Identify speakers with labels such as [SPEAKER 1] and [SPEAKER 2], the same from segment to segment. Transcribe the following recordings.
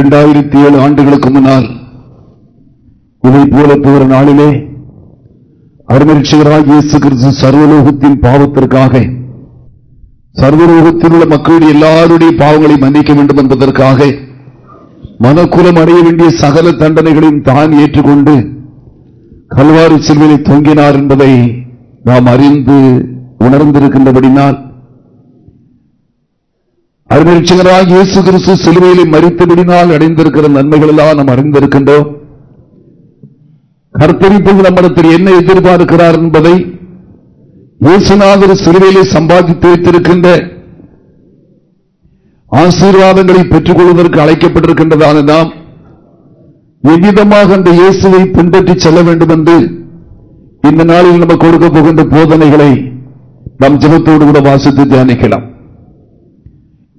[SPEAKER 1] இரண்டாயிரத்தி ஏழு ஆண்டுகளுக்கு முன்னால் இதை போல போகிற நாளிலே அருமரிச்சகராக இயேசு கிறிஸ்து சர்வலோகத்தின் பாவத்திற்காக சர்வலோகத்தில் உள்ள மக்களுடைய எல்லாருடைய பாவங்களை மன்னிக்க வேண்டும் என்பதற்காக மனக்குலம் அடைய வேண்டிய சகல தண்டனைகளையும் தான் ஏற்றுக்கொண்டு கல்வாரி செல்வனை தொங்கினார் என்பதை நாம் அறிந்து உணர்ந்திருக்கின்றபடினால் அருமையாக இயேசு கிறிஸ்து சிலுவையிலே மறித்தபடினால் அடைந்திருக்கிற நன்மைகள் எல்லாம் நாம் அறிந்திருக்கின்றோம் கர்த்தரிப்பது நம்மிடத்தில் என்ன எதிர்பார்க்கிறார் என்பதை இயேசுநாதர் சிலுவையிலே சம்பாதித்து வைத்திருக்கின்ற ஆசீர்வாதங்களை பெற்றுக் கொள்வதற்கு அழைக்கப்பட்டிருக்கின்றதான நாம் எவ்விதமாக அந்த இயேசுவை பின்பற்றி செல்ல வேண்டும் என்று இந்த நாளில் நமக்கு கொடுக்க போகின்ற போதனைகளை நம் ஜபத்தோடு கூட வாசித்து தியானிக்கலாம்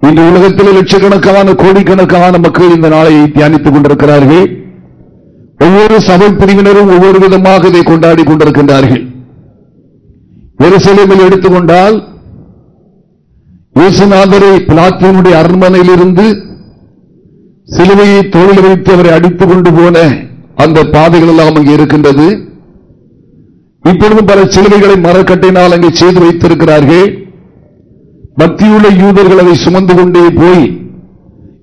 [SPEAKER 1] இன்று உலகத்தில் லட்சக்கணக்கான கோடிக்கணக்கான மக்கள் இந்த நாளை தியானித்துக் கொண்டிருக்கிறார்கள் ஒவ்வொரு சபை பிரிவினரும் ஒவ்வொரு விதமாக இதை கொண்டாடி கொண்டிருக்கின்றார்கள் எருசலேமில் எடுத்துக்கொண்டால் இயேசுநாதரை பிளாத்தினுடைய அரண்மனையிலிருந்து சிலுவையை தோழில் வைத்து அவரை அடித்துக் கொண்டு போன அந்த பாதைகள் எல்லாம் அங்கே இருக்கின்றது இப்பொழுதும் பல சிலுவைகளை மரக்கட்டையினால் அங்கே செய்து வைத்திருக்கிறார்கள் மத்தியுள்ள யூதர்கள் அதை சுமந்து கொண்டே போய்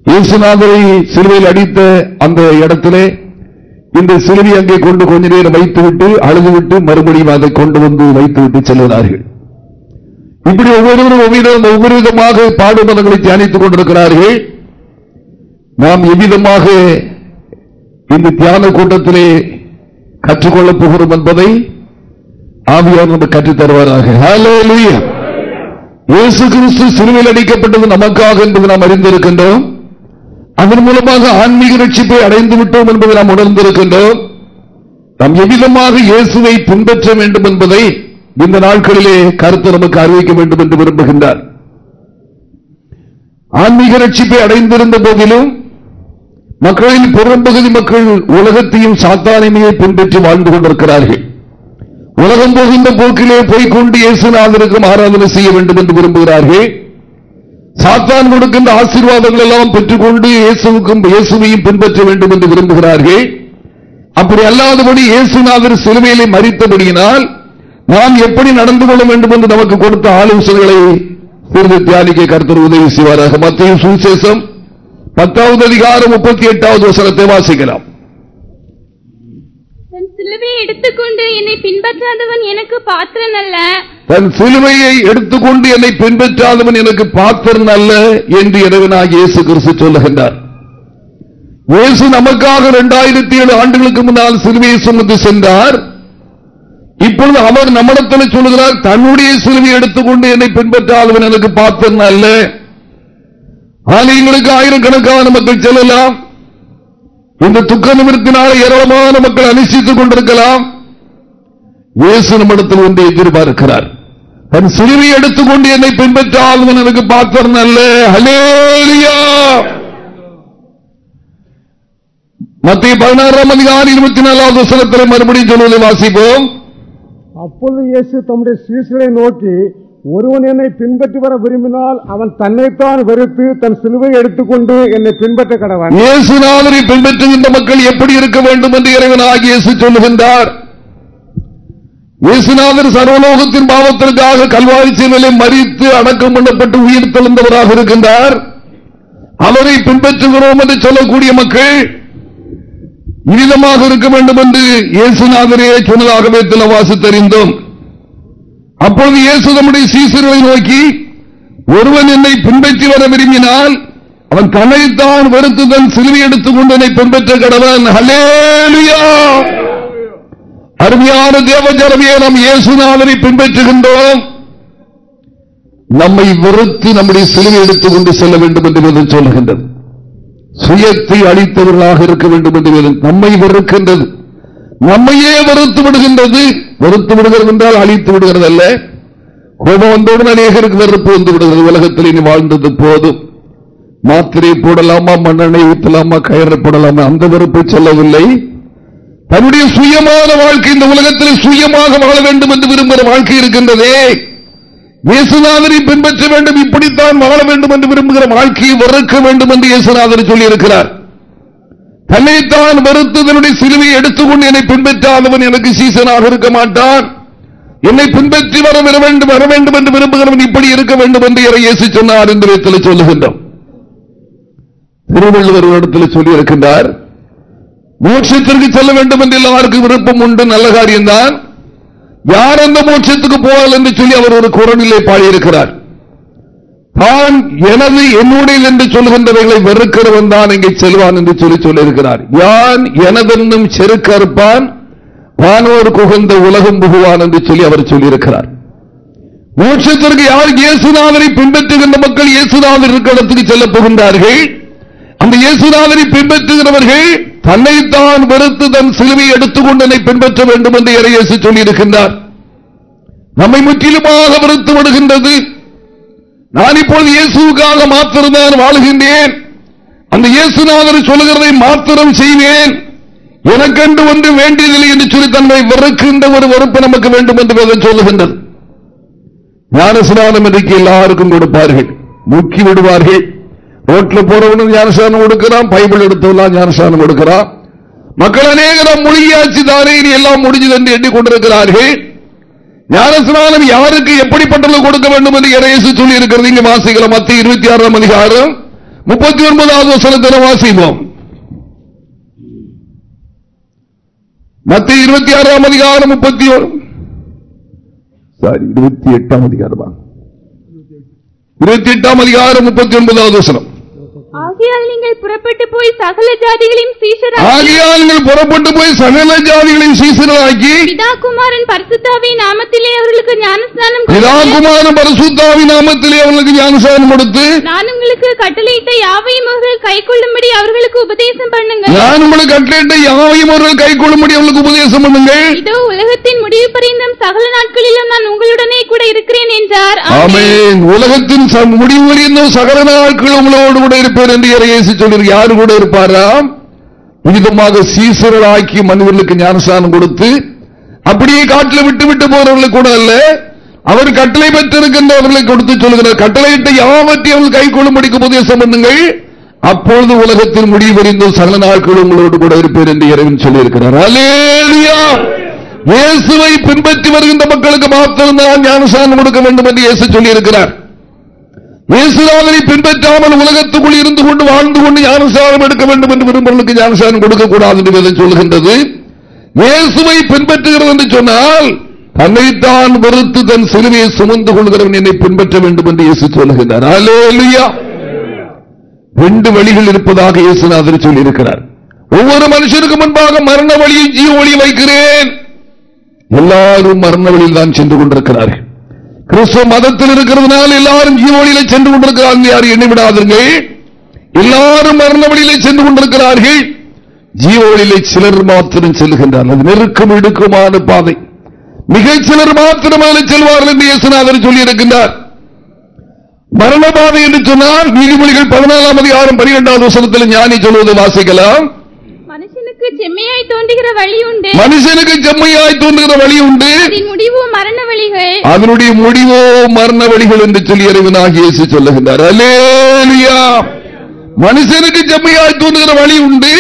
[SPEAKER 1] இயேசுநாதரை சிலுவையில் அடித்த அந்த இடத்திலே இந்த சிலுவை அங்கே கொண்டு கொஞ்ச நேரம் வைத்துவிட்டு அழுதுவிட்டு மறுபடியும் அதை கொண்டு வந்து வைத்துவிட்டு செல்கிறார்கள் இப்படி ஒவ்வொருவரும் ஒவ்வொரு விதமாக பாடுபதங்களை தியானித்துக் கொண்டிருக்கிறார்கள் நாம் எவ்விதமாக இந்த தியான கூட்டத்திலே கற்றுக்கொள்ளப் போகிறோம் என்பதை ஆவியார் நமக்கு கற்றுத்தருவாராக ஹலோ லூயா இயேசு கிறிஸ்து சிறுவில் அடிக்கப்பட்டது நமக்காக என்பது நாம் அறிந்திருக்கின்றோம் அதன் மூலமாக ஆன்மீக ரட்சிப்பை அடைந்து விட்டோம் என்பதை நாம் உணர்ந்திருக்கின்றோம் நாம் எவ்விதமாக இயேசுவை பின்பற்ற வேண்டும் என்பதை இந்த நாட்களிலே கருத்து நமக்கு அறிவிக்க வேண்டும் என்று விரும்புகின்றார் ஆன்மீக ரட்சிப்பை அடைந்திருந்த போதிலும் மக்களின் பெரும்பகுதி மக்கள் உலகத்தையும் சாத்தானையுமே பின்பற்றி வாழ்ந்து கொண்டிருக்கிறார்கள் உலகம் போகின்ற போக்கிலே போய்கொண்டு இயேசுநாதனுக்கும் ஆராதனை செய்ய வேண்டும் என்று விரும்புகிறார்கள் சாத்தான் கொடுக்கின்ற ஆசீர்வாதங்கள் எல்லாம் பெற்றுக்கொண்டு இயேசுக்கும் இயேசுவையும் பின்பற்ற வேண்டும் என்று விரும்புகிறார்கள் அப்படி அல்லாதபடி இயேசுநாதர் சிலுவையிலே மறித்தபடியினால் நாம் எப்படி நடந்து கொள்ள வேண்டும் என்று நமக்கு கொடுத்த ஆலோசனைகளை சிறிது தியானிக்க கருத்தர் உதவி செய்வாராக மத்திய சுவிசேஷம் பத்தாவது அதிகாரம் முப்பத்தி எட்டாவது வசனத்தை வாசிக்கலாம்
[SPEAKER 2] சிலுவையை எடுத்துக்கொண்டு என்னை பின்பற்றாதவன் எனக்கு பாத்திரன் அல்ல
[SPEAKER 1] தன் சிலுவையை எடுத்துக்கொண்டு என்னை பின்பற்றாதவன் எனக்கு பாத்திரன் அல்ல என்று இறைவனாக இயேசு கிறிஸ்து சொல்லுகின்றார் இயேசு நமக்காக இரண்டாயிரத்தி ஏழு ஆண்டுகளுக்கு முன்னால் சிலுவையை சுமந்து சென்றார் இப்பொழுது அவர் நம்மிடத்தில் சொல்லுகிறார் தன்னுடைய சிலுவை எடுத்துக்கொண்டு என்னை பின்பற்றாதவன் எனக்கு பாத்திரன் அல்ல ஆலயங்களுக்கு ஆயிரக்கணக்கான மக்கள் செல்லலாம் இந்த துக்க நிமிடத்தினால் ஏராளமான மக்கள் அனுஷ்டித்துக் கொண்டிருக்கலாம் இயேசு நம்மிடத்தில் ஒன்றை எதிர்பார்க்கிறார் தன் சிறுவை எடுத்துக்கொண்டு என்னை பின்பற்றால் எனக்கு பாத்திரம் நல்ல ஹலேலியா மத்திய பதினாறாம் அதிகாரி இருபத்தி நாலாவது வசனத்தில் மறுபடியும் சொல்வதை வாசிப்போம்
[SPEAKER 3] அப்பொழுது இயேசு தம்முடைய சீசனை நோக்கி ஒருவன் என்னை பின்பற்றி வர விரும்பினால் அவன் தன்னைத்தான் வெறுத்து தன் சிலுவை எடுத்துக்கொண்டு என்னை பின்பற்ற கடவான்
[SPEAKER 1] இயேசுநாதனை பின்பற்றுகின்ற மக்கள் எப்படி இருக்க வேண்டும் என்று இறைவன் ஆகிய சொல்லுகின்றார் இயேசுநாதர் சர்வலோகத்தின் பாவத்திற்காக கல்வாரி சீனலை மறித்து அடக்கம் பண்ணப்பட்டு உயிர் தெழுந்தவராக இருக்கின்றார் அவரை பின்பற்றுகிறோம் என்று சொல்லக்கூடிய மக்கள் இனிதமாக இருக்க வேண்டும் என்று இயேசுநாதரே சொன்னதாகவே திலவாசு தெரிந்தோம் அப்பொழுது இயேசு நம்முடைய சீசர்களை நோக்கி ஒருவன் என்னை பின்பற்றி வர விரும்பினால் அவன் தன்னைத்தான் வெறுத்து தன் சிலுவை எடுத்துக் கொண்டு என்னை பின்பற்ற கடவன் ஹலேலியா அருமையான தேவஜரமையை நாம் இயேசுநாதனை பின்பற்றுகின்றோம் நம்மை வெறுத்து நம்முடைய சிலுவை எடுத்துக் கொண்டு செல்ல வேண்டும் என்று சொல்லுகின்றது சுயத்தை அழித்தவர்களாக இருக்க வேண்டும் என்று நம்மை வெறுக்கின்றது நம்மையே வெறுத்து விடுகின்றது வெறுத்து விடுகிறது என்றால் அழித்து விடுகிறது அல்ல கோபம் வந்தவுடன் அநேகருக்கு வெறுப்பு வந்து விடுகிறது உலகத்தில் இனி வாழ்ந்தது போதும் மாத்திரை போடலாமா மண்ணெண்ணை ஊற்றலாமா கயிறு போடலாமா அந்த வெறுப்பை சொல்லவில்லை தன்னுடைய சுயமான வாழ்க்கை இந்த உலகத்தில் சுயமாக வாழ வேண்டும் என்று விரும்புகிற வாழ்க்கை இருக்கின்றதே இயேசுநாதனை பின்பற்ற வேண்டும் இப்படித்தான் வாழ வேண்டும் என்று விரும்புகிற வாழ்க்கையை வறுக்க வேண்டும் என்று இயேசுநாதன் சொல்லியிருக்கிறார் தன்னைத்தான் மறுத்ததனுடைய சிலுவையை எடுத்துக்கொண்டு என்னை பின்பற்றாதவன் எனக்கு சீசனாக இருக்க மாட்டான் என்னை பின்பற்றி வர வேண்டும் வர வேண்டும் என்று விரும்புகிறவன் இப்படி இருக்க வேண்டும் என்று இறையேசு சொன்னார் என்று இடத்தில் சொல்லுகின்றோம் திருவள்ளுவர் இடத்தில் சொல்லியிருக்கின்றார் மோட்சத்திற்கு செல்ல வேண்டும் என்று எல்லாருக்கும் விருப்பம் உண்டு நல்ல காரியம்தான் யார் அந்த மோட்சத்துக்கு போவாள் என்று சொல்லி அவர் ஒரு குரலிலே பாடியிருக்கிறார் தான் எனது என்னுடையது என்று சொல்கின்றவைகளை வெறுக்கிறவன் தான் இங்கே செல்வான் என்று சொல்லி சொல்லியிருக்கிறார் யான் எனதென்னும் செருக்கறுப்பான் வானோர் குகந்த உலகம் புகுவான் என்று சொல்லி அவர் சொல்லியிருக்கிறார் மோட்சத்திற்கு யார் இயேசுநாதரை பின்பற்றுகின்ற மக்கள் இயேசுநாதர் இருக்கிறத்துக்கு இடத்துக்கு செல்ல போகின்றார்கள் அந்த இயேசுநாதரை பின்பற்றுகிறவர்கள் தன்னைத்தான் வெறுத்து தன் சிலுவை எடுத்துக்கொண்டு என்னை பின்பற்ற வேண்டும் என்று இறையேசு சொல்லியிருக்கின்றார் நம்மை முற்றிலுமாக வெறுத்து விடுகின்றது நான் இப்பொழுது இயேசுக்காக மாத்திரம்தான் வாழுகின்றேன் அந்த இயேசுநாதர் சொல்லுகிறதை மாத்திரம் செய்வேன் எனக்கென்று ஒன்று வேண்டியதில்லை என்று சொல்லி தன்னை வெறுக்கின்ற ஒரு வெறுப்பு நமக்கு வேண்டும் என்று சொல்லுகின்றது ஞானஸ்நானம் இன்றைக்கு எல்லாருக்கும் கொடுப்பார்கள் முக்கி விடுவார்கள் ரோட்ல போறவனும் ஞானஸ்தானம் கொடுக்கிறான் பைபிள் எடுத்தவெல்லாம் ஞானஸ்தானம் கொடுக்கிறான் மக்கள் அநேகரம் மொழியாச்சு தானே எல்லாம் முடிஞ்சது என்று எண்ணிக்கொண்டிருக்கிறார்கள் ஞானஸ்நானம் யாருக்கு எப்படிப்பட்டது கொடுக்க வேண்டும் என்று இறையசு சொல்லி இருக்கிறது இங்கு வாசிக்கலாம் மத்திய இருபத்தி ஆறாம் அதிகாரம் முப்பத்தி ஒன்பதாவது வசனத்தில் வாசிப்போம் மத்திய இருபத்தி ஆறாம் அதிகாரம் முப்பத்தி சாரி இருபத்தி எட்டாம் அதிகாரமா இருபத்தி எட்டாம் அதிகாரம் முப்பத்தி ஒன்பதாவது வசனம்
[SPEAKER 2] நீங்கள் புறப்பட்டு போய் சகல ஜாதிகளையும் சீஷராக்கி ஆகையால் நீங்கள் புறப்பட்டு
[SPEAKER 1] போய் சகல ஜாதிகளையும் சீஷராக்கி பிதா
[SPEAKER 2] குமாரன் நாமத்திலே அவர்களுக்கு ஞானஸ்நானம் பிதா குமாரன் பரிசுத்தாவி நாமத்திலே
[SPEAKER 1] அவர்களுக்கு ஞானஸ்நானம் கொடுத்து
[SPEAKER 2] நான் உங்களுக்கு கட்டளையிட்ட யாவையும் அவர்கள் கைக்கொள்ளும்படி அவர்களுக்கு உபதேசம் பண்ணுங்கள் நான் உங்களுக்கு கட்டளையிட்ட யாவையும் அவர்கள் கைக்கொள்ளும்படி அவர்களுக்கு உபதேசம் பண்ணுங்க இதோ உலகத்தின் முடிவு பரிந்தும் சகல நாட்களிலும் நான் உங்களுடனே கூட இருக்கிறேன் என்றார் ஆமென்
[SPEAKER 1] உலகத்தின் முடிவு வரையும் சகல நாட்கள் உங்களோடு கூட இருப்பேன் என்று ஆண்டவர் இயேசு யாரு கூட இருப்பாராம் புனிதமாக சீசர்களாக்கி மனிதர்களுக்கு ஞானசானம் கொடுத்து அப்படியே காட்டில் விட்டு விட்டு போறவர்களுக்கு கூட அல்ல அவர் கட்டளை பெற்றிருக்கின்றவர்களை கொடுத்து சொல்கிறார் கட்டளையிட்ட யாவற்றை அவர்கள் கை கொள்ளும்படிக்கு புதிய சம்பந்தங்கள் அப்பொழுது உலகத்தில் முடிவறிந்த சகல நாட்கள் உங்களோடு கூட இருப்பேன் என்று இறைவன் சொல்லியிருக்கிறார் இயேசுவை பின்பற்றி வருகின்ற மக்களுக்கு மாத்திரம் தான் ஞானசானம் கொடுக்க வேண்டும் என்று இயேசு சொல்லியிருக்கிறார் இயேசுநாதனை பின்பற்றாமல் உலகத்துக்குள் இருந்து கொண்டு வாழ்ந்து கொண்டு ஞானசாரம் எடுக்க வேண்டும் என்று விரும்புகளுக்கு ஞானசாரம் கொடுக்கக்கூடாது என்று வேதம் சொல்கின்றது இயேசுவை பின்பற்றுகிறது என்று சொன்னால் தன்னைத்தான் வெறுத்து தன் சிறுமியை சுமந்து கொள்கிறவன் என்னை பின்பற்ற வேண்டும் என்று இயேசு சொல்லுகின்றார் ரெண்டு வழிகள் இருப்பதாக இயேசுநாதர் சொல்லியிருக்கிறார் ஒவ்வொரு மனுஷனுக்கு முன்பாக மரண வழியை ஜீவ வழி வைக்கிறேன் எல்லாரும் மரண வழியில் தான் சென்று கொண்டிருக்கிறார்கள் கிறிஸ்துவ மதத்தில் இருக்கிறதுனால எல்லாரும் ஜீவோனிலே சென்று கொண்டிருக்கிறார்கள் யாரும் எண்ணிவிடாதீர்கள் எல்லாரும் மரண வழியிலே சென்று கொண்டிருக்கிறார்கள் ஜீவோனிலே சிலர் மாத்திரம் செல்கின்றார்கள் நெருக்கம் இடுக்குமான பாதை மிக சிலர் மாத்திரமாக செல்வார்கள் என்று இயேசுநாதர் சொல்லியிருக்கின்றார் மரண பாதை என்று சொன்னால் நீதிமொழிகள் பதினாலாம் அதிகாரம் பனிரெண்டாவது வசனத்தில் ஞானி சொல்வது வாசிக்கலாம்
[SPEAKER 2] மனுஷனுக்கு செம்மையாய் தோன்றுகிற வழி உண்டு
[SPEAKER 1] அதனுடைய முடிவோ மரண வழிகள் என்று சொல்லி அறிவனாக சொல்லுகின்றார் மனுஷனுக்கு செம்மையாய் தோன்றுகிற வழி உண்டு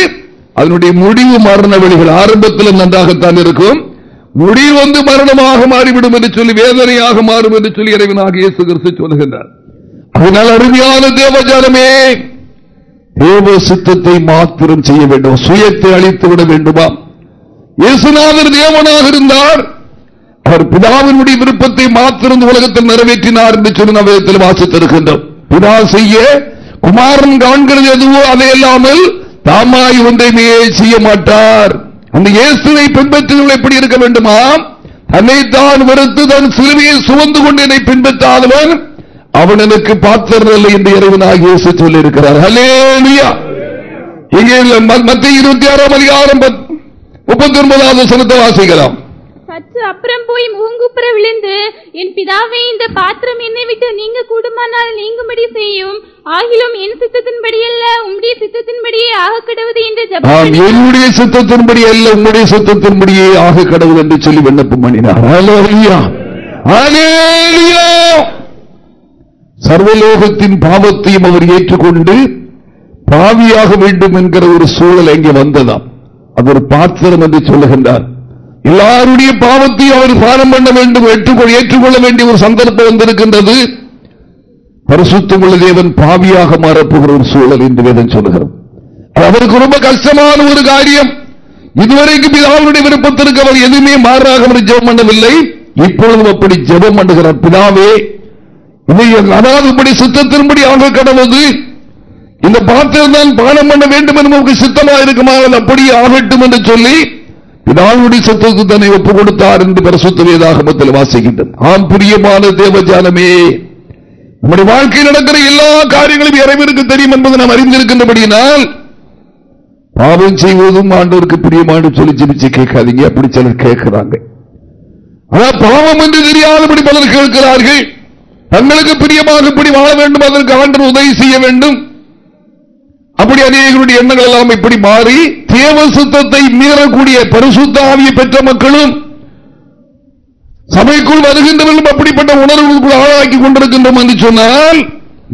[SPEAKER 1] அதனுடைய முடிவு மரண வழிகள் ஆரம்பத்தில் நன்றாகத்தான் இருக்கும் முடிவு வந்து மரணமாக மாறிவிடும் என்று சொல்லி வேதனையாக மாறும் என்று சொல்லி இறைவனாக இயேசு கிறிஸ்து சொல்லுகின்றார் அதனால் அருமையான தேவஜாலமே தேவ சித்தத்தை மாத்திரம் செய்ய வேண்டும் சுயத்தை அழித்து விட வேண்டுமா இயேசுநாதர் தேவனாக இருந்தார் அவர் பிதாவினுடைய விருப்பத்தை மாத்திரம் உலகத்தில் நிறைவேற்றினார் என்று சொன்ன விதத்தில் வாசித்திருக்கின்றோம் பிதா செய்ய குமாரன் காண்கிறது எதுவோ அதை இல்லாமல் தாமாய் ஒன்றைமையே செய்ய மாட்டார் அந்த இயேசுவை பின்பற்றினால் எப்படி இருக்க வேண்டுமா தன்னைத்தான் வெறுத்து தன் சிறுமியை சுமந்து கொண்டு என்னை பின்பற்றாதவன் அவனனுக்கு பாத்திரல்ல என்று இறைவனாக இயேசு சொல்லி இருக்கிறார் ஹலேலியா இங்கே மத்திய இருபத்தி ஆறாம் அதிகாரம் முப்பத்தி ஒன்பதாவது வசனத்தை வாசிக்கலாம்
[SPEAKER 2] சற்று அப்புறம் போய் முகங்குப்புற விழுந்து என் பிதாவே இந்த பாத்திரம் என்னை விட்டு நீங்க கூடுமானால் நீங்கும்படி செய்யும் ஆகிலும் என் சித்தத்தின்படி அல்ல உம்முடைய சித்தத்தின்படியே ஆக கடவுது என்று என்னுடைய
[SPEAKER 1] சித்தத்தின்படி அல்ல உம்முடைய சித்தத்தின்படியே ஆக கடவுது என்று சொல்லி விண்ணப்பம் பண்ணினார் சர்வலோகத்தின் பாவத்தையும் அவர் ஏற்றுக்கொண்டு பாவியாக வேண்டும் என்கிற ஒரு சூழல் அங்கே வந்ததாம் அது ஒரு பாத்திரம் என்று சொல்லுகின்றார் எல்லாருடைய பாவத்தையும் அவர் பானம் பண்ண வேண்டும் ஏற்றுக்கொள்ள வேண்டிய ஒரு சந்தர்ப்பம் வந்திருக்கின்றது உள்ள தேவன் பாவியாக மாறப்போகிற ஒரு சூழல் என்று வேதம் சொல்லுகிறோம் அவருக்கு ரொம்ப கஷ்டமான ஒரு காரியம் இதுவரைக்கும் பிதாவுடைய விருப்பத்திற்கு அவர் எதுவுமே மாறாக அவர் ஜெபம் பண்ணவில்லை இப்பொழுதும் அப்படி ஜெபம் பண்ணுகிறார் பிதாவே அதாவது சித்தத்தின்படி அவர்கள் கடவுது இந்த பாத்திரம் தான் பானம் பண்ண வேண்டும் என்று நமக்கு சித்தமாக இருக்குமா அப்படியே ஆகட்டும் என்று சொல்லி பிதாவுடைய சத்தத்தை தன்னை ஒப்புக் கொடுத்தார் என்று மத்தியில் வாசிக்கின்றது ஆம் பிரியமான தேவஜானமே நம்முடைய வாழ்க்கையில் நடக்கிற எல்லா காரியங்களும் இறைவனுக்கு தெரியும் என்பதை நாம் அறிந்திருக்கின்றபடியினால் பாவம் செய்வதும் ஆண்டோருக்கு பிரியமான சொல்லி ஜெபிச்சு கேட்காதீங்க அப்படி சிலர் கேட்கிறாங்க ஆனா பாவம் என்று தெரியாதபடி பலர் கேட்கிறார்கள் தங்களுக்கு பிரியமாக இப்படி வாழ வேண்டும் அதற்கு ஆண்டர் உதவி செய்ய வேண்டும் அப்படி அநேகருடைய எண்ணங்கள் எல்லாம் இப்படி மாறி தேவ சுத்தத்தை மீறக்கூடிய பரிசுத்தாவிய பெற்ற மக்களும் சபைக்குள் வருகின்றவர்களும் அப்படிப்பட்ட உணர்வுகளுக்குள் ஆளாக்கி கொண்டிருக்கின்றோம் என்று சொன்னால்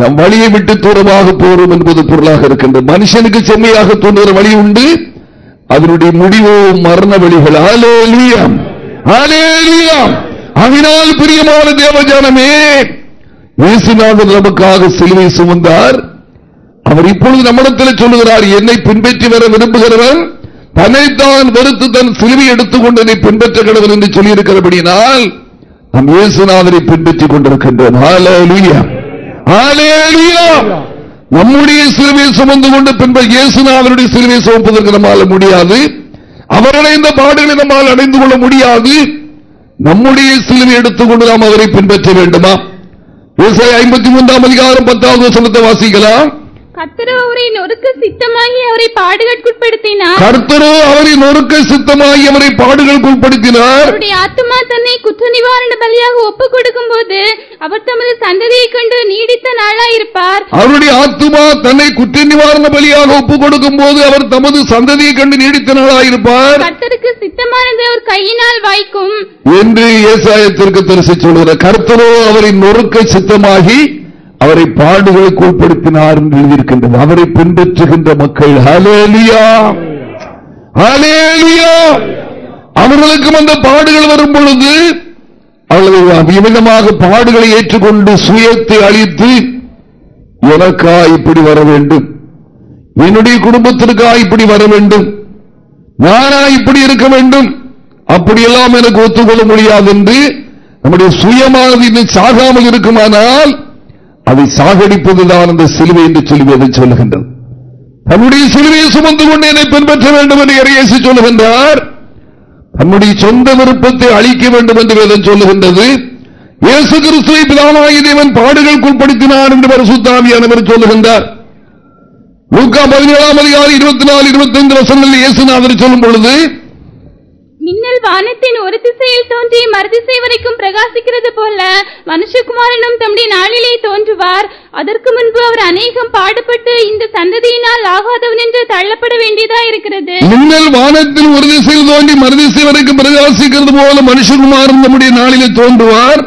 [SPEAKER 1] நம் வழியை விட்டு தூரமாக போறோம் என்பது பொருளாக இருக்கின்றது மனுஷனுக்கு செம்மையாக தோன்றுகிற வழி உண்டு அதனுடைய முடிவோ மரண வழிகள் அவினால் பிரியமான தேவஜானமே இயேசுநாதர் நமக்காக சிலுவை சுமந்தார் அவர் இப்பொழுது நம்மிடத்தில் சொல்லுகிறார் என்னை பின்பற்றி வர விரும்புகிறவன் தன்னைத்தான் வெறுத்து தன் சிலுவை எடுத்துக்கொண்டு என்னை பின்பற்ற கடவுள் என்று சொல்லியிருக்கிறபடியினால் நம் இயேசுநாதனை பின்பற்றிக் கொண்டிருக்கின்றோம் நம்முடைய சிலுவை சுமந்து கொண்டு பின்பு இயேசுநாதனுடைய சிலுவை சுமப்பதற்கு நம்மால் முடியாது அவரடைந்த பாடுகளை நம்மால் அடைந்து கொள்ள முடியாது நம்முடைய சிலுவை எடுத்துக்கொண்டு நாம் அவரை பின்பற்ற வேண்டுமா விவசாய ஐம்பத்தி மூன்றாம் அதிகாரம் பத்தாவது வசனத்தை வாசிக்கலாம்
[SPEAKER 2] கர்த்தரோ அவரை நொறுக்க சித்தமாகி அவரை பாடுகளுக்குட்படுத்தினார் கர்த்தரோ அவரை
[SPEAKER 1] நொறுக்க சித்தமாகி அவரை பாடுகளுக்குட்படுத்தினார் அவருடைய
[SPEAKER 2] ஆத்மா தன்னை குற்ற நிவாரண பலியாக ஒப்புக் கொடுக்கும் போது அவர் தமது சந்ததியை கண்டு நீடித்த நாளாயிருப்பார் அவருடைய
[SPEAKER 1] ஆத்மா தன்னை குற்ற நிவாரண பலியாக ஒப்புக் கொடுக்கும் போது அவர் தமது சந்ததியை கண்டு நீடித்த நாளாயிருப்பார்
[SPEAKER 2] கர்த்தருக்கு சித்தமானது அவர் கையினால் வாய்க்கும்
[SPEAKER 1] என்று விவசாயத்திற்கு தரிசி சொல்கிறார் கர்த்தரோ அவரின் நொறுக்க சித்தமாகி அவரை பாடுகளுக்கு உட்படுத்தினார் என்று எழுதியிருக்கின்றது அவரை பின்பற்றுகின்ற மக்கள் ஹலேலியா ஹலேலியா அவர்களுக்கும் அந்த பாடுகள் வரும் பொழுது அவர்கள் விதமாக பாடுகளை ஏற்றுக்கொண்டு சுயத்தை அழித்து எனக்கா இப்படி வர வேண்டும் என்னுடைய குடும்பத்திற்கா இப்படி வர வேண்டும் நானா இப்படி இருக்க வேண்டும் அப்படியெல்லாம் எனக்கு ஒத்துக்கொள்ள முடியாது என்று நம்முடைய சுயமானது இன்னும் சாகாமல் இருக்குமானால் அதை சாகடிப்பதுதான் அந்த சிலுவை என்று சொல்லி சொல்லுகின்றது தன்னுடைய சிலுவையை சுமந்து கொண்டு என்னை பின்பற்ற வேண்டும் என்று இறையேசி சொல்லுகின்றார் தன்னுடைய சொந்த விருப்பத்தை அழிக்க வேண்டும் என்று வேதம் சொல்லுகின்றது இயேசு கிறிஸ்துவை பிதாவாகி தேவன் பாடுகளுக்குட்படுத்தினார் என்று பரிசுத்தாமியானவர் சொல்லுகின்றார் நூக்கா பதினேழாம் அதிகாரி இருபத்தி நாலு இருபத்தி ஐந்து வசங்களில் இயேசுநாதர் சொல்லும் பொழுது
[SPEAKER 2] மின்னல் வானத்தின் ஒரு திசையில் தோன்றி மறுதிசை வரைக்கும் பிரகாசிக்கிறது போல மனுஷகுமாரனும் தம்முடைய நாளிலே தோன்றுவார் அதற்கு முன்பு அவர் அநேகம் பாடுபட்டு இந்த சந்ததியினால் ஆகாதவன் என்று தள்ளப்பட வேண்டியதா இருக்கிறது மின்னல் வானத்தின்
[SPEAKER 3] ஒரு
[SPEAKER 1] திசையில் தோன்றி மறுதிசை வரைக்கும் பிரகாசிக்கிறது போல மனுஷகுமாரன் நம்முடைய நாளிலே தோன்றுவார்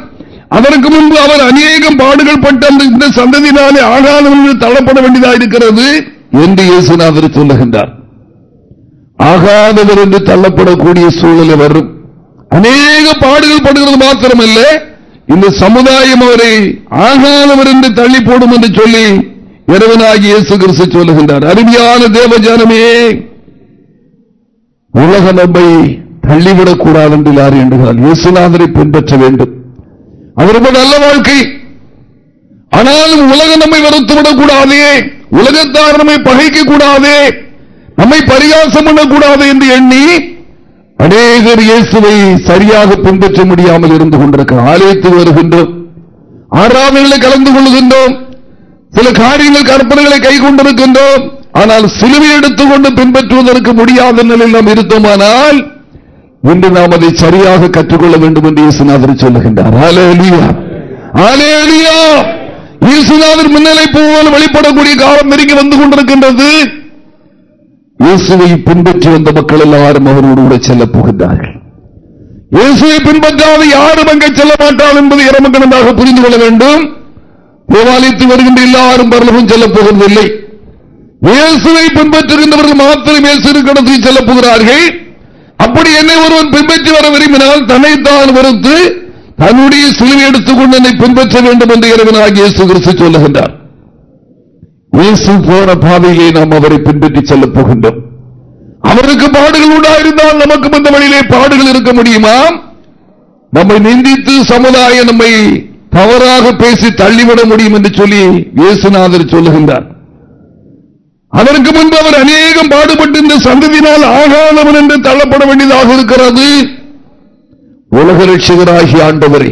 [SPEAKER 1] அதற்கு முன்பு அவர் அநேகம் பாடுகள் பட்ட இந்த சந்ததியினாலே ஆகாதவன் தள்ளப்பட வேண்டியதா இருக்கிறது என்று இயேசுநாதர் சொல்லுகின்றார் ஆகாதவர் என்று தள்ளப்படக்கூடிய சூழ்நிலை வரும் அநேக பாடுகள் படுகிறது மாத்திரமல்ல இந்த சமுதாயம் அவரை ஆகாதவர் என்று தள்ளி போடும் என்று சொல்லி இறைவனாகி இயேசு கிறிஸ்து சொல்லுகின்றார் அருமையான தேவஜானமே உலக நம்பை தள்ளிவிடக் கூடாது என்று யார் என்றால் இயேசுநாதரை பின்பற்ற வேண்டும் அவர் ரொம்ப நல்ல வாழ்க்கை ஆனாலும் உலக நம்மை வருத்துவிடக் கூடாதே உலகத்தார் நம்மை பகைக்க கூடாதே நம்மை பரிகாசம் பண்ணக்கூடாது என்று எண்ணி அநேகர் இயேசுவை சரியாக பின்பற்ற முடியாமல் இருந்து கொண்டிருக்கிற ஆலயத்தில் வருகின்றோம் ஆராதனைகளை கலந்து கொள்கின்றோம் சில காரியங்கள் கற்பனைகளை கை கொண்டிருக்கின்றோம் ஆனால் சிலுவை எடுத்துக்கொண்டு பின்பற்றுவதற்கு முடியாத நிலையில் நாம் இருந்தோமானால் இன்று நாம் அதை சரியாக கற்றுக்கொள்ள வேண்டும் என்று இயேசுநாதர் சொல்லுகின்றார் இயேசுநாதர் முன்னிலை போவால் வெளிப்படக்கூடிய காலம் நெருங்கி வந்து கொண்டிருக்கின்றது இயேசுவை பின்பற்றி வந்த மக்கள் எல்லாரும் அவரோடு கூட செல்ல போகின்றார்கள் இயேசுவை பின்பற்றாத யாரும் அங்கே செல்ல மாட்டார் என்பது இறமக்கணமாக புரிந்து கொள்ள வேண்டும் தேவாலயத்தில் வருகின்ற எல்லாரும் பரலவும் செல்ல போவதில்லை இயேசுவை பின்பற்றுகின்றவர்கள் மாத்திரம் இயேசு கடத்தில் செல்ல போகிறார்கள் அப்படி என்னை ஒருவன் பின்பற்றி வர விரும்பினால் தன்னைத்தான் வெறுத்து தன்னுடைய சிலுவை எடுத்துக்கொண்டு என்னை பின்பற்ற வேண்டும் என்று இறைவனாகிய கிறிஸ்து சொல்லுகின்றார் இயேசு போன பாதையிலே நாம் அவரை பின்பற்றி செல்ல போகின்றோம் அவருக்கு பாடுகள் உண்டாயிருந்தால் நமக்கும் இந்த வழியிலே பாடுகள் இருக்க முடியுமா நம்மை நிந்தித்து சமுதாயம் நம்மை தவறாக பேசி தள்ளிவிட முடியும் என்று சொல்லி இயேசுநாதர் சொல்லுகின்றார் அதற்கு முன்பு அவர் அநேகம் பாடுபட்டு இந்த சந்ததியினால் ஆகாதவன் என்று தள்ளப்பட வேண்டியதாக இருக்கிறது உலக ரட்சிகராகிய ஆண்டவரை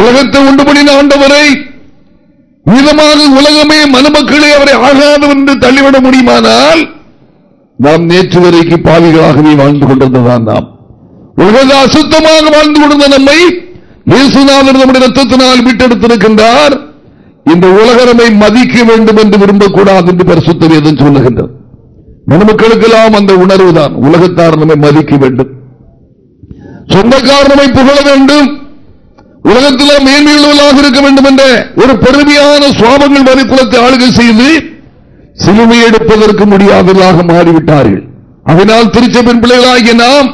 [SPEAKER 1] உலகத்தை உண்டு பண்ணின ஆண்டவரை விதமாக உலகமே மனுமக்களே அவரை ஆகாது என்று தள்ளிவிட முடியுமானால் நாம் நேற்று வரைக்கு பாவிகளாகவே வாழ்ந்து கொண்டிருந்ததான் நாம் உலக அசுத்தமாக வாழ்ந்து கொண்டிருந்த நம்மை இயேசுநாதர் நம்முடைய ரத்தத்தினால் மீட்டெடுத்திருக்கின்றார் இந்த உலகரமை மதிக்க வேண்டும் என்று விரும்பக்கூடாது என்று பரிசுத்தம் எதுவும் சொல்லுகின்றது மனுமக்களுக்கெல்லாம் அந்த உணர்வு தான் உலகத்தார் நம்மை மதிக்க வேண்டும் சொந்தக்காரனமை புகழ வேண்டும் உலகத்தில் மேன்மையுள்ளவர்களாக இருக்க வேண்டும் என்ற ஒரு பெருமையான சுவாபங்கள் மதிப்புலத்தை ஆளுகை செய்து சிலுமை எடுப்பதற்கு முடியாதவர்களாக மாறிவிட்டார்கள் அதனால் திருச்சபின் பிள்ளைகளாகிய நாம்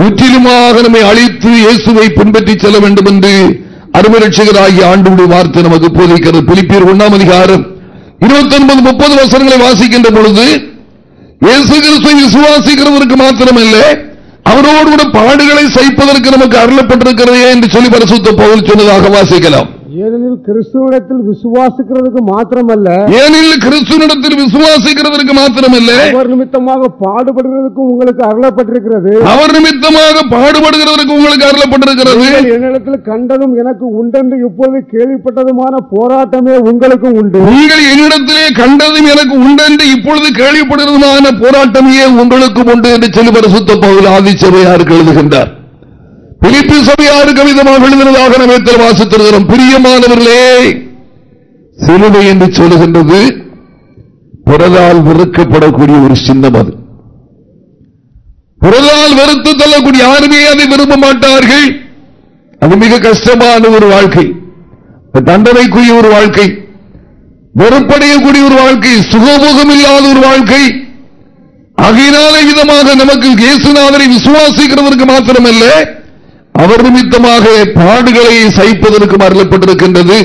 [SPEAKER 1] முற்றிலுமாக நம்மை அழித்து இயேசுவை பின்பற்றி செல்ல வேண்டும் என்று அருமரட்சகராகிய ஆண்டு வார்த்தை நமக்கு போதிக்கிறது பிலிப்பியர் ஒன்றாம் அதிகாரம் இருபத்தி ஒன்பது முப்பது வசனங்களை வாசிக்கின்ற பொழுது இயேசு கிறிஸ்துவை விசுவாசிக்கிறவருக்கு மாத்திரமில்லை അവരോടുകൂടെ പാടുകളെ സഹിപ്പതർക്ക് നമുക്ക് അറിയപ്പെട്ടിരിക്കുന്നത് എന്ന് ചൊല്ലി പരസ്യത്തെ പോകൽ ചൊന്നത് അഹവാസിക്കലാം
[SPEAKER 3] ஏனெனில் கிறிஸ்துவனிடத்தில் விசுவாசிக்கிறதுக்கு மாத்திரமல்ல ஏனெனில் கிறிஸ்துவனிடத்தில் விசுவாசிக்கிறதுக்கு மாத்திரமல்ல அவர் நிமித்தமாக பாடுபடுகிறதுக்கும் உங்களுக்கு அருளப்பட்டிருக்கிறது அவர் நிமித்தமாக பாடுபடுகிறதுக்கு உங்களுக்கு அருளப்பட்டிருக்கிறது என்னிடத்தில் கண்டதும் எனக்கு உண்டென்று இப்பொழுது கேள்விப்பட்டதுமான போராட்டமே உங்களுக்கும் உண்டு நீங்கள் என்னிடத்திலே கண்டதும் எனக்கு உண்டென்று இப்பொழுது கேள்விப்படுகிறதுமான போராட்டமே உங்களுக்கும் உண்டு என்று சொல்லி பரிசுத்த
[SPEAKER 1] பகுதியில் ஆதிச்சபையார் எழுதுகின்றார் பிரிப்பு சபையாறு கவிதமாக எழுதுவதாக நாம் வாசித்திருக்கிறோம் பிரியமானவர்களே சிலுவை என்று சொல்லுகின்றது புறதால் வெறுக்கப்படக்கூடிய ஒரு சின்னம் அது புறதால் வெறுத்து தள்ளக்கூடிய யாருமே அதை விரும்ப மாட்டார்கள் அது மிக கஷ்டமான ஒரு வாழ்க்கை தண்டனைக்குரிய ஒரு வாழ்க்கை வெறுப்படையக்கூடிய ஒரு வாழ்க்கை சுகபோகம் இல்லாத ஒரு வாழ்க்கை ஆகையினாலே விதமாக நமக்கு இயேசுநாதனை விசுவாசிக்கிறவருக்கு மாத்திரமல்ல அவர் நிமித்தமாக பாடுகளை சகிப்பதற்கு அருளப்பட்டிருக்கின்றது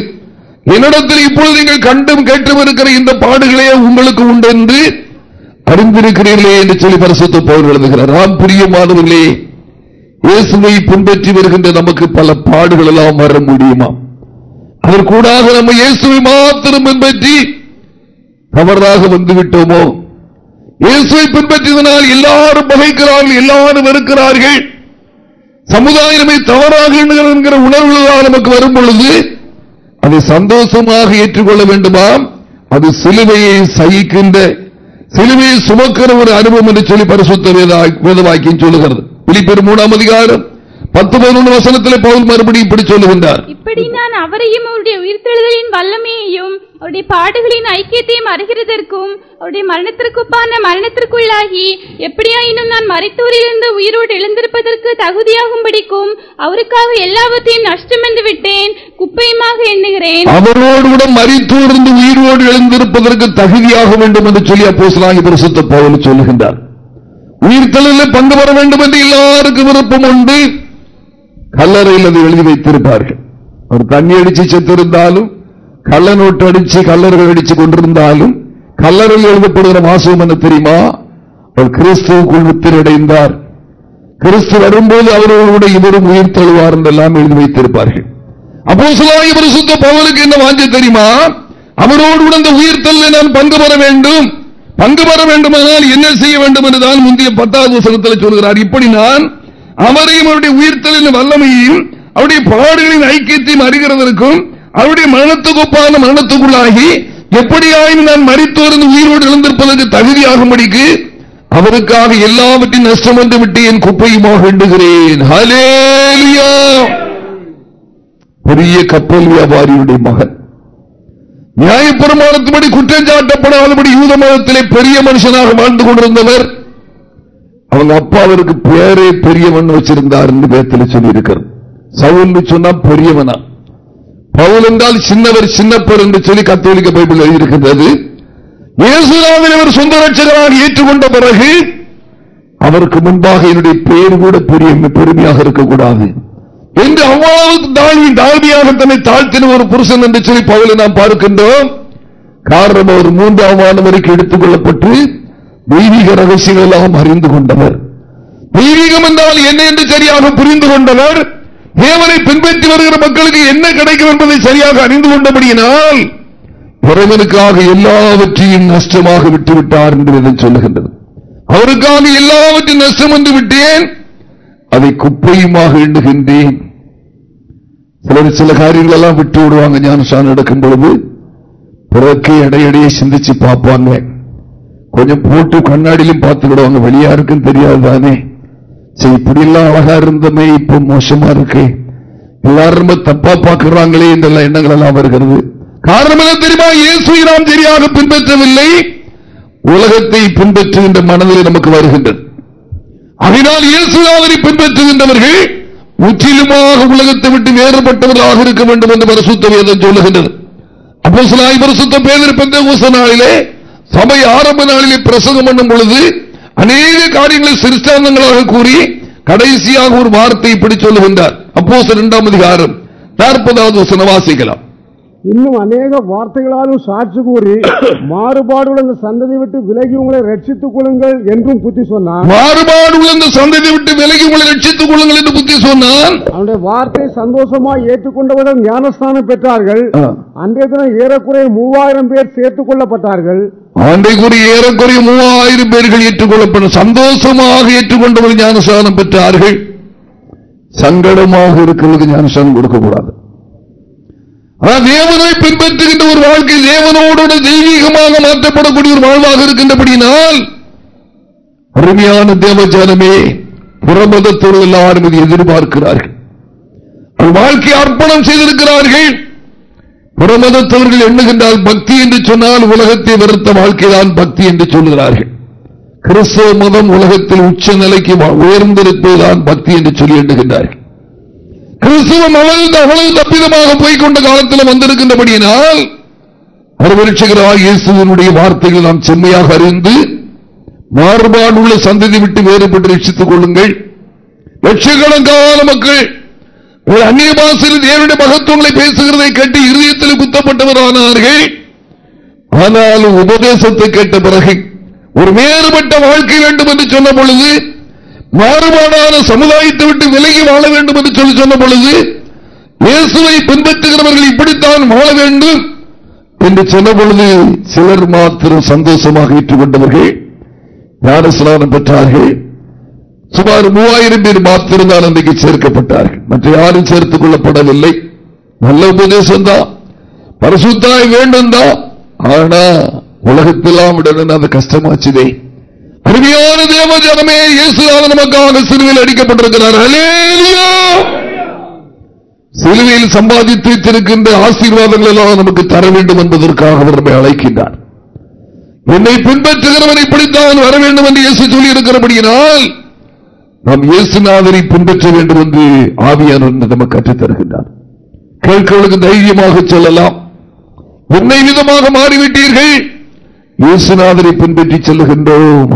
[SPEAKER 1] என்னிடத்தில் இப்பொழுது நீங்கள் கண்டும் கேட்டும் இருக்கிற இந்த பாடுகளே உங்களுக்கு உண்டு என்று அறிந்திருக்கிறீர்களே என்று சொல்லி பரிசுத்த போல் எழுதுகிறார் நாம் பிரியமானவர்களே இயேசுவை பின்பற்றி வருகின்ற நமக்கு பல பாடுகள் எல்லாம் வர முடியுமா அதற்கூடாக நம்ம இயேசுவை மாத்திரம் பின்பற்றி தவறாக வந்துவிட்டோமோ இயேசுவை பின்பற்றியதனால் எல்லாரும் பகைக்கிறார்கள் எல்லாரும் இருக்கிறார்கள் சமுதாயமே தவறாக என்கிற உணர்வுகளாக நமக்கு வரும் பொழுது அதை சந்தோஷமாக ஏற்றுக்கொள்ள வேண்டுமாம் அது சிலுவையை சகிக்கின்ற சிலுவையை சுமக்கிற ஒரு அனுபவம் என்று சொல்லி பரிசுத்த வேதவாக்கியம் சொல்லுகிறது பிலிப்பர் மூணாம் அதிகாரம் பத்து பதினொன்று வசனத்தில் போல் மறுபடியும் இப்படி சொல்லுகின்றார்
[SPEAKER 2] இப்படி நான் அவரையும் அவருடைய உயிர்த்தெழுதலின் வல்லமையையும் அவருடைய பாடுகளின் ஐக்கியத்தையும் அறிகிறதற்கும் அவருடைய மரணத்திற்குப்பான மரணத்திற்குள்ளாகி எப்படியாயினும் நான் மறைத்தோரிலிருந்து உயிரோடு எழுந்திருப்பதற்கு தகுதியாகும் படிக்கும் அவருக்காக எல்லாவற்றையும் நஷ்டம் என்று விட்டேன் குப்பையுமாக எண்ணுகிறேன் அவரோடு
[SPEAKER 1] கூட மறைத்தோரிலிருந்து உயிரோடு எழுந்திருப்பதற்கு தகுதியாக வேண்டும் என்று சொல்லி அப்போசலாகி பரிசுத்த பவுல் சொல்லுகின்றார் உயிர்த்தலில் பங்கு பெற வேண்டும் என்று எல்லாருக்கும் விருப்பம் உண்டு கல்லறையில் அதை எழுதி வைத்திருப்பார்கள் அவர் தண்ணி அடிச்சு செத்திருந்தாலும் கள்ள நோட்டு அடிச்சு கல்லறைகள் அடிச்சு கொண்டிருந்தாலும் கல்லறையில் எழுதப்படுகிற மாசம் என்ன தெரியுமா அவர் கிறிஸ்துவுக்குள் முத்திரடைந்தார் கிறிஸ்து வரும்போது அவர்களோட இவரும் உயிர் தழுவார் என்றெல்லாம் எழுதி வைத்திருப்பார்கள் அப்போ இவர் சுத்த பவுலுக்கு என்ன வாஞ்ச தெரியுமா அவரோடு உடந்த உயிர் தள்ளை நான் பங்கு பெற வேண்டும் பங்கு பெற வேண்டுமானால் என்ன செய்ய வேண்டும் என்றுதான் முந்தைய பத்தாவது சொல்கிறார் இப்படி நான் அவரையும் அவருடைய உயிர்த்தலின் வல்லமையையும் அவருடைய பாடுகளின் ஐக்கியத்தையும் அறிகிறதற்கும் அவருடைய மரணத்துக்கு ஒப்பான மரணத்துக்குள்ளாகி எப்படியாயும் நான் மறித்தோர்ந்து உயிரோடு எழுந்திருப்பதற்கு தகுதியாகும்படிக்கு அவருக்காக எல்லாவற்றையும் நஷ்டம் வந்து விட்டு என் குப்பையுமாக எண்டுகிறேன் பெரிய கப்பல் வியாபாரியுடைய மகன் நியாயப்பிரமாணத்தின்படி குற்றம் சாட்டப்படாதபடி யூத மதத்திலே பெரிய மனுஷனாக வாழ்ந்து கொண்டிருந்தவர் அவங்க அப்பா அவருக்கு பேரே பெரியவன் வச்சிருந்தார் என்று பேத்தில் சொல்லி இருக்கிறது சவுல் சொன்னா பெரியவனா பவுல் என்றால் சின்னவர் சின்னப்பர் என்று சொல்லி கத்தோலிக்க பைபிள் எழுதியிருக்கின்றது இயேசுநாதன் அவர் சொந்த ரட்சகராக ஏற்றுக்கொண்ட பிறகு அவருக்கு முன்பாக என்னுடைய பெயர் கூட பெரிய பெருமையாக இருக்கக்கூடாது என்று அவ்வளவு தாழ்வி தாழ்வியாக தன்னை தாழ்த்தின ஒரு புருஷன் என்று சொல்லி பவுலை நாம் பார்க்கின்றோம் காரணம் அவர் மூன்றாம் ஆண்டு வரைக்கும் எடுத்துக் கொள்ளப்பட்டு தெய்வீக ரகசியங்கள் எல்லாம் அறிந்து கொண்டவர் தெய்வீகம் என்றால் என்ன என்று சரியாக புரிந்து கொண்டவர் தேவனை பின்பற்றி வருகிற மக்களுக்கு என்ன கிடைக்கும் என்பதை சரியாக அறிந்து கொண்டபடியினால் இறைவனுக்காக எல்லாவற்றையும் நஷ்டமாக விட்டுவிட்டார் என்று சொல்லுகின்றது அவருக்காக எல்லாவற்றையும் நஷ்டம் வந்து விட்டேன் அதை குப்பையுமாக எண்ணுகின்றேன் சிலர் சில காரியங்கள் எல்லாம் விட்டு விடுவாங்க ஞானசான் நடக்கும் பொழுது பிறக்கே இடையிடையே சிந்திச்சு பார்ப்பாங்க கொஞ்சம் போட்டு கண்ணாடியிலும் பார்த்துக்கிடுவாங்க வெளியா இருக்குன்னு தெரியாதுதானே சரி சரி எல்லாம் அழகா இருந்தமே இப்ப மோசமா இருக்கு எல்லாரும் தப்பா பாக்குறாங்களே என்ற எண்ணங்கள் எல்லாம் வருகிறது காரணம் என்ன தெரியுமா இயேசு நாம் பின்பற்றவில்லை உலகத்தை பின்பற்றுகின்ற மனதில் நமக்கு வருகின்றது அதனால் இயேசுதாவரை பின்பற்றுகின்றவர்கள் முற்றிலுமாக உலகத்தை விட்டு வேறுபட்டவர்களாக இருக்க வேண்டும் என்று பரிசுத்த சொல்லுகின்றது அப்போ சில பரிசுத்த பேதர் பேரில் ஊச சபை ஆரம்ப நாளிலே பிரசங்கம் பண்ணும் பொழுது அநேக காரியங்களை சிறுஷ்டாந்தங்களாக கூறி கடைசியாக ஒரு வார்த்தை இப்படி சொல்லுகின்றார் அப்போ இரண்டாம் அதிகாரம் நாற்பதாவது வாசிக்கலாம்
[SPEAKER 3] இன்னும் அநேக வார்த்தைகளாலும் சாட்சி கூறி மாறுபாடு உள்ள சந்ததி விட்டு விலகி உங்களை ரட்சித்துக் கொள்ளுங்கள் என்றும் புத்தி சொன்னார் மாறுபாடு உள்ள சந்ததி விட்டு விலகி உங்களை ரட்சித்துக் கொள்ளுங்கள் என்று புத்தி சொன்னான் அவனுடைய வார்த்தை சந்தோஷமா ஏற்றுக்கொண்டவர்கள் ஞானஸ்தானம் பெற்றார்கள் அன்றைய தினம் ஏறக்குறைய மூவாயிரம் பேர் சேர்த்துக் கொள்ளப்பட்டார்கள்
[SPEAKER 1] ஆண்டைக்குரிய ஏறக்குறைய மூவாயிரம் பேர்கள் ஏற்றுக்கொள்ளப்பட சந்தோஷமாக ஏற்றுக்கொண்டவர் ஞானசானம் பெற்றார்கள் சங்கடமாக இருக்கிறது ஞானசானம் கொடுக்கக்கூடாது தேவனை பின்பற்றுகின்ற ஒரு வாழ்க்கை தேவனோடு தெய்வீகமாக மாற்றப்படக்கூடிய ஒரு வாழ்வாக இருக்கின்றபடியால் அருமையான தேவஜானமே புறமதத்தோடு எல்லாரும் எதிர்பார்க்கிறார்கள் வாழ்க்கையை அர்ப்பணம் செய்திருக்கிறார்கள் புறமதத்தவர்கள் எண்ணுகின்றால் பக்தி என்று சொன்னால் உலகத்தை வெறுத்த வாழ்க்கைதான் பக்தி என்று சொல்கிறார்கள் கிறிஸ்தவ மதம் உலகத்தில் உச்ச நிலைக்கு உயர்ந்திருப்பதுதான் பக்தி என்று சொல்லி எண்ணுகின்றார்கள் கிறிஸ்துவம் அவ்வளவு அவ்வளவு தப்பிதமாக போய்கொண்ட காலத்தில் வந்திருக்கின்றபடியினால் அருவருட்சகராக இயேசுவனுடைய வார்த்தைகள் நாம் செம்மையாக அறிந்து மாறுபாடுள்ள சந்ததி விட்டு வேறுபட்டு ரட்சித்துக் கொள்ளுங்கள் லட்சக்கணக்கான மக்கள் ஒரு அந்நிய பாசையில் தேவனுடைய மகத்துவங்களை பேசுகிறதை கேட்டு இருதயத்தில் குத்தப்பட்டவரானார்கள் ஆனாலும் உபதேசத்தை கேட்ட பிறகு ஒரு வேறுபட்ட வாழ்க்கை வேண்டும் என்று சொன்ன பொழுது மாறுபாடான சமுதாயத்தை விட்டு விலகி வாழ வேண்டும் என்று சொல்லி சொன்ன பொழுது இயேசுவை பின்பற்றுகிறவர்கள் இப்படித்தான் வாழ வேண்டும் என்று சொன்ன பொழுது சிலர் மாத்திரம் சந்தோஷமாக ஏற்றுக்கொண்டவர்கள் ஞானஸ்நானம் பெற்றார்கள் சுமார் மூவாயிரம் பேர் மாத்திருந்தால் அன்றைக்கு சேர்க்கப்பட்டார்கள் மற்ற யாரும் சேர்த்துக் கொள்ளப்படவில்லை நல்ல உபதேசம் தான் பரிசுத்தாய் வேண்டும் தான் ஆனா உலகத்தெல்லாம் விடணும் அது கஷ்டமாச்சுதே அருமையான தேவ ஜனமே இயேசுநாதன் நமக்காக சிலுவையில் அடிக்கப்பட்டிருக்கிறார் சிலுவையில் சம்பாதித்து வைத்திருக்கின்ற ஆசீர்வாதங்கள் எல்லாம் நமக்கு தர வேண்டும் என்பதற்காக அவர் நம்மை அழைக்கின்றார் என்னை பின்பற்றுகிறவன் இப்படித்தான் வர வேண்டும் என்று இயேசு சொல்லி இருக்கிறபடியினால் நாம் இயேசுநாதனை பின்பற்ற வேண்டும் என்று ஆவியான கற்றுத் தருகின்றார் கேட்கிறவர்களுக்கு தைரியமாக சொல்லலாம் உன்னை விதமாக மாறிவிட்டீர்கள் இயேசுநாதனை பின்பற்றி செல்லுகின்றோம்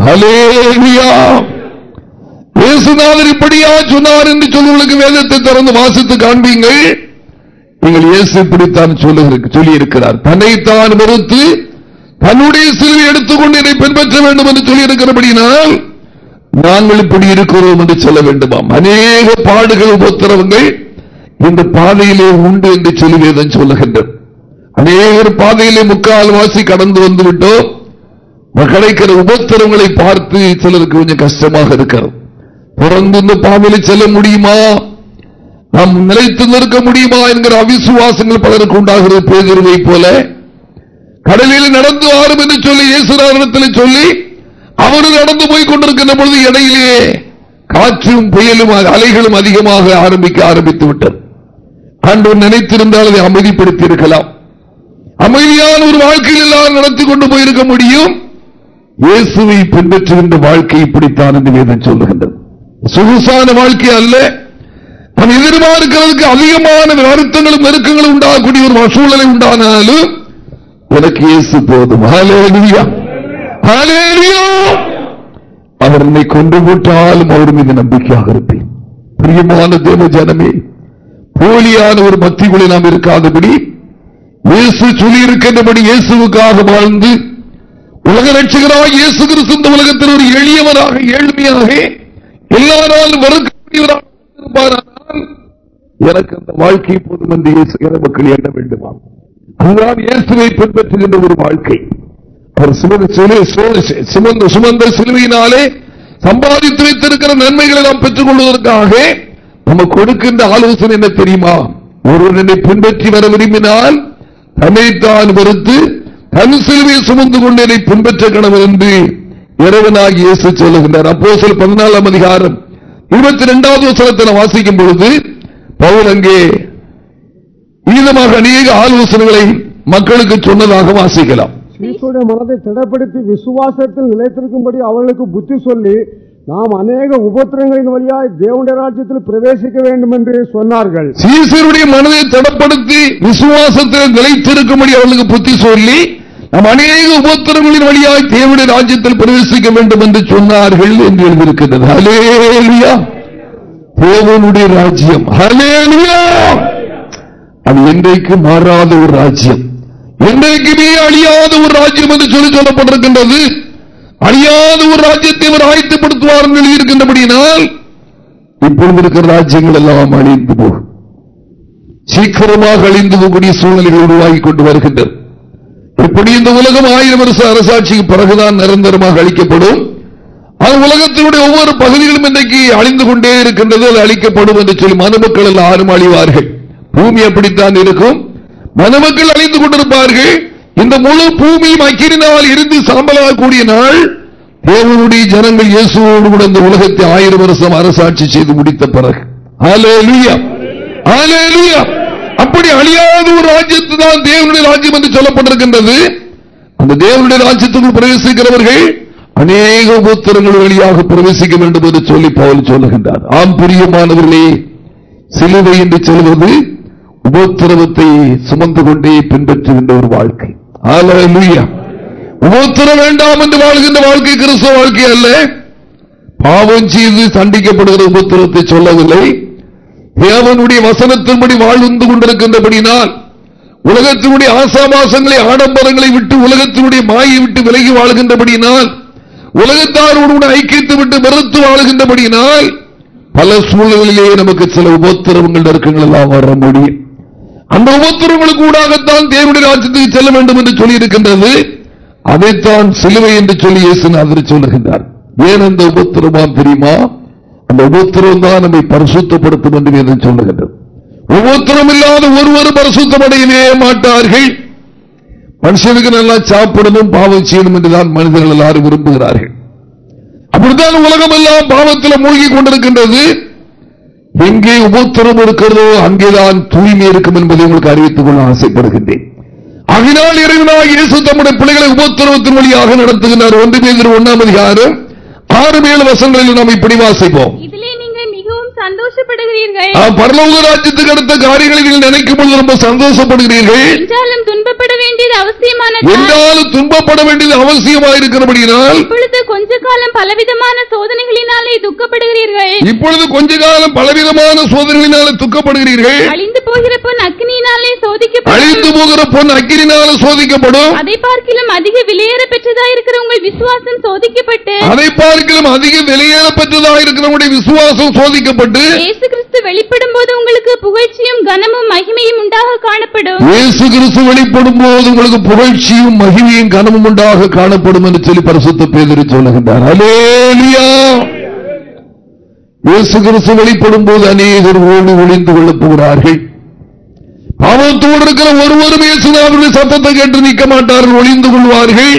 [SPEAKER 1] இயேசுநாதர் இப்படியா சொன்னார் என்று சொல்லுவதற்கு வேதத்தை திறந்து வாசித்து காண்பீங்கள் நீங்கள் இயேசு இப்படித்தான் சொல்லியிருக்கிறார் தன்னைத்தான் மறுத்து தன்னுடைய சிலுவை எடுத்துக்கொண்டு என்னை பின்பற்ற வேண்டும் என்று சொல்லியிருக்கிறபடியினால் நாங்கள் இப்படி இருக்கிறோம் என்று சொல்ல வேண்டுமாம் அநேக பாடுகள் உபத்திரவங்கள் இந்த பாதையிலே உண்டு என்று சொல்லுவேதன் வேதம் அநேக அநேகர் பாதையிலே முக்கால்வாசி கடந்து வந்து விட்டோம் கிடைக்கிற உபத்திரங்களை பார்த்து சிலருக்கு கொஞ்சம் கஷ்டமாக இருக்கிறது பிறந்து இந்த பாதையில செல்ல முடியுமா நாம் நிலைத்து நிற்க முடியுமா என்கிற அவிசுவாசங்கள் பலருக்கு உண்டாகிறது போல கடலில் நடந்து ஆறும் என்று சொல்லி இயேசுராரணத்தில் சொல்லி அவனு நடந்து போய் கொண்டிருக்கின்ற பொழுது இடையிலேயே காற்றும் புயலும் அலைகளும் அதிகமாக ஆரம்பிக்க ஆரம்பித்து விட்டது அன்று நினைத்திருந்தால் அதை அமைதிப்படுத்தி இருக்கலாம் அமைதியான ஒரு வாழ்க்கையில் எல்லாம் நடத்தி கொண்டு போயிருக்க முடியும் இயேசுவை பின்பற்றுகின்ற வாழ்க்கை இப்படித்தான் என்று வேதம் சொல்லுகின்றது சொகுசான வாழ்க்கை அல்ல நம் எதிர்பார்க்கிறதுக்கு அதிகமான வருத்தங்களும் நெருக்கங்களும் உண்டாகக்கூடிய ஒரு சூழலை உண்டானாலும் உனக்கு இயேசு போதும் அவர் என்னை கொண்டு போட்டாலும் அவர் மீது நம்பிக்கையாக இருப்பேன் பிரியமான தேவ ஜனமே போலியான ஒரு மத்திக்குள்ளே நாம் இருக்காதபடி இயேசு சொல்லி இருக்கின்றபடி இயேசுக்காக வாழ்ந்து உலக ரட்சகராக இயேசு கிறிஸ்து உலகத்தில் ஒரு எளியவராக ஏழ்மையாக எல்லாராலும் எனக்கு அந்த வாழ்க்கை போதும் என்று மக்கள் எண்ண வேண்டுமா அதுதான் இயேசுவை பின்பற்றுகின்ற ஒரு வாழ்க்கை அவர் சுமந்த சிலுவையினாலே சம்பாதித்து வைத்திருக்கிற நன்மைகளை நாம் பெற்றுக் கொள்வதற்காக நம்ம கொடுக்கின்ற ஆலோசனை என்ன தெரியுமா ஒருவர் என்னை பின்பற்றி வர விரும்பினால் தன்னைத்தான் வருத்து தன் சிலுவையை சுமந்து கொண்டு என்னை பின்பற்ற கணவன் என்று இறைவனாகி இயேசு சொல்லுகின்றார் அப்போ சொல் பதினாலாம் அதிகாரம் இருபத்தி ரெண்டாவது வசனத்தை வாசிக்கும் பொழுது பவுல் அங்கே அநேக ஆலோசனைகளை மக்களுக்கு சொன்னதாக வாசிக்கலாம்
[SPEAKER 3] கிறிஸ்துடைய மனதை திடப்படுத்தி விசுவாசத்தில் நிலைத்திருக்கும்படி அவர்களுக்கு புத்தி சொல்லி நாம் அநேக உபத்திரங்களின் வழியாய் தேவனுடைய ராஜ்யத்தில் பிரவேசிக்க வேண்டும் என்று சொன்னார்கள் சீசருடைய மனதை திடப்படுத்தி
[SPEAKER 1] விசுவாசத்தில் நிலைத்திருக்கும்படி அவர்களுக்கு புத்தி சொல்லி நாம் அநேக உபத்திரங்களின் வழியாய் தேவனுடைய ராஜ்யத்தில் பிரவேசிக்க வேண்டும் என்று சொன்னார்கள் என்று எழுதியிருக்கின்றது தேவனுடைய ராஜ்யம் அது என்றைக்கு மாறாத ஒரு ராஜ்யம் என்றைக்குமே அழியாத ஒரு ராஜ்யம் என்று சொல்லி சொல்லப்பட்டிருக்கின்றது அழியாத ஒரு ராஜ்யத்தை அவர் ஆயத்தப்படுத்துவார் என்று எழுதியிருக்கின்றபடியினால் இப்பொழுது இருக்கிற ராஜ்யங்கள் எல்லாம் அழிந்து போகும் சீக்கிரமாக அழிந்து போகக்கூடிய சூழ்நிலைகள் உருவாகி கொண்டு வருகின்றது இப்படி இந்த உலகம் ஆயிரம் வருஷ அரசாட்சிக்கு பிறகுதான் நிரந்தரமாக அளிக்கப்படும் அது உலகத்தினுடைய ஒவ்வொரு பகுதிகளும் இன்றைக்கு அழிந்து கொண்டே இருக்கின்றது அது அழிக்கப்படும் என்று சொல்லி மக்கள் எல்லாம் ஆறும் அழிவார்கள் பூமி அப்படித்தான் இருக்கும் மணமக்கள் அழிந்து கொண்டிருப்பார்கள் இந்த முழு பூமியும் அக்கிரினால் இருந்து கூடிய நாள் தேவனுடைய ஜனங்கள் இயேசுவோடு கூட இந்த உலகத்தை ஆயிரம் வருஷம் அரசாட்சி செய்து முடித்த பிறகு அப்படி அழியாத ஒரு ராஜ்யத்து தான் தேவனுடைய ராஜ்யம் என்று சொல்லப்பட்டிருக்கின்றது அந்த தேவனுடைய ராஜ்யத்துக்குள் பிரவேசிக்கிறவர்கள் அநேக உபத்திரங்கள் வழியாக பிரவேசிக்க வேண்டும் என்று சொல்லி பவுல் சொல்லுகின்றார் ஆம் பிரியமானவர்களே சிலுவை என்று சொல்வது உபோத்திரவத்தை சுமந்து கொண்டே பின்பற்றுகின்ற ஒரு வாழ்க்கை உபோத்திர வேண்டாம் என்று வாழ்கின்ற வாழ்க்கை கிறிஸ்தவ வாழ்க்கை அல்ல பாவம் செய்து தண்டிக்கப்படுகிற உபோத்திரத்தை சொல்லவில்லை தேவனுடைய வசனத்தின்படி வாழ்ந்து கொண்டிருக்கின்றபடினால் உலகத்தினுடைய ஆசாபாசங்களை ஆடம்பரங்களை விட்டு உலகத்தினுடைய மாயை விட்டு விலகி வாழ்கின்றபடினால் உலகத்தாரோடு ஐக்கியத்தை விட்டு மறுத்து வாழ்கின்றபடினால் பல சூழலிலேயே நமக்கு சில உபோத்திரவங்கள் நெருக்கங்கள் எல்லாம் வர முடியும் அந்த உபத்திரங்களுக்கு ஊடாகத்தான் தேவடி ராஜ்யத்துக்கு செல்ல வேண்டும் என்று சொல்லியிருக்கின்றது அதைத்தான் சிலுவை என்று சொல்லி இயேசுநாதர் சொல்லுகின்றார் ஏன் அந்த உபத்திரமாம் தெரியுமா அந்த உபத்திரம் தான் நம்மை பரிசுத்தப்படுத்தும் என்று சொல்லுகின்றது உபத்திரம் இல்லாத ஒருவரும் பரிசுத்தமடையவே மாட்டார்கள் மனுஷனுக்கு நல்லா சாப்பிடணும் பாவம் செய்யணும் என்றுதான் மனிதர்கள் எல்லாரும் விரும்புகிறார்கள் அப்படித்தான் உலகம் எல்லாம் பாவத்தில் மூழ்கி கொண்டிருக்கின்றது எங்கே உபத்திரம் இருக்கிறதோ அங்கேதான் தூய்மை இருக்கும் என்பதை உங்களுக்கு அறிவித்துக் கொள்ள ஆசைப்படுகின்றேன் அகினால் இறைவனாக இயேசு தம்முடைய பிள்ளைகளை உபத்திரவத்தின் வழியாக நடத்துகின்றார் ஒன்று பேர் ஒன்றாம் அதிகாரம் ஆறு மேல வசங்களில் நாம் இப்படி வாசிப்போம்
[SPEAKER 2] சந்தோஷப்படுகிறீர்கள் பரலோக
[SPEAKER 1] ராஜ்யத்துக்கு அடுத்த காரியங்களை நீங்கள் நினைக்கும் போது ரொம்ப சந்தோஷப்படுகிறீர்கள்
[SPEAKER 2] துன்பப்பட வேண்டியது அவசியமானது என்றாலும் துன்பப்பட வேண்டியது அவசியமா அவசியமாயிருக்கிறபடியினால் இப்பொழுது கொஞ்ச காலம் பலவிதமான சோதனைகளினாலே துக்கப்படுகிறீர்கள் இப்பொழுது கொஞ்ச காலம் பலவிதமான சோதனைகளினாலே துக்கப்படுகிறீர்கள் அழிந்து போகிற பொன் அக்னியினாலே சோதிக்கப்படும் அழிந்து போகிற பொன் அக்னியினாலே சோதிக்கப்படும் அதை பார்க்கிலும் அதிக விலையேற பெற்றதா இருக்கிற உங்கள் விசுவாசம் சோதிக்கப்பட்டு அதை பார்க்கிலும்
[SPEAKER 1] அதிக விலையேற பெற்றதா இருக்கிற உங்களுடைய விசுவாசம் சோதிக்கப்பட்டு இயேசு
[SPEAKER 2] கிறிஸ்து வெளிப்படும் போது உங்களுக்கு புகழ்ச்சியும் கனமும் மகிமையும் உண்டாக காணப்படும் இயேசு
[SPEAKER 1] கிறிஸ்து வெளிப்படும் வரும்போது உங்களுக்கு புகழ்ச்சியும் மகிழ்ச்சியும் கனமும் உண்டாக காணப்படும் என்று சொல்லி பரிசுத்த பேதரி சொல்லுகின்றார் வெளிப்படும் போது அநேகர் ஓடி ஒளிந்து கொள்ளப் போகிறார்கள் பாவத்தோடு இருக்கிற ஒருவரும் இயேசுதாவின் சத்தத்தை கேட்டு நிற்க மாட்டார்கள் ஒளிந்து கொள்வார்கள்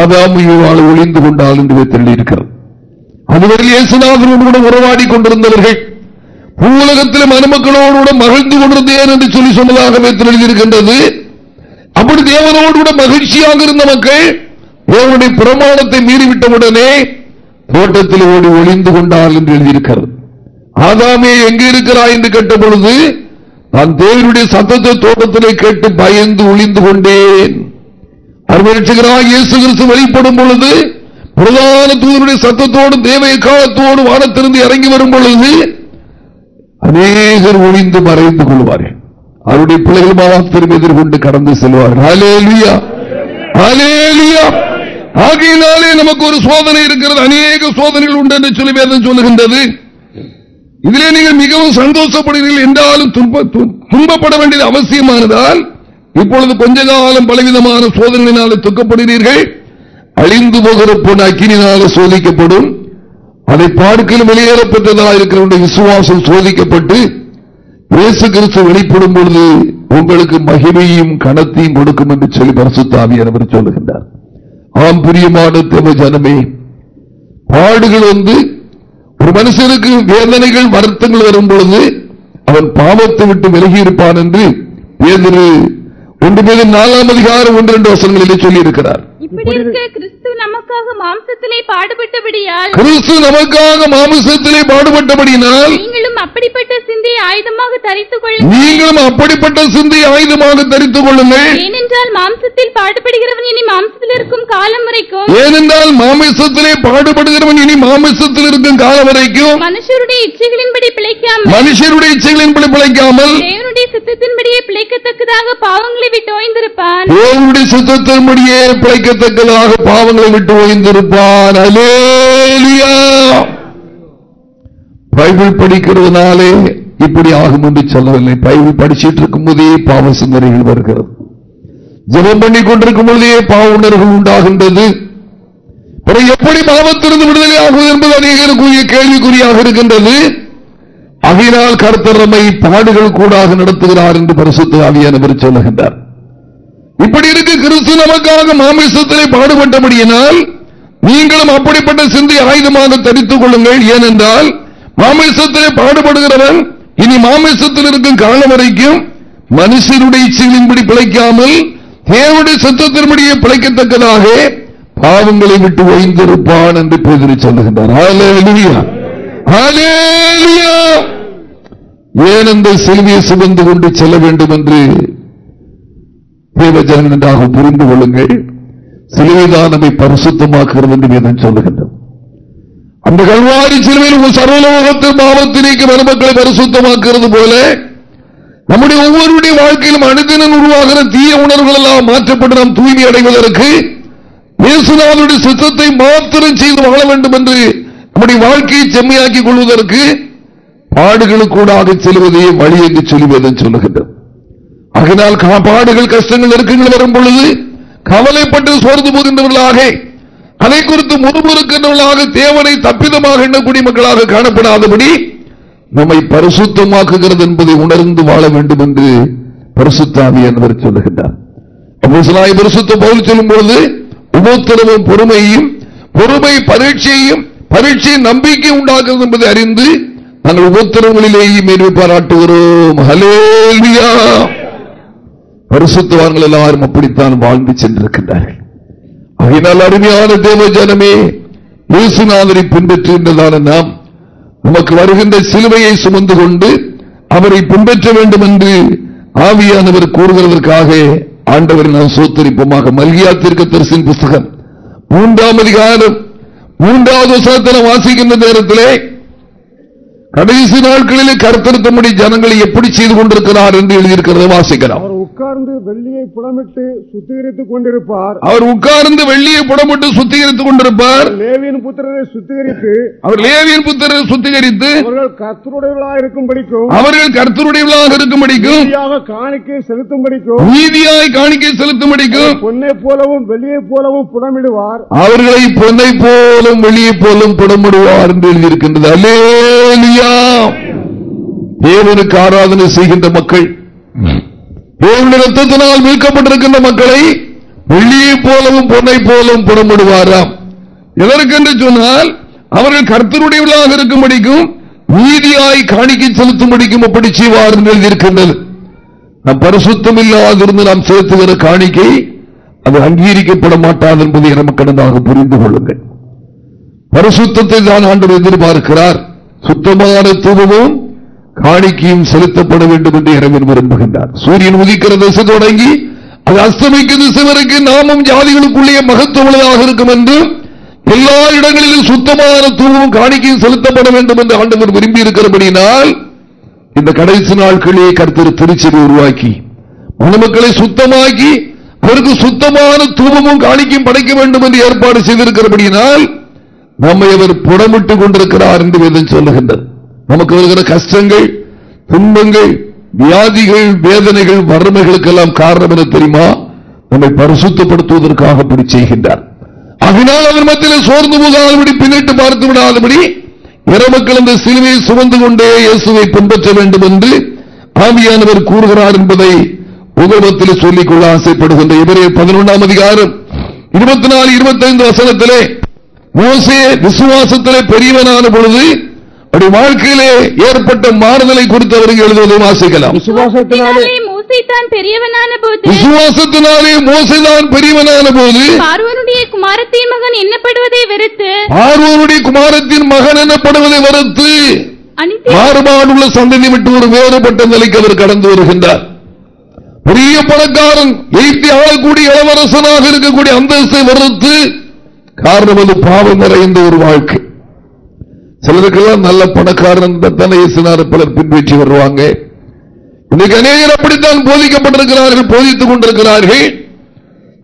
[SPEAKER 1] ஆதாம் யுவால் ஒளிந்து கொண்டால் என்று தள்ளியிருக்கிறது அதுவரை இயேசுநாதனோடு கூட உறவாடி கொண்டிருந்தவர்கள் பூலகத்தில் மருமக்களோடு மகிழ்ந்து கொண்டிருந்தேன் என்று சொல்லி சொன்னதாகவே வைத்து தேவனோடு கூட மகிழ்ச்சியாக இருந்த மக்கள் தேவனுடைய பிரமாணத்தை மீறிவிட்டவுடனே தோட்டத்தில் ஓடி ஒளிந்து கொண்டார் என்று எழுதியிருக்கிறது ஆதாமே எங்கே இருக்கிறாய் என்று கேட்ட பொழுது நான் தேவனுடைய சத்தத்தை தோட்டத்திலே கேட்டு பயந்து ஒளிந்து கொண்டேன் இயேசு கிறிஸ்து வெளிப்படும் பொழுது பிரதான தூதனுடைய சத்தத்தோடும் தேவ காலத்தோடு வானத்திலிருந்து இறங்கி வரும் பொழுது அநேகர் ஒளிந்து மறைந்து கொள்வார்கள் அவருடைய பிள்ளைகள் மாத்திரம் எதிர்கொண்டு கடந்து செல்வார்கள் ஆகையினாலே நமக்கு ஒரு சோதனை இருக்கிறது அநேக சோதனைகள் உண்டு என்று சொல்லி வேதம் சொல்லுகின்றது இதிலே நீங்கள் மிகவும் சந்தோஷப்படுகிறீர்கள் என்றாலும் துன்பப்பட வேண்டியது அவசியமானதால் இப்பொழுது கொஞ்ச காலம் பலவிதமான சோதனையினாலே துக்கப்படுகிறீர்கள் அழிந்து போகிற பொண்ணு அக்கினால சோதிக்கப்படும் அதை பார்க்கலும் வெளியேறப்பட்டதாக இருக்கிற விசுவாசம் சோதிக்கப்பட்டு இயேசு கிறிஸ்து வெளிப்படும் பொழுது உங்களுக்கு மகிமையும் கணத்தையும் கொடுக்கும் என்று சொல்லி பரிசுத்தாமியானவர் சொல்லுகின்றார் ஆம் பிரியமான தேவ ஜனமே பாடுகள் வந்து ஒரு மனுஷனுக்கு வேதனைகள் வருத்தங்கள் வரும் பொழுது அவன் பாவத்தை விட்டு விலகி இருப்பான் என்று ஒன்று பேரும் நாலாம் அதிகாரம் ஒன்று இரண்டு வசனங்களிலே சொல்லியிருக்கிறார்
[SPEAKER 2] கிறிஸ்து நமக்காக மாம்சத்திலே பாடுபட்டபடியால் கிறிஸ்து நமக்காக மாம்சத்திலே பாடுபட்டபடியினால் நீங்களும் அப்படிப்பட்ட சிந்தையை ஆயுதமாக தரித்துக் கொள்ளுங்கள் நீங்களும்
[SPEAKER 1] அப்படிப்பட்ட சிந்தையை ஆயுதமாக தரித்துக் கொள்ளுங்கள்
[SPEAKER 2] ஏனென்றால் மாம்சத்தில் பாடுபடுகிறவன் இனி மாம்சத்தில் இருக்கும் காலம் வரைக்கும் ஏனென்றால்
[SPEAKER 1] மாமிசத்திலே பாடுபடுகிறவன் இனி மாமிசத்தில் இருக்கும் காலம் வரைக்கும்
[SPEAKER 2] மனுஷருடைய இச்சைகளின்படி பிழைக்காமல் மனுஷருடைய இச்சைகளின்படி பிழைக்காமல் தேவனுடைய சித்தத்தின்படியே பிழைக்கத்தக்கதாக பாவங்களை விட்டு ஓய்ந்திருப்பான் தேவனுடைய
[SPEAKER 1] சித்தத்தின்படியே பிழைக்க எண்ணக்களாக பாவங்களை விட்டு ஓய்ந்திருப்பான் அலேலியா பைபிள் படிக்கிறதுனாலே இப்படி ஆகும் என்று சொல்லவில்லை பைபிள் படிச்சிட்டு இருக்கும் போதே பாவ சிந்தனைகள் வருகிறது ஜபம் பண்ணி கொண்டிருக்கும் பொழுதே பாவ உணர்வுகள் உண்டாகின்றது எப்படி பாவத்திலிருந்து விடுதலை ஆகும் என்பது அநேகருக்குரிய கேள்விக்குறியாக இருக்கின்றது அகையினால் கருத்தரமை பாடுகள் கூடாக நடத்துகிறார் என்று பரிசுத்த ஆவியானவர் சொல்லுகின்றார் இப்படி இருக்க கிறிஸ்து நமக்காக மாமிசத்திலே பாடுபட்டபடியினால் நீங்களும் அப்படிப்பட்ட சிந்தை ஆயுதமாக தரித்துக் கொள்ளுங்கள் ஏனென்றால் மாமிசத்திலே பாடுபடுகிறவன் இனி மாமிசத்தில் இருக்கும் காலம் வரைக்கும் மனுஷனுடைய இச்சைகளின்படி பிழைக்காமல் தேவடைய சத்தத்தின்படியே பிழைக்கத்தக்கதாக பாவங்களை விட்டு ஓய்ந்திருப்பான் என்று பேதறி சொல்லுகின்றார் ஏன் அந்த செல்வியை சுமந்து கொண்டு செல்ல வேண்டும் என்று தேவஜானன் என்றாக புரிந்து கொள்ளுங்கள் சிலுவைதான் நம்மை பரிசுத்தமாக்குகிறது என்று வேதம் சொல்லுகின்றது அந்த கல்வாரி சிலுவையில் சர்வலோகத்தின் பாவத்தினேக்கு மருமக்களை பரிசுத்தமாக்குறது போல நம்முடைய ஒவ்வொருடைய வாழ்க்கையிலும் அனுதினம் உருவாகிற தீய உணர்வுகள் எல்லாம் மாற்றப்பட்டு நாம் தூய்மை அடைவதற்கு இயேசுநாதனுடைய சித்தத்தை மாத்திரம் செய்து வாழ வேண்டும் என்று நம்முடைய வாழ்க்கையை செம்மையாக்கிக் கொள்வதற்கு பாடுகளுக்கூடாக செல்வதையும் வழி என்று சொல்லுவதன் சொல்லுகின்றோம் அதனால் காப்பாடுகள் கஷ்டங்கள் நெருக்கங்கள் வரும் பொழுது கவலைப்பட்டு சோர்ந்து போகின்றவர்களாக அதை குறித்து முறுமுறுக்கின்றவர்களாக தேவனை தப்பிதமாக எண்ணக்கூடிய மக்களாக காணப்படாதபடி நம்மை பரிசுத்தமாக்குகிறது என்பதை உணர்ந்து வாழ வேண்டும் என்று பரிசுத்தாமி என்பவர் சொல்லுகின்றார் பரிசுத்த பதில் சொல்லும் பொழுது உபோத்திரமும் பொறுமையும் பொறுமை பரீட்சையும் பரீட்சை நம்பிக்கை உண்டாகிறது என்பதை அறிந்து நாங்கள் உபோத்திரங்களிலேயும் மேன்மை பாராட்டுகிறோம் ஹலோ பரிசுத்துவார்கள் எல்லாரும் அப்படித்தான் வாழ்ந்து சென்றிருக்கின்றார்கள் அதனால் அருமையான தேவ ஜனமே இயேசுநாதரை பின்பற்றுகின்றதான நாம் நமக்கு வருகின்ற சிலுவையை சுமந்து கொண்டு அவரை பின்பற்ற வேண்டும் என்று ஆவியானவர் கூறுகிறதற்காக ஆண்டவரை நாம் சோத்தரிப்போமாக மல்கியா தீர்க்க தரிசின் புஸ்தகம் மூன்றாம் அதிகாரம் மூன்றாவது வாசிக்கின்ற நேரத்திலே கடைசி நாட்களிலே கருத்தர் ஜனங்களை எப்படி செய்து கொண்டிருக்கிறார் என்று எழுதியிருக்கிறத
[SPEAKER 3] வாசிக்கலாம் அவர் உட்கார்ந்து வெள்ளியை புடமிட்டு சுத்திகரித்துக் கொண்டிருப்பார் அவர் உட்கார்ந்து வெள்ளியை புடமிட்டு சுத்திகரித்துக் கொண்டிருப்பார் சுத்திகரித்து அவர் லேவியின்
[SPEAKER 1] புத்திரரை சுத்திகரித்து அவர்கள்
[SPEAKER 3] கர்த்தருடையவர்களாக இருக்கும்படிக்கும் அவர்கள் கர்த்தருடையவர்களாக இருக்கும்படிக்கும் காணிக்கை செலுத்தும்படிக்கும் நீதியாய் காணிக்கை செலுத்தும்படிக்கும் பொன்னை போலவும் வெளியை போலவும் புடமிடுவார்
[SPEAKER 1] அவர்களை பொன்னை போலும் வெளியை போலும் புடமிடுவார் என்று எழுதியிருக்கின்றது அலேலியா தேவனுக்கு ஆராதனை செய்கின்ற மக்கள் தேவனுடைய ரத்தத்தினால் மீட்கப்பட்டிருக்கின்ற மக்களை வெள்ளியை போலவும் பொண்ணை போலவும் புறப்படுவாராம் எதற்கென்று சொன்னால் அவர்கள் கருத்தருடையவர்களாக இருக்கும்படிக்கும் நீதியாய் காணிக்கை செலுத்தும்படிக்கும் அப்படி செய்வார் என்று எழுதியிருக்கின்றது நம் பரிசுத்தம் இல்லாதிருந்து நாம் செலுத்துகிற காணிக்கை அது அங்கீகரிக்கப்பட மாட்டாது என்பதை நமக்கு நன்றாக புரிந்து கொள்ளுங்கள் பரிசுத்தத்தை தான் ஆண்டு எதிர்பார்க்கிறார் சுத்தமான தூபமும் காணிக்கையும் செலுத்தப்பட வேண்டும் என்று இறைவன் விரும்புகின்றார் சூரியன் உதிக்கிற திசை தொடங்கி அது அஸ்தமிக்கும் திசை வரைக்கும் நாமும் ஜாதிகளுக்குள்ளே மகத்துவமாக இருக்கும் என்று எல்லா இடங்களிலும் சுத்தமான தூபமும் காணிக்கையும் செலுத்தப்பட வேண்டும் என்று ஆண்டவர் விரும்பி இருக்கிறபடினால் இந்த கடைசி நாட்களே கருத்தர் திருச்செவி உருவாக்கி மணமக்களை சுத்தமாக்கி அவருக்கு சுத்தமான தூபமும் காணிக்கையும் படைக்க வேண்டும் என்று ஏற்பாடு செய்திருக்கிறபடியினால் நம்மை அவர் புடமிட்டுக் கொண்டிருக்கிறார் என்று வேதம் சொல்லுகின்றது நமக்கு வருகிற கஷ்டங்கள் துன்பங்கள் வியாதிகள் வேதனைகள் வறுமைகளுக்கெல்லாம் காரணம் என தெரியுமா நம்மை பரிசுத்தப்படுத்துவதற்காக அப்படி செய்கின்றார் அதனால் அவர் மத்தியில் சோர்ந்து போகாதபடி பின்னிட்டு பார்த்து விடாதபடி இறமக்கள் அந்த சிலுவையை சுமந்து கொண்டே இயேசுவை பின்பற்ற வேண்டும் என்று ஆவியானவர் கூறுகிறார் என்பதை உதவத்தில் சொல்லிக்கொள்ள ஆசைப்படுகின்ற இவரே பதினொன்றாம் அதிகாரம் இருபத்தி நாலு இருபத்தி ஐந்து வசனத்திலே மோசே விசுவாசத்திலே பெரியவனான பொழுது அப்படி வாழ்க்கையிலே ஏற்பட்ட மாறுதலை குறித்து அவருக்கு எழுதுவதும் விசுவாசத்தினாலே
[SPEAKER 2] பெரியவனான பெரியவனான குமாரத்தின் மகன் என்னப்படுவதை
[SPEAKER 1] குமாரத்தின் மகன் என்னப்படுவதை வேறுபட்ட நிலைக்கு அவர் கடந்து வருகின்றார் பெரிய பணக்காரன் எய்த்தி ஆளக்கூடிய இளவரசனாக இருக்கக்கூடிய அந்தஸ்தை வருத்து காரணம் அது பாவம் நிறைந்த ஒரு வாழ்க்கை சிலருக்கெல்லாம் நல்ல பணக்காரன் தானே இயேசுனார் பலர் பின்பற்றி வருவாங்க இன்னைக்கு அநேகர் அப்படித்தான் போதிக்கப்பட்டிருக்கிறார்கள் போதித்துக் கொண்டிருக்கிறார்கள்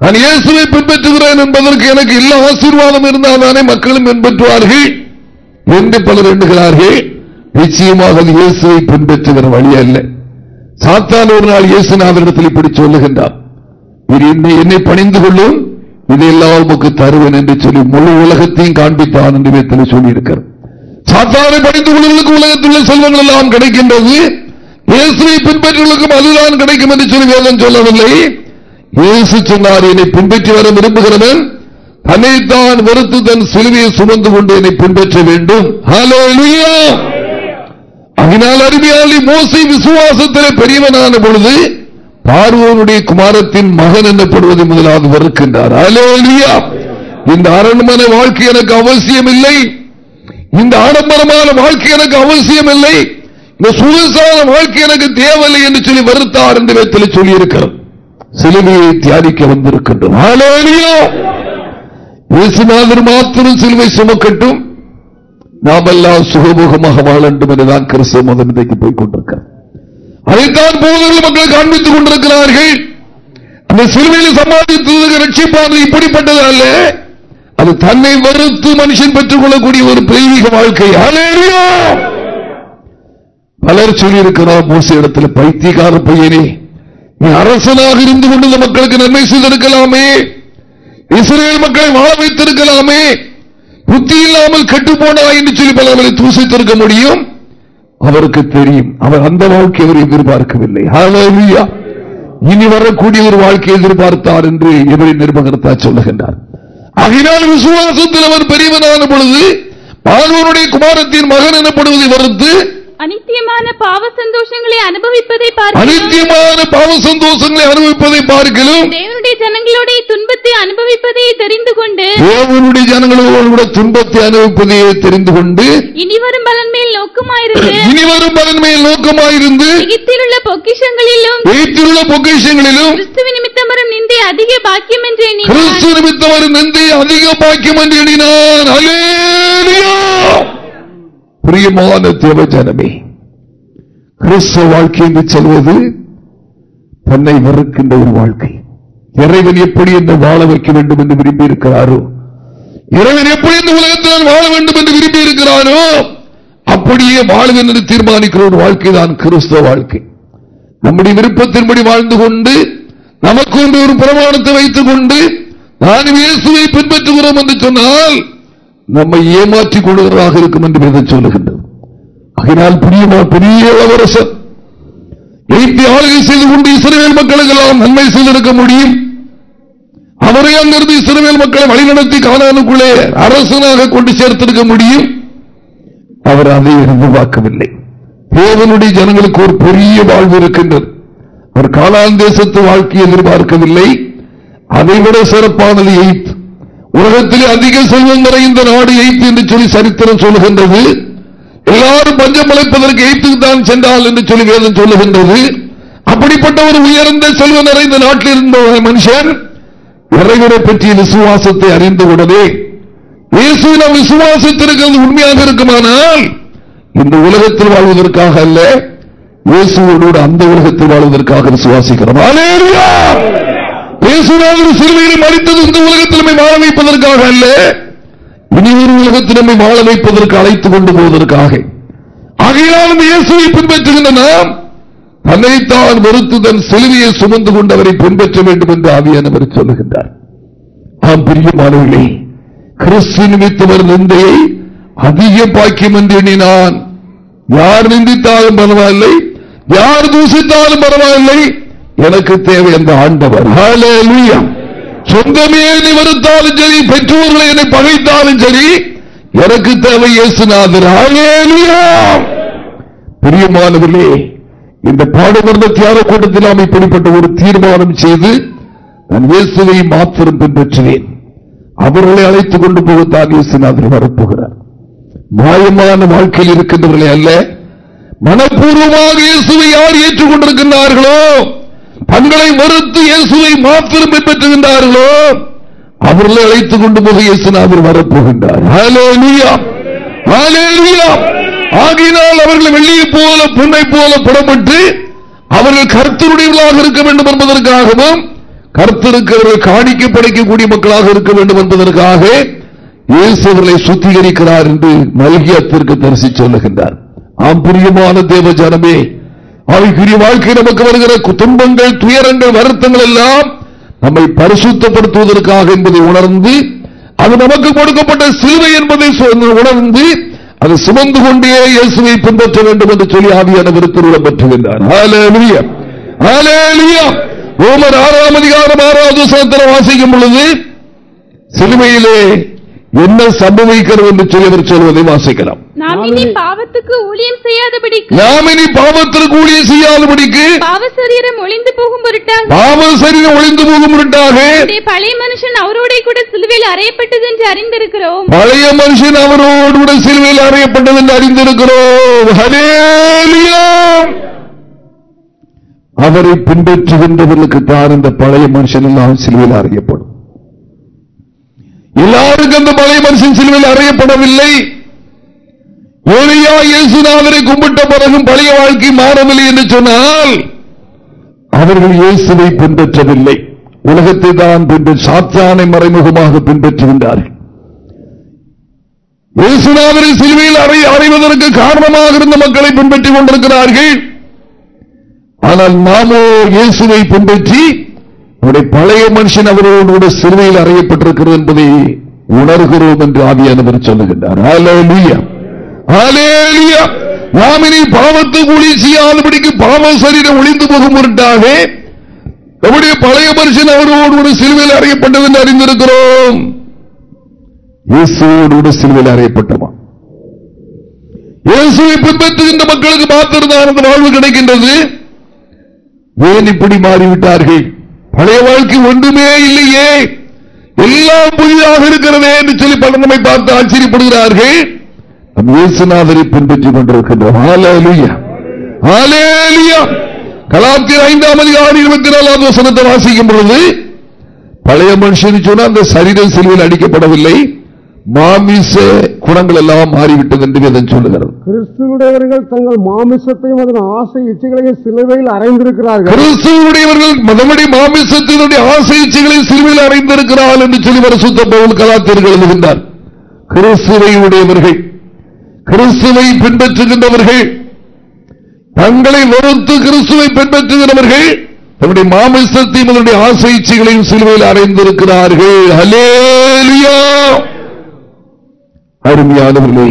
[SPEAKER 1] நான் இயேசுவை பின்பற்றுகிறேன் என்பதற்கு எனக்கு எல்லா ஆசீர்வாதம் இருந்தால்தானே மக்களும் பின்பற்றுவார்கள் என்று பலர் எண்ணுகிறார்கள் நிச்சயமாக இயேசுவை பின்பற்றுகிற வழி அல்ல சாத்தான் ஒரு நாள் இயேசுநாதனிடத்தில் இப்படி சொல்லுகின்றார் என்னை பணிந்து கொள்ளும் இதையெல்லாம் உமக்கு தருவேன் என்று சொல்லி முழு உலகத்தையும் காண்பித்தான் என்று வேத்தில் சொல்லியிருக்கிறார் சாத்தானை படித்துக் கொள்வதற்கு உலகத்தில் செல்வங்கள் எல்லாம் கிடைக்கின்றது இயேசுவை பின்பற்றவர்களுக்கும் அதுதான் கிடைக்கும் என்று சொல்லி வேதம் சொல்லவில்லை இயேசு சொன்னார் என்னை பின்பற்றி வர விரும்புகிறவன் தன்னைத்தான் வெறுத்து தன் சிலுவையை சுமந்து கொண்டு என்னை பின்பற்ற வேண்டும் ஹலோ அதனால் அருமையாளி மோசி விசுவாசத்தில் பெரியவனான பொழுது பார்வோனுடைய குமாரத்தின் மகன் என்னப்படுவது முதலாவது வருகின்றார் அலோலியா இந்த அரண்மனை வாழ்க்கை எனக்கு அவசியம் இல்லை இந்த ஆடம்பரமான வாழ்க்கை எனக்கு அவசியம் இல்லை இந்த சுகசான வாழ்க்கை எனக்கு தேவையில்லை என்று சொல்லி வருத்தார் என்று வேத்தில் சொல்லி இருக்கிறோம் சிலுவையை தியானிக்க வந்திருக்கின்றோம் மாத்திரம் சிலுவை சுமக்கட்டும் நாம் எல்லாம் சுகமுகமாக வாழண்டும் என்றுதான் கிறிஸ்தவ மதம் இன்றைக்கு போய்கொண்டிருக்கிறோம் அதைத்தான் போதர்கள் மக்கள் காண்பித்துக் கொண்டிருக்கிறார்கள் அந்த சிறுமியில் சம்பாதித்தது ரட்சிப்பானது இப்படிப்பட்டது அல்ல அது தன்னை மறுத்து மனுஷன் பெற்றுக் கொள்ளக்கூடிய ஒரு பெய்வீக வாழ்க்கை பலர் சொல்லியிருக்கிறார் மோசி இடத்துல பைத்தியக்கார பையனே நீ அரசனாக இருந்து கொண்டு மக்களுக்கு நன்மை செய்திருக்கலாமே இஸ்ரேல் மக்களை வாழ வைத்திருக்கலாமே புத்தி இல்லாமல் கெட்டுப்போனா என்று சொல்லி பலர்களை தூசித்திருக்க முடியும் அவருக்கு தெரியும் அவர் அந்த வாழ்க்கை அவர் எதிர்பார்க்கவில்லை இனி வரக்கூடிய ஒரு வாழ்க்கையை எதிர்பார்த்தார் என்று எவரை நிர்பகர்த்தா சொல்லுகின்றார் ஆகினால் விசுவாசத்தில் அவர் பெரியவனான பொழுது பால்வனுடைய குமாரத்தின் மகன் எனப்படுவதை வருத்து
[SPEAKER 2] அனித்தியமான பாவ சந்தோஷங்களை அனுபவிப்பதை பார்க்கிறோம் அனித்தியமான பாவ சந்தோஷங்களை
[SPEAKER 1] அனுபவிப்பதை பார்க்கலாம்
[SPEAKER 2] ജനങ്ങളുടെ തുൻപത്തെ അനുഭവിപ്പതേ തെരിഞ്ഞുകൊണ്ട് யோபுனுடைய ஜனங்களோட
[SPEAKER 1] துன்பத்தை அனுபவிப்பதையே தெரிந்து கொண்டு
[SPEAKER 2] ഇനിവരും പലന്മേൽ നോക്കുമായിരുന്നു இனிவரும் பலன்மையில் நோக்கமாயிருந்து എഗിപ്തിലുള്ള പൊക്കിഷങ്ങളിലും வைத்துள்ள பொக்கிஷங்களிலும் கிறிஸ்துவ நிமித்தம் வரும் நிந்தை அதிக பாக்கியம் என்றே நீ கிறிஸ்து நிமித்தம் ஒரு நந்தி
[SPEAKER 1] அதிக என்று எண்ணினார் தன்னை வெறுக்கின்ற ஒரு வாழ்க்கை இறைவன் எப்படி என்னை வாழ வைக்க வேண்டும் என்று விரும்பி இருக்கிறாரோ இறைவன் எப்படி இந்த உலகத்தில் வாழ வேண்டும் என்று விரும்பி இருக்கிறாரோ அப்படியே வாழ்வேன் என்று தீர்மானிக்கிற ஒரு வாழ்க்கை தான் கிறிஸ்தவ வாழ்க்கை நம்முடைய விருப்பத்தின்படி வாழ்ந்து கொண்டு நமக்கு ஒன்று ஒரு பிரமாணத்தை வைத்துக் கொண்டு நான் இயேசுவை பின்பற்றுகிறோம் என்று சொன்னால் நம்மை ஏமாற்றிக் கொள்கிறதாக இருக்கும் என்று சொல்லுகின்றது அதனால் புரிய பெரிய இளவரசர் எய்த்தி ஆளுகை செய்து கொண்டு இஸ்ரேல் மக்களுக்கு நன்மை செய்திருக்க முடியும் அவரை அங்கிருந்து மக்களை வழிநடத்தி காலானுக்குள்ளே அரசனாக கொண்டு சேர்த்திருக்க முடியும் அவர் அதை எதிர்பார்க்கவில்லை தேவனுடைய ஜனங்களுக்கு ஒரு பெரிய வாழ்வு இருக்கின்றது அவர் காலான் தேசத்து வாழ்க்கையை எதிர்பார்க்கவில்லை அதைவிட சிறப்பானது எய்த் உலகத்திலே அதிக செல்வம் நிறைந்த நாடு எய்த் என்று சொல்லி சரித்திரம் சொல்லுகின்றது எல்லாரும் பஞ்சம் அழைப்பதற்கு எய்த்துக்கு தான் சென்றால் என்று சொல்லி வேதம் சொல்லுகின்றது அப்படிப்பட்ட ஒரு உயர்ந்த செல்வம் நிறைந்த நாட்டில் இருந்த மனுஷன் இறைவனை பற்றிய விசுவாசத்தை அறிந்த உடனே இயேசு விசுவாசித்திருக்கிறது உண்மையாக இருக்குமானால் இந்த உலகத்தில் வாழ்வதற்காக அல்ல இயேசுவோடு அந்த உலகத்தில் வாழ்வதற்காக விசுவாசிக்கிறோம் சிறுவையில் மறித்தது இந்த உலகத்தில் வாழ வைப்பதற்காக அல்ல இனியொரு உலகத்தில் வாழ வைப்பதற்கு அழைத்துக் கொண்டு போவதற்காக ஆகையால் இயேசுவை பின்பற்றுகின்ற நாம் தன்னைத்தான் மறுத்துதன் செலுவியை சுமந்து கொண்டு அவரை பின்பற்ற வேண்டும் என்று ஆவியானவர் சொல்லுகின்றார் ஆம் பிரியமானவர்களே கிறிஸ்து நிமித்தவர் நிந்தையை அதிக பாக்கியம் என்று எண்ணினான் யார் நிந்தித்தாலும் பரவாயில்லை யார் தூசித்தாலும் பரவாயில்லை எனக்கு தேவை அந்த ஆண்டவர் சொந்தமே நிவர்த்தாலும் சரி பெற்றோர்களை என்னை பகைத்தாலும் சரி எனக்கு தேவை இயேசுநாதர் பிரியமானவர்களே இந்த பாடுபடுத்த தியாக கூட்டத்தில் நாம் இப்படிப்பட்ட ஒரு தீர்மானம் செய்து நான் இயேசுவை மாத்திரம் பின்பற்றுவேன் அவர்களை அழைத்துக் கொண்டு போகத்தான் இயேசுநாதர் வரப்போகிறார் மாயமான வாழ்க்கையில் இருக்கின்றவர்களே அல்ல மனப்பூர்வமாக இயேசுவை யார் ஏற்றுக்கொண்டிருக்கின்றார்களோ தங்களை மறுத்து இயேசுவை மாத்திரம் பின்பற்றுகின்றார்களோ அவர்களை அழைத்துக் கொண்டு போக இயேசுநாதர் வரப்போகின்றார் ஹலோ லியா ஹலோ லியா ஆகையினால் அவர்கள் வெள்ளியை போல பொண்ணை போல புறப்பட்டு அவர்கள் கருத்தருடையவர்களாக இருக்க வேண்டும் என்பதற்காகவும் கருத்தருக்கு அவர்கள் காணிக்க படைக்கக்கூடிய மக்களாக இருக்க வேண்டும் என்பதற்காக இயேசுகளை சுத்திகரிக்கிறார் என்று மல்கியத்திற்கு தரிசி சொல்லுகின்றார் ஆம் பிரியமான தேவ ஜனமே அவைக்குரிய வாழ்க்கை நமக்கு வருகிற துன்பங்கள் துயரங்கள் வருத்தங்கள் எல்லாம் நம்மை பரிசுத்தப்படுத்துவதற்காக என்பதை உணர்ந்து அது நமக்கு கொடுக்கப்பட்ட சிலுவை என்பதை உணர்ந்து அதை சுமந்து கொண்டே இயேசுவை பின்பற்ற வேண்டும் என்று சொல்லி ஆவியானவர் திருவிழம் பெற்றுகின்றார் ஆறாம் அதிகாரம் ஆறாவது சாத்திரம் வாசிக்கும் பொழுது சிறுமையிலே என்ன சம்பவிக்கிறது என்று சொல்லி அவர் சொல்வதை வாசிக்கலாம்
[SPEAKER 2] பாவத்துக்கு ஊழியம் செய்யாதபடிக்கு நாம் இனி பாவத்திற்கு ஊழியம் செய்யாதபடிக்கு பாவ சரீரம் ஒளிந்து போகும் பொருட்டாக பாவ சரீரம் ஒளிந்து போகும் பொருட்டாக பழைய மனுஷன் அவரோட கூட சிலுவையில் அறையப்பட்டது என்று அறிந்திருக்கிறோம் பழைய
[SPEAKER 1] மனுஷன் அவரோடு கூட சிலுவையில் அறையப்பட்டது என்று அறிந்திருக்கிறோம் அவரை பின்பற்றுகின்றவர்களுக்கு தான் இந்த பழைய மனுஷன் எல்லாம் சிலுவையில் அறியப்படும் எல்லாருக்கும் அந்த பழைய மனுஷன் சிலுவையில் அறியப்படவில்லை ஒளியா இயேசுநாதரை கும்பிட்ட பிறகும் பழைய வாழ்க்கை மாறவில்லை என்று சொன்னால் அவர்கள் இயேசுவை பின்பற்றவில்லை உலகத்தை தான் பின்பு சாத்தானை மறைமுகமாக பின்பற்றுகின்றார்கள் இயேசுநாதரை சிலுவையில் அறை அறைவதற்கு காரணமாக இருந்த மக்களை பின்பற்றிக் கொண்டிருக்கிறார்கள் ஆனால் நாமோ இயேசுவை பின்பற்றி அவருடைய பழைய மனுஷன் அவர்களோடு கூட சிலுவையில் அறையப்பட்டிருக்கிறது என்பதை உணர்கிறோம் என்று ஆவியானவர் சொல்லுகின்றார் நாம் இனி பாவத்துக்கு பாவ சரீரம் ஒளிந்து போகும் பொருட்டாக நம்முடைய பழைய மனுஷன் அவரோடு ஒரு சிலுவையில் அறியப்பட்டது என்று அறிந்திருக்கிறோம் இயேசுவோடு ஒரு சிலுவையில் அறையப்பட்டவா இயேசுவை பின்பற்றுகின்ற மக்களுக்கு மாத்திருந்தான வாழ்வு கிடைக்கின்றது ஏன் இப்படி மாறிவிட்டார்கள் பழைய வாழ்க்கை ஒன்றுமே இல்லையே எல்லாம் புதிதாக இருக்கிறதே என்று சொல்லி பலன்மை பார்த்து ஆச்சரியப்படுகிறார்கள் இயேசுநாதரை பின்பற்றிக் கொண்டிருக்கின்றோம் கலாத்தின் ஐந்தாம் அதிகாரி இருபத்தி நாலாம் வசனத்தை வாசிக்கும் பொழுது பழைய மனுஷன் சொன்னால் அந்த சரீர செல்வில் அடிக்கப்படவில்லை மாமிச குணங்கள் எல்லாம் மாறிவிட்டது என்று வேதம் சொல்லுகிறது
[SPEAKER 3] கிறிஸ்துவடையவர்கள் தங்கள் மாமிசத்தையும் அதன் ஆசை இச்சைகளையும் சிலுவையில் அறைந்திருக்கிறார்கள் கிறிஸ்துவடையவர்கள்
[SPEAKER 1] மதமடி மாமிசத்தினுடைய ஆசை இச்சைகளையும் சிலுவையில் அறைந்திருக்கிறார்கள் என்று சொல்லி வர சுத்த பவுல் கலாத்தியர்கள் எழுதுகின்றார் கிறிஸ்துவையுடையவர்கள் கிறிஸ்துவை பின்பற்றுகின்றவர்கள் தங்களை வெறுத்து கிறிஸ்துவை பின்பற்றுகிறவர்கள் தன்னுடைய மாமிசத்தையும் அதனுடைய ஆசைச்சிகளையும் சிலுவையில் அடைந்திருக்கிறார்கள் அருமையானவர்களே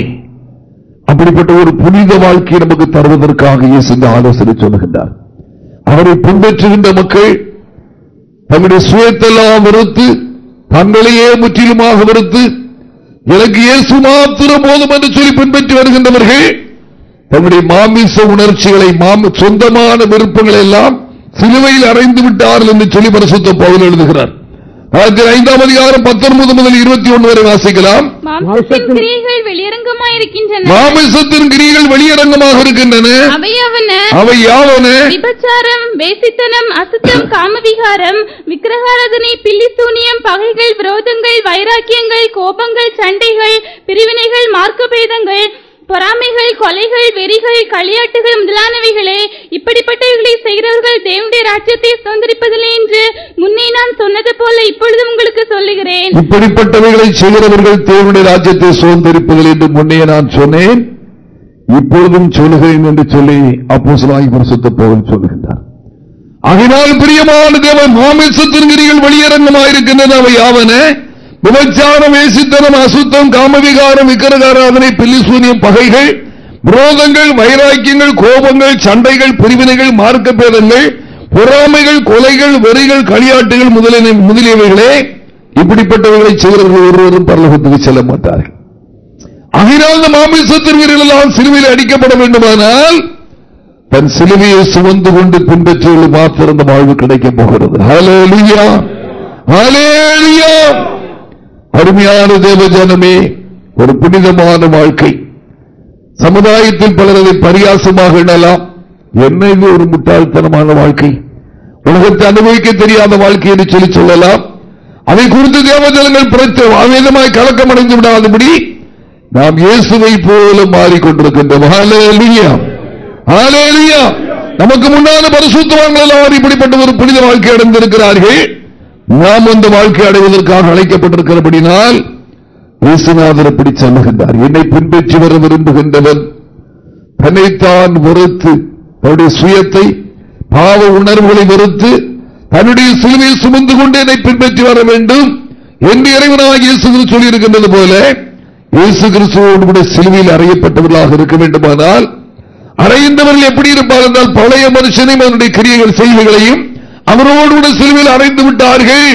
[SPEAKER 1] அப்படிப்பட்ட ஒரு புனித வாழ்க்கையை நமக்கு தருவதற்காக இந்த ஆலோசனை சொல்லுகின்றார் அவரை பின்பற்றுகின்ற மக்கள் தங்களுடைய சுயத்தெல்லாம் வெறுத்து தங்களையே முற்றிலுமாக வெறுத்து எனக்கு இயேசு மாத்திரம் போதும் என்று சொல்லி பின்பற்றி வருகின்றவர்கள் தன்னுடைய மாமிச உணர்ச்சிகளை சொந்தமான விருப்பங்களை எல்லாம் சிலுவையில் அடைந்து விட்டார்கள் என்று சொல்லி பரிசுத்த பவுல் எழுதுகிறார் ஐந்தாம் அதிகாரம் பத்தொன்பது முதல் இருபத்தி ஒன்று வரை வாசிக்கலாம் மாம்சத்தின்
[SPEAKER 2] கிரியைகள் வெளியரங்கமாக இருக்கின்றன அவை யாவன விபச்சாரம் வேசித்தனம் அசுத்தம் காமவிகாரம் விக்கிரகாரதனை பில்லிசூனியம் பகைகள் விரோதங்கள் வைராக்கியங்கள் கோபங்கள் சண்டைகள் பிரிவினைகள் மார்க்கபேதங்கள் பொறாமைகள் கொலைகள் வெறிகள் களியாட்டுகள் முதலானவைகளே இப்படிப்பட்டவர்களை செய்கிறவர்கள் தேவனுடைய ராஜ்யத்தை சுதந்திரிப்பதில்லை என்று நான் சொன்னது போல இப்பொழுது உங்களுக்கு சொல்லுகிறேன் இப்படிப்பட்டவைகளை
[SPEAKER 1] செய்கிறவர்கள் தேவனுடைய ராஜ்யத்தை சுதந்திரிப்பதில் என்று முன்னே நான் சொன்னேன் இப்பொழுதும் சொல்லுகிறேன் என்று சொல்லி அப்போசலாகி பரிசுத்த போகல் சொல்லுகின்றார் அகினால் பிரியமான தேவன் வெளியரங்கமாக வெளியரங்கமாயிருக்கின்றன அவை யாவன விபச்சாரம் வேசித்தனம் அசுத்தம் காமவிகாரம் விக்கிரகாராதனை பில்லிசூனியம் பகைகள் விரோதங்கள் வைராக்கியங்கள் கோபங்கள் சண்டைகள் பிரிவினைகள் மார்க்க பேதங்கள் பொறாமைகள் கொலைகள் வெறிகள் களியாட்டுகள் முதலின முதலியவைகளே இப்படிப்பட்டவர்களை செய்கிறவர்கள் ஒருவரும் பரலகத்துக்கு செல்ல மாட்டார்கள் அகிராந்த மாமிசத்திற்கெல்லாம் வீரர்களெல்லாம் சிலுவையில் அடிக்கப்பட வேண்டுமானால் தன் சிலுவையை சுமந்து கொண்டு பின்பற்றுவது மாத்திருந்த வாழ்வு கிடைக்கப் போகிறது அருமையான ஜனமே ஒரு புனிதமான வாழ்க்கை சமுதாயத்தில் பலர் பரியாசமாக எண்ணலாம் என்ன இது ஒரு முட்டாள்தனமான வாழ்க்கை உலகத்தை அனுபவிக்க தெரியாத வாழ்க்கை என்று சொல்லி சொல்லலாம் அதை குறித்து தேவஜனங்கள் பிரச்சனை ஆவேதமாய் கலக்கம் அடைந்து விடாதபடி நாம் இயேசுவை போல மாறிக்கொண்டிருக்கின்றோம் நமக்கு முன்னான பரிசுத்தவான்கள் இப்படிப்பட்ட ஒரு புனித வாழ்க்கை அடைந்திருக்கிறார்கள் நாம் அந்த வாழ்க்கை அடைவதற்காக அழைக்கப்பட்டிருக்கிறபடினால் இயேசுநாதர் இப்படி என்னை பின்பற்றி வர விரும்புகின்றவன் தன்னைத்தான் மறுத்து தன்னுடைய சுயத்தை பாவ உணர்வுகளை வெறுத்து தன்னுடைய சிலுவையை சுமந்து கொண்டு என்னை பின்பற்றி வர வேண்டும் என்று இறைவனாக இயேசு சொல்லி இருக்கின்றது போல இயேசு கிறிஸ்துவோடு கூட சிலுவையில் அறையப்பட்டவர்களாக இருக்க வேண்டுமானால் அறைந்தவர்கள் எப்படி இருப்பார் என்றால் பழைய மனுஷனையும் அதனுடைய கிரியைகள் செய்திகளையும் அவரோடு கூட சிலுவையில் அறைந்து விட்டார்கள்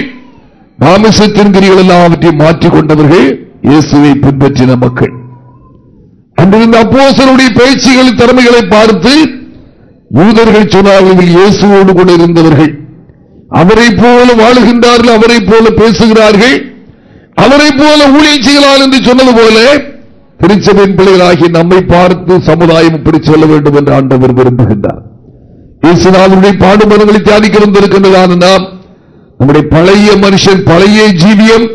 [SPEAKER 1] மாமிசத்தின் கிரிகள் அவற்றை மாற்றிக் கொண்டவர்கள் இயேசுவை பின்பற்றின மக்கள் அன்றிருந்த அப்போசனுடைய பேச்சுகளின் திறமைகளை பார்த்து யூதர்கள் சொன்னார்கள் இயேசுவோடு கூட இருந்தவர்கள் அவரை போல வாழ்கின்றார்கள் அவரை போல பேசுகிறார்கள் அவரை போல ஊழியர்களால் என்று சொன்னது போல திருச்சபையின் பிள்ளைகளாகி நம்மை பார்த்து சமுதாயம் இப்படி சொல்ல வேண்டும் என்று ஆண்டவர் விரும்புகின்றார் இயேசுநாதனுடைய பாடுபடங்களை தியானிக்க வந்திருக்கின்றதான நாம் நம்முடைய பழைய மனுஷன் பழைய ஜீவியம்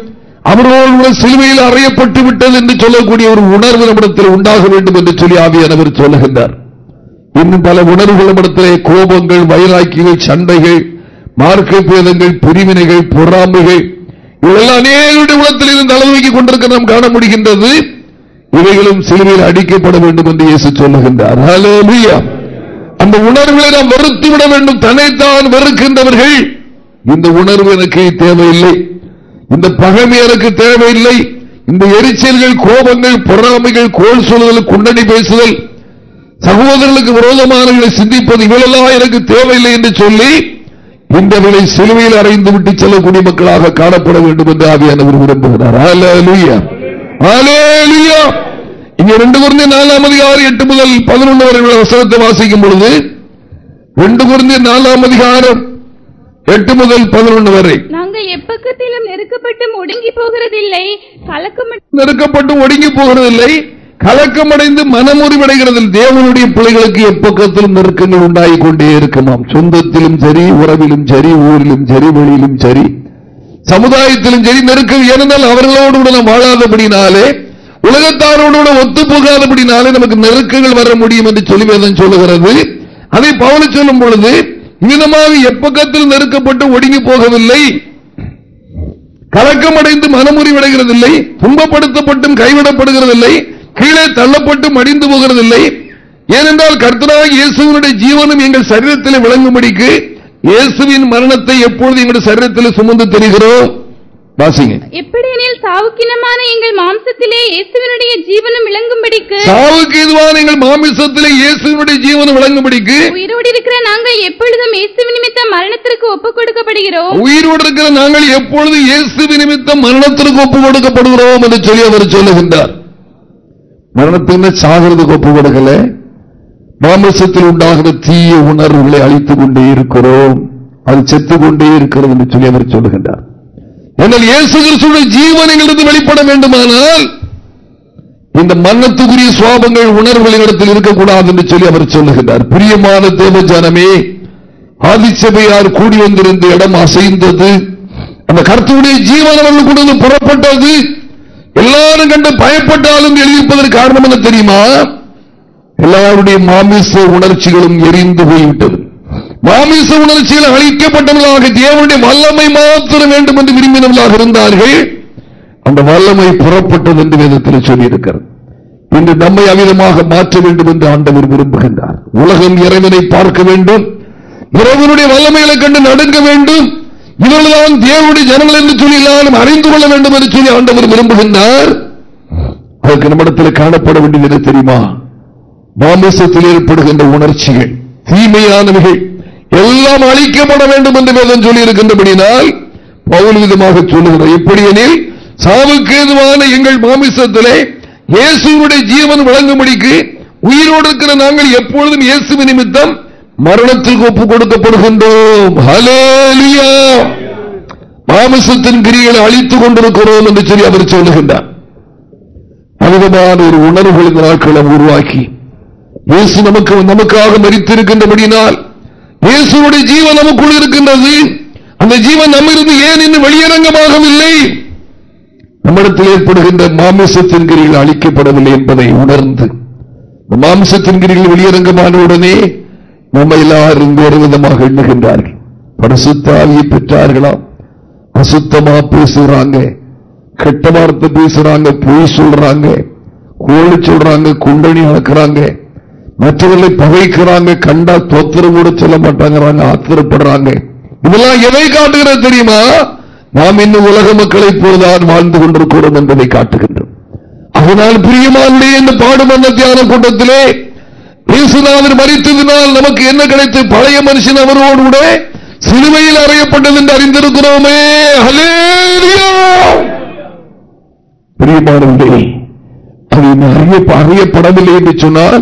[SPEAKER 1] அவர்களோடு சிலுவையில் அறையப்பட்டு விட்டது என்று சொல்லக்கூடிய ஒரு உணர்வு நம்மிடத்தில் உண்டாக வேண்டும் என்று சொல்லி ஆவியானவர் சொல்லுகின்றார் இன்னும் பல இடத்திலே கோபங்கள் வயலாக்கிகள் சண்டைகள் மார்க்க பேதங்கள் பிரிவினைகள் பொறாமைகள் இவையெல்லாம் அநேகருடைய உலகத்தில் இருந்து அளவுக்கு கொண்டிருக்க நாம் காண முடிகின்றது இவைகளும் சிலுவையில் அடிக்கப்பட வேண்டும் என்று இயேசு சொல்லுகின்றார் அந்த உணர்வுகளை நாம் வெறுத்துவிட வேண்டும் தன்னைத்தான் வெறுக்கின்றவர்கள் இந்த உணர்வு எனக்கு தேவையில்லை இந்த பகமை எனக்கு தேவையில்லை இந்த எரிச்சல்கள் கோபங்கள் பொறாமைகள் கோல் சொல்லுதல் குண்டனி பேசுதல் சகோதரர்களுக்கு விரோதமானவர்களை சிந்திப்பது இவளெல்லாம் எனக்கு தேவையில்லை என்று சொல்லி இந்த இந்தவர்களை சிலுவையில் அறைந்து விட்டு செல்லக்கூடிய மக்களாக காணப்பட வேண்டும் என்று ஆவியானவர் விரும்புகிறார் இங்க ரெண்டு குறைந்த நாலாம் அதிகாரம் எட்டு முதல் பதினொன்று வரை வசனத்தை வாசிக்கும் பொழுது ரெண்டு குறைந்த நாலாம் அதிகாரம் எட்டு முதல் பதினொன்று வரை
[SPEAKER 2] நாங்கள் எப்பக்கத்திலும் நெருக்கப்பட்டு ஒடுங்கி போகிறதில்லை
[SPEAKER 1] நெருக்கப்பட்டு ஒடுங்கி போகிறதில்லை கலக்கமடைந்து மனமுறிவடைகிறது தேவனுடைய பிள்ளைகளுக்கு எப்பக்கத்திலும் நெருக்கங்கள் உண்டாகிக் கொண்டே இருக்குமாம் சொந்தத்திலும் சரி உறவிலும் சரி ஊரிலும் சரி வெளியிலும் சரி சமுதாயத்திலும் சரி நெருக்கம் ஏனென்றால் அவர்களோடு கூட வாழாதபடினாலே உலகத்தாரோடு கூட ஒத்து போகாதபடினாலே நமக்கு நெருக்கங்கள் வர முடியும் என்று சொல்லிவேதன் சொல்லுகிறது அதை பவனி சொல்லும் பொழுது இவ்விதமாக எப்பக்கத்தில் நெருக்கப்பட்டு ஒடுங்கி போகவில்லை கலக்கமடைந்து மனமுறிவடைகிறதில்லை துன்பப்படுத்தப்பட்டும் கைவிடப்படுகிறதில்லை கீழே தள்ளப்பட்டு மடிந்து இல்லை ஏனென்றால் கர்த்தராக இயேசுவனுடைய ஜீவனும் எங்கள் சரீரத்தில் விளங்கும்படிக்கு இயேசுவின் மரணத்தை எப்பொழுது எங்களுடைய சரீரத்தில் சுமந்து தெரிகிறோம்
[SPEAKER 2] எங்கள் விளங்கும்படிக்கு எங்கள் விளங்கும்படிக்கு இருக்கிற நாங்கள் எப்பொழுதும் இயேசு நிமித்தம் மரணத்திற்கு ஒப்பு கொடுக்கப்படுகிறோம்
[SPEAKER 1] இருக்கிற நாங்கள் இயேசு மரணத்திற்கு ஒப்பு கொடுக்கப்படுகிறோம் என்று சொல்லி அவர் சொல்லுகின்றார் மரணத்தின சாகிறதுக்கு ஒப்பு கொடுக்கல மாமசத்தில் உண்டாகிற தீய உணர்வுகளை அழித்துக் கொண்டே இருக்கிறோம் அது செத்து கொண்டே இருக்கிறது என்று சொல்லி அவர் சொல்லுகின்றார் எங்கள் சூழல் ஜீவனங்களிலிருந்து வெளிப்பட வேண்டுமானால் இந்த மரணத்துக்குரிய சுவாபங்கள் உணர்வுகளிடத்தில் இருக்கக்கூடாது என்று சொல்லி அவர் சொல்லுகிறார் பிரியமான தேவ ஜனமே ஆதிச்சபையார் கூடி வந்திருந்த இடம் அசைந்தது அந்த கருத்துடைய ஜீவன புறப்பட்டது எல்லாரும் கண்டு பயப்பட்டாலும் எழுதிப்பதற்கு காரணம் என்ன தெரியுமா எல்லாருடைய மாமிச உணர்ச்சிகளும் எரிந்து போய்விட்டது மாமிச உணர்ச்சிகள் அழிக்கப்பட்டவர்களாக தேவனுடைய வல்லமை மாத்திரம் வேண்டும் என்று விரும்பினவர்களாக இருந்தார்கள் அந்த வல்லமை புறப்பட்டது என்று வேதத்தில் சொல்லியிருக்கிறது இன்று நம்மை அமிதமாக மாற்ற வேண்டும் என்று ஆண்டவர் விரும்புகின்றார் உலகம் இறைவனை பார்க்க வேண்டும் இறைவனுடைய வல்லமைகளை கண்டு நடுங்க வேண்டும் இவர்கள்தான் தேவனுடைய ஜனங்கள் என்று சொல்லி எல்லாரும் அறிந்து கொள்ள வேண்டும் என்று சொல்லி ஆண்டவர் விரும்புகின்றார் அதற்கு நம்மிடத்தில் காணப்பட வேண்டியது என்று தெரியுமா மாமிசத்தில் ஏற்படுகின்ற உணர்ச்சிகள் தீமையானவைகள் எல்லாம் அழிக்கப்பட வேண்டும் என்று வேதம் சொல்லி இருக்கின்றபடினால் பவுல் விதமாக எப்படி எப்படியெனில் சாவுக்கேதுவான எங்கள் மாமிசத்திலே இயேசுடைய ஜீவன் வழங்கும்படிக்கு உயிரோடு இருக்கிற நாங்கள் எப்பொழுதும் இயேசு நிமித்தம் மரணத்துக்கு ஒப்புக் கொடுக்கப்படுகின்றோம் மாமிசத்தின் கிரிகளை அழித்துக் கொண்டிருக்கிறோம் என்று சொல்லி அவர் சொல்லுகின்றார் அமிதமான ஒரு உணர்வுகள் இந்த நாட்கள் உருவாக்கி இயேசு நமக்கு நமக்காக மறித்திருக்கின்றபடியினால் இயேசுடைய ஜீவன் நமக்குள் இருக்கின்றது அந்த ஜீவன் நம்மிருந்து ஏன் இன்னும் வெளியரங்கமாகவில்லை நம்மிடத்தில் ஏற்படுகின்ற மாமிசத்தின் கிரிகள் அழிக்கப்படவில்லை என்பதை உணர்ந்து மாமிசத்தின் கிரிகள் வெளியரங்கமான உடனே நம்மையெல்லாரும் எல்லாரும் விதமாக எண்ணுகின்றார்கள் பரிசுத்தாவியை பெற்றார்களா அசுத்தமா பேசுறாங்க கெட்ட வார்த்தை பேசுறாங்க பொய் சொல்றாங்க கோழி சொல்றாங்க குண்டணி அளக்குறாங்க மற்றவர்களை பகைக்கிறாங்க கண்டா தோத்திரம் கூட சொல்ல மாட்டாங்கிறாங்க ஆத்திரப்படுறாங்க இதெல்லாம் எதை காட்டுகிற தெரியுமா நாம் இன்னும் உலக மக்களை போதான் வாழ்ந்து கொண்டிருக்கிறோம் என்பதை காட்டுகின்றோம் அதனால் பிரியமா இல்லையே இந்த பாடுமன்ற தியான கூட்டத்திலே இயேசுநாதர் மறித்ததினால் நமக்கு என்ன கிடைத்து பழைய மனுஷன் அவரோடு கூட சிலுவையில் அறையப்பட்டது என்று அறிந்திருக்கிறோமே அறியப்படவில்லை என்று சொன்னால்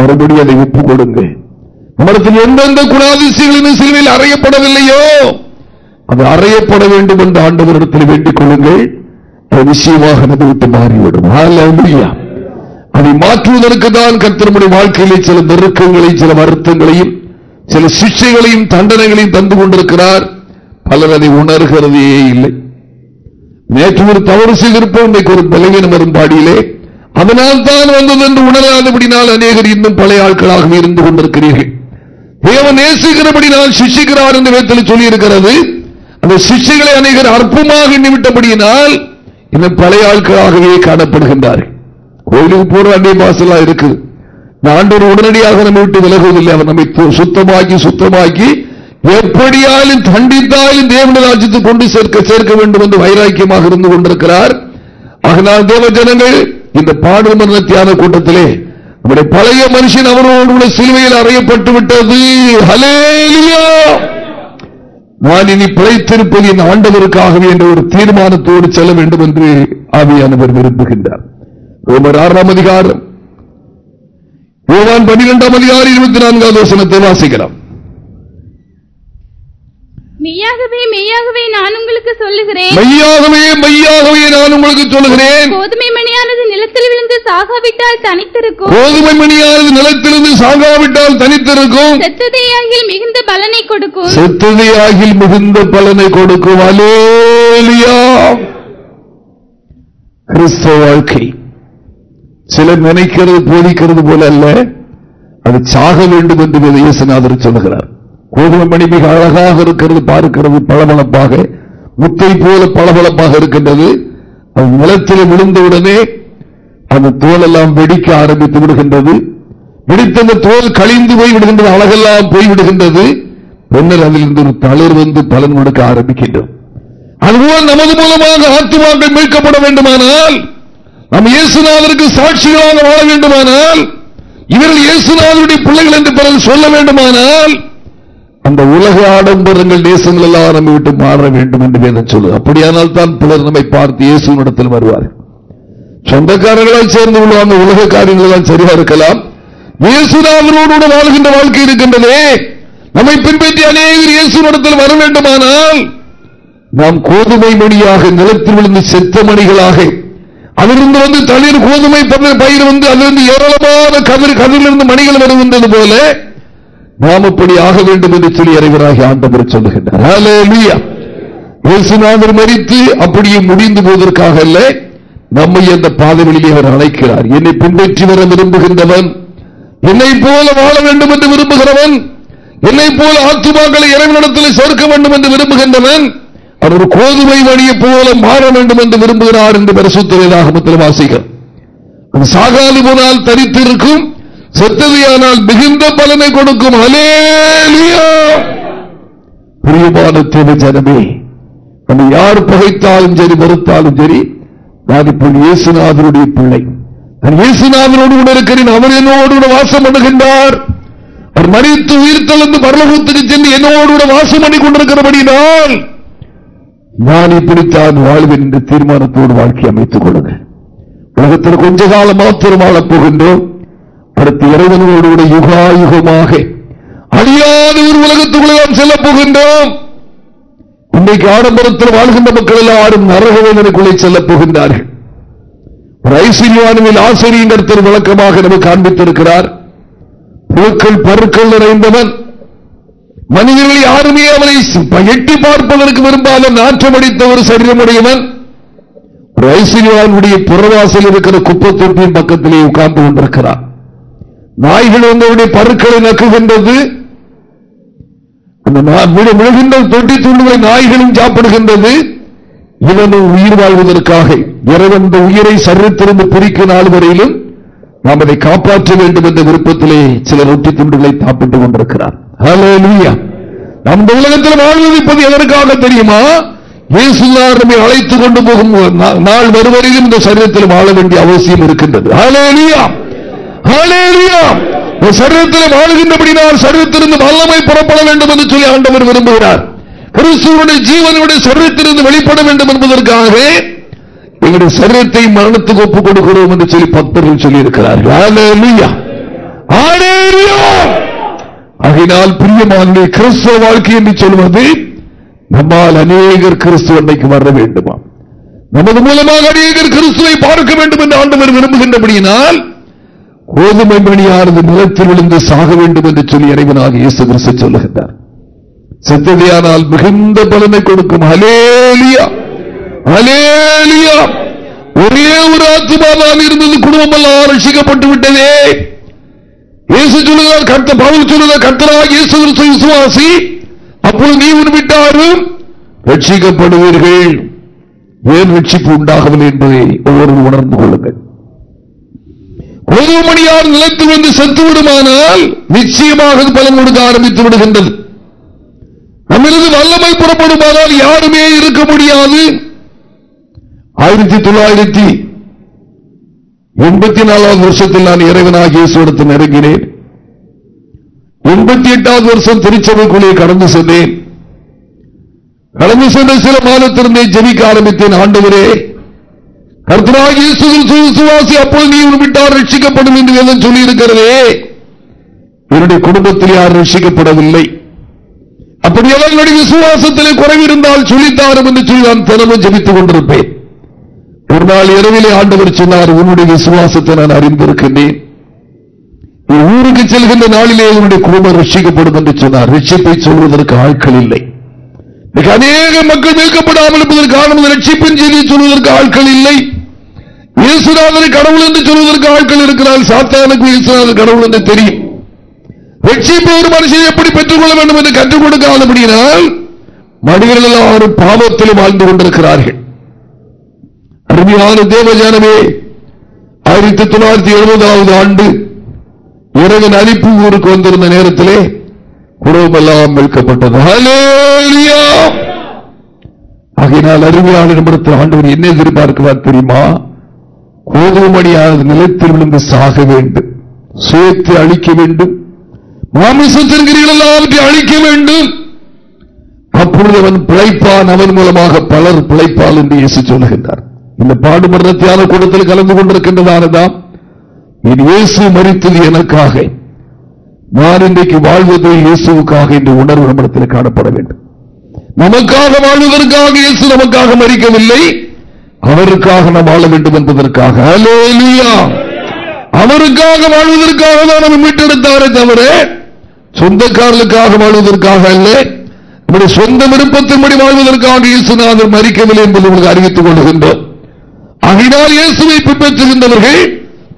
[SPEAKER 1] மறுபடியும் அதை ஒப்புக் கொடுங்க நம்மிடத்தில் எந்தெந்த குணாதிசயங்களின் சிலுவையில் அறையப்படவில்லையோ அது அறையப்பட வேண்டும் என்று ஆண்டவரிடத்தில் வேண்டிக் கொள்ளுங்கள் நம்ம விட்டு மாறிவிடும் அதை மாற்றுவதற்கு தான் கத்தனுடைய வாழ்க்கையிலே சில நெருக்கங்களையும் சில வருத்தங்களையும் சில சிக்ஷைகளையும் தண்டனைகளையும் தந்து கொண்டிருக்கிறார் பலர் அதை உணர்கிறதே இல்லை நேற்று ஒரு தவறு செய்திருப்போம் இன்றைக்கு ஒரு பலவீனம் வரும்பாடியிலே அதனால் தான் வந்தது என்று உணராதபடினால் அநேகர் இன்னும் பழைய ஆட்களாக இருந்து கொண்டிருக்கிறீர்கள் தேவன் நேசிக்கிறபடினால் சிஷிக்கிறார் என்று வேத்தில் சொல்லியிருக்கிறது அந்த சிஷிகளை அநேகர் அற்புமாக நிமிட்டபடியினால் இன்னும் பழைய ஆட்களாகவே காணப்படுகின்றார்கள் கோயிலுக்கு போற அண்டை மாசலா இருக்குது ஆண்டவர் உடனடியாக நம்ம விட்டு விலகுவதில்லை அவர் நம்மை சுத்தமாக்கி சுத்தமாக்கி எப்படியாலும் தண்டித்தாலும் தேவன ராஜ்யத்தை கொண்டு சேர்க்க சேர்க்க வேண்டும் என்று வைராக்கியமாக இருந்து கொண்டிருக்கிறார் ஆகினால் தேவ ஜனங்கள் இந்த பாடல் பாடுமரண தியான கூட்டத்திலே நம்முடைய பழைய மனுஷன் அவரோடு சிலுவையில் அறையப்பட்டு விட்டது நான் இனி பிழைத்திருப்பது என் ஆண்டவருக்காகவே என்ற ஒரு தீர்மானத்தோடு செல்ல வேண்டும் என்று ஆவியானவர் விரும்புகின்றார் ரோமர் ஆறாம் அதிகாரம் யோவான் பன்னிரெண்டாம் அதிகாரி இருபத்தி நான்காவது வசனத்தை வாசிக்கிறோம்
[SPEAKER 2] மெய்யாகவே மெய்யாகவே உங்களுக்கு சொல்லுகிறேன் உங்களுக்கு சொல்லுகிறேன் கோதுமை மணியானது நிலத்தில் விழுந்து கோதுமை மணியானது நிலத்திலிருந்து சாகாவிட்டால் மிகுந்த பலனை கொடுக்கும்
[SPEAKER 1] மிகுந்த வாழ்க்கை சிலர் நினைக்கிறது போதிக்கிறது போல அல்ல அது சாக வேண்டும் என்று இயேசுநாதர் சொல்லுகிறார் மணி மிக அழகாக இருக்கிறது பார்க்கிறது பளபளப்பாக முத்தை போல பளபளப்பாக இருக்கின்றது அது நிலத்தில் விழுந்தவுடனே அந்த தோல் எல்லாம் வெடிக்க ஆரம்பித்து விடுகின்றது வெடித்த அந்த தோல் கழிந்து போய் விடுகின்றது அழகெல்லாம் போய்விடுகின்றது பின்னர் அதிலிருந்து ஒரு தளர் வந்து பலன் கொடுக்க ஆரம்பிக்கின்றோம் அதுபோல் நமது மூலமாக ஆத்துமாக்கள் மீட்கப்பட வேண்டுமானால் நாம் இயேசுநாதருக்கு சாட்சிகளாக வாழ வேண்டுமானால் இவர்கள் இயேசுநாதருடைய பிள்ளைகள் என்று பிறகு சொல்ல வேண்டுமானால் அந்த உலக ஆடம்பரங்கள் தேசங்கள் எல்லாம் நம்ம விட்டு மாற வேண்டும் என்று வேதம் சொல்லு அப்படியானால் தான் பிறர் நம்மை பார்த்து இயேசு நடத்தில் வருவார்கள் சொந்தக்காரர்களால் சேர்ந்து கொள்வாங்க உலக எல்லாம் சரியா இருக்கலாம் இயேசுநாதனோடு வாழ்கின்ற வாழ்க்கை இருக்கின்றதே நம்மை பின்பற்றி அநேகர் இயேசு நடத்தில் வர வேண்டுமானால் நாம் கோதுமை மணியாக நிலத்தில் விழுந்து செத்த மணிகளாக அதிலிருந்து வந்து தளிர் கோதுமை பயிர் வந்து அதிலிருந்து ஏராளமான கதிர் கதிரிலிருந்து மணிகள் வருகின்றது போல நாம் இப்படி ஆக வேண்டும் என்று சொல்லி அறிவராகி ஆண்டவர் சொல்லுகின்றார் மறித்து அப்படியே முடிந்து போவதற்காக அல்ல நம்மை அந்த பாதவெளியே அவர் அழைக்கிறார் என்னை பின்பற்றி வர விரும்புகின்றவன் என்னை போல வாழ வேண்டும் என்று விரும்புகிறவன் என்னை போல ஆத்துமாக்களை இறைவனிடத்தில் சேர்க்க வேண்டும் என்று விரும்புகின்றவன் அவர் ஒரு கோதுமை வழிய போல மாற வேண்டும் என்று விரும்புகிறார் என்று பரிசுத்தவேதாகமத்தில் வாசிகள் அது சாகாது போனால் தரித்திருக்கும் செத்ததையானால் மிகுந்த பலனை கொடுக்கும் ஜனமே நம்ம யார் புகைத்தாலும் சரி மறுத்தாலும் சரி நான் இப்ப இயேசுநாதனுடைய பிள்ளை நான் இயேசுநாதனோடு கூட இருக்கிறேன் அவர் என்னோடு கூட வாசம் பண்ணுகின்றார் அவர் மறித்து உயிர் தளர்ந்து பரலகத்துக்கு சென்று என்னோடு கூட வாசம் பண்ணி நான் நான் இப்படித்தான் வாழ்வேன் என்ற தீர்மானத்தோடு வாழ்க்கை அமைத்துக் கொள்ளுங்கள் உலகத்தில் கொஞ்ச காலம் மாத்திரம் வாழப் போகின்றோம் அடுத்த இறைவனோடு கூட யுகாயுகமாக அழியாத ஒரு உலகத்துக்குள்ளதான் செல்லப் போகின்றோம் இன்னைக்கு ஆடம்பரத்தில் வாழ்கின்ற மக்கள் எல்லாரும் நரகவேதனுக்குள்ளே செல்ல போகின்றார்கள் ஐஸ்வர்யானுவில் ஆசிரியர் விளக்கமாக நமக்கு காண்பித்திருக்கிறார் பொருட்கள் பருக்கள் நிறைந்தவன் மனிதர்கள் யாருமே அவனை எட்டி பார்ப்பதற்கு விரும்பாத அடித்த ஒரு சரீரமுடையவன் புறவாசல் இருக்கிற குப்பை தொட்டியின் பக்கத்திலே உட்கார்ந்து கொண்டிருக்கிறார் நாய்கள் வந்தவுடைய பருக்களை நக்குகின்றது விழுகின்ற தொட்டி துண்டுகளை நாய்களும் சாப்பிடுகின்றது இவனும் உயிர் வாழ்வதற்காக இறந்த உயிரை சரித்திருந்து பிரிக்க நாள் வரையிலும் நாம் அதை காப்பாற்ற வேண்டும் என்ற விருப்பத்திலே சில ரொட்டி துண்டுகளை சாப்பிட்டுக் கொண்டிருக்கிறார் நம்ம உலகத்தில் வாழ்வதிப்பது எதற்காக தெரியுமா இயேசுதார் நம்மை அழைத்துக் கொண்டு போகும் நாள் வருவரையும் இந்த சரீரத்தில் வாழ வேண்டிய அவசியம் இருக்கின்றது சரீரத்தில் வாழுகின்றபடினால் சரீரத்திலிருந்து வல்லமை புறப்பட வேண்டும் என்று சொல்லி ஆண்டவர் விரும்புகிறார் கிறிஸ்துவனுடைய ஜீவனுடைய சரீரத்திலிருந்து வெளிப்பட வேண்டும் என்பதற்காகவே எங்களுடைய சரீரத்தை மரணத்துக்கு ஒப்புக் கொடுக்கிறோம் என்று சொல்லி பக்தர்கள் சொல்லியிருக்கிறார்கள் ஆகினால் பிரியமான கிறிஸ்துவ வாழ்க்கை என்று சொல்வது நம்மால் அநேகர் கிறிஸ்துவ அன்னைக்கு வர வேண்டுமா நமது மூலமாக அநேகர் கிறிஸ்துவை பார்க்க வேண்டும் என்று ஆண்டவர் விரும்புகின்றபடியினால் கோதுமை மணியானது நிலத்தில் விழுந்து சாக வேண்டும் என்று சொல்லி இறைவனாக இயேசு கிறிஸ்து சொல்லுகின்றார் செத்ததையானால் மிகுந்த பலனை கொடுக்கும் அலேலியா அலேலியா ஒரே ஒரு ஆத்துமாவால் இருந்தது குடும்பம் எல்லாம் ரசிக்கப்பட்டு விட்டதே இயேசு சொல்லுகிறார் கர்த்த பவுல் சொல்லுகிறார் கர்த்தராக இயேசு விசுவாசி அப்பொழுது நீ உன்விட்டாரும் ரட்சிக்கப்படுவீர்கள் ஏன் ரட்சிப்பு உண்டாகவில்லை என்பதை ஒவ்வொரு உணர்ந்து கொள்ளுங்கள் ஒரு மணியார் நிலைத்து வந்து செத்துவிடுமானால் நிச்சயமாக பலன் கொடுக்க ஆரம்பித்து விடுகின்றது நம்மளது வல்லமை புறப்படுமானால் யாருமே இருக்க முடியாது ஆயிரத்தி தொள்ளாயிரத்தி எண்பத்தி நாலாவது வருஷத்தில் நான் இறைவனாக இயேசுடத்தில் நெருங்கினேன் எண்பத்தி எட்டாவது வருஷம் திருச்சபைக்குள்ளே கடந்து சென்றேன் கடந்து சென்ற சில மாதத்திலிருந்தே ஜெபிக்க ஆரம்பித்தேன் ஆண்டவரே கர்த்தராகிய சுவாசி அப்போது நீ விட்டார் ரட்சிக்கப்படும் என்று வேதம் சொல்லியிருக்கிறதே என்னுடைய குடும்பத்தில் யார் ரட்சிக்கப்படவில்லை அப்படியெல்லாம் என்னுடைய விசுவாசத்திலே குறைவிருந்தால் சொல்லித்தாரும் என்று சொல்லி நான் தினமும் ஜபித்துக் கொண்டிருப்பேன் ஒரு நாள் இரவிலே ஆண்டவர் சொன்னார் உன்னுடைய விசுவாசத்தை நான் அறிந்திருக்கின்றேன் ஊருக்கு செல்கின்ற நாளிலே உன்னுடைய குடும்பம் ரட்சிக்கப்படும் என்று சொன்னார் ரட்சிப்பை சொல்வதற்கு ஆட்கள் இல்லை அநேக மக்கள் மீட்கப்படாமல் இருப்பதற்கான ரட்சிப்பின் செய்தியை சொல்வதற்கு ஆட்கள் இல்லை இயேசுநாதன் கடவுள் என்று சொல்வதற்கு ஆட்கள் இருக்கிறார் சாத்தானுக்கு இயேசுநாதன் கடவுள் என்று தெரியும் ரட்சிப்பு ஒரு மனுஷன் எப்படி பெற்றுக்கொள்ள வேண்டும் என்று கற்றுக் கொடுக்காதபடியினால் மனிதர்கள் எல்லாரும் பாவத்திலும் வாழ்ந்து கொண்டிருக்கிறார்கள் அருமையான தேவஜானமே ஆயிரத்தி தொள்ளாயிரத்தி எழுபதாவது ஆண்டு உறவின் அழிப்பு ஊருக்கு வந்திருந்த நேரத்திலே குடும்பமெல்லாம் மீட்கப்பட்டது ஆகையினால் அருமையான நிமிடத்தில் ஆண்டவர் என்ன எதிர்பார்க்கிறார் தெரியுமா கோதுமணியானது நிலத்தில் விழுந்து சாக வேண்டும் சுயத்தை அழிக்க வேண்டும் மாமிசத்திற்கிறீர்கள் அழிக்க வேண்டும் அப்பொழுது அவன் பிழைப்பான் அவன் மூலமாக பலர் பிழைப்பால் என்று இயேசு சொல்லுகின்றார் இந்த பாடுபடுற தியாக கூடத்தில் கலந்து கொண்டிருக்கின்றதானதான் இது இயேசு மறித்தது எனக்காக நான் இன்றைக்கு வாழ்வது இயேசுக்காக இந்த உணர்வு நம்மிடத்தில் காணப்பட வேண்டும் நமக்காக வாழ்வதற்காக இயேசு நமக்காக மறிக்கவில்லை அவருக்காக நாம் வாழ வேண்டும் என்பதற்காக அவருக்காக வாழ்வதற்காக தான் நம்ம மீட்டெடுத்தாரே தவிர சொந்தக்காரர்களுக்காக வாழ்வதற்காக அல்ல நம்முடைய சொந்த விருப்பத்தின்படி வாழ்வதற்காக நான் மறிக்கவில்லை என்பதை உங்களுக்கு அறிவித்துக் கொள்கின்றோம் ஆகையினால் இயேசுவை பின்பற்றுகின்றவர்கள்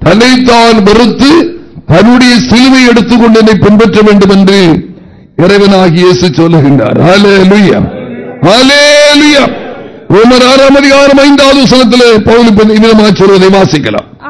[SPEAKER 1] தன்னைத்தான் வெறுத்து தன்னுடைய சிலுவை எடுத்துக்கொண்டு என்னை பின்பற்ற வேண்டும் என்று இறைவனாகி இயேசு சொல்லுகின்றார் ஆறாம் அதிகாரம் ஐந்தாவது சனத்தில் பவுல் இவ்விதமாக சொல்வதை வாசிக்கலாம்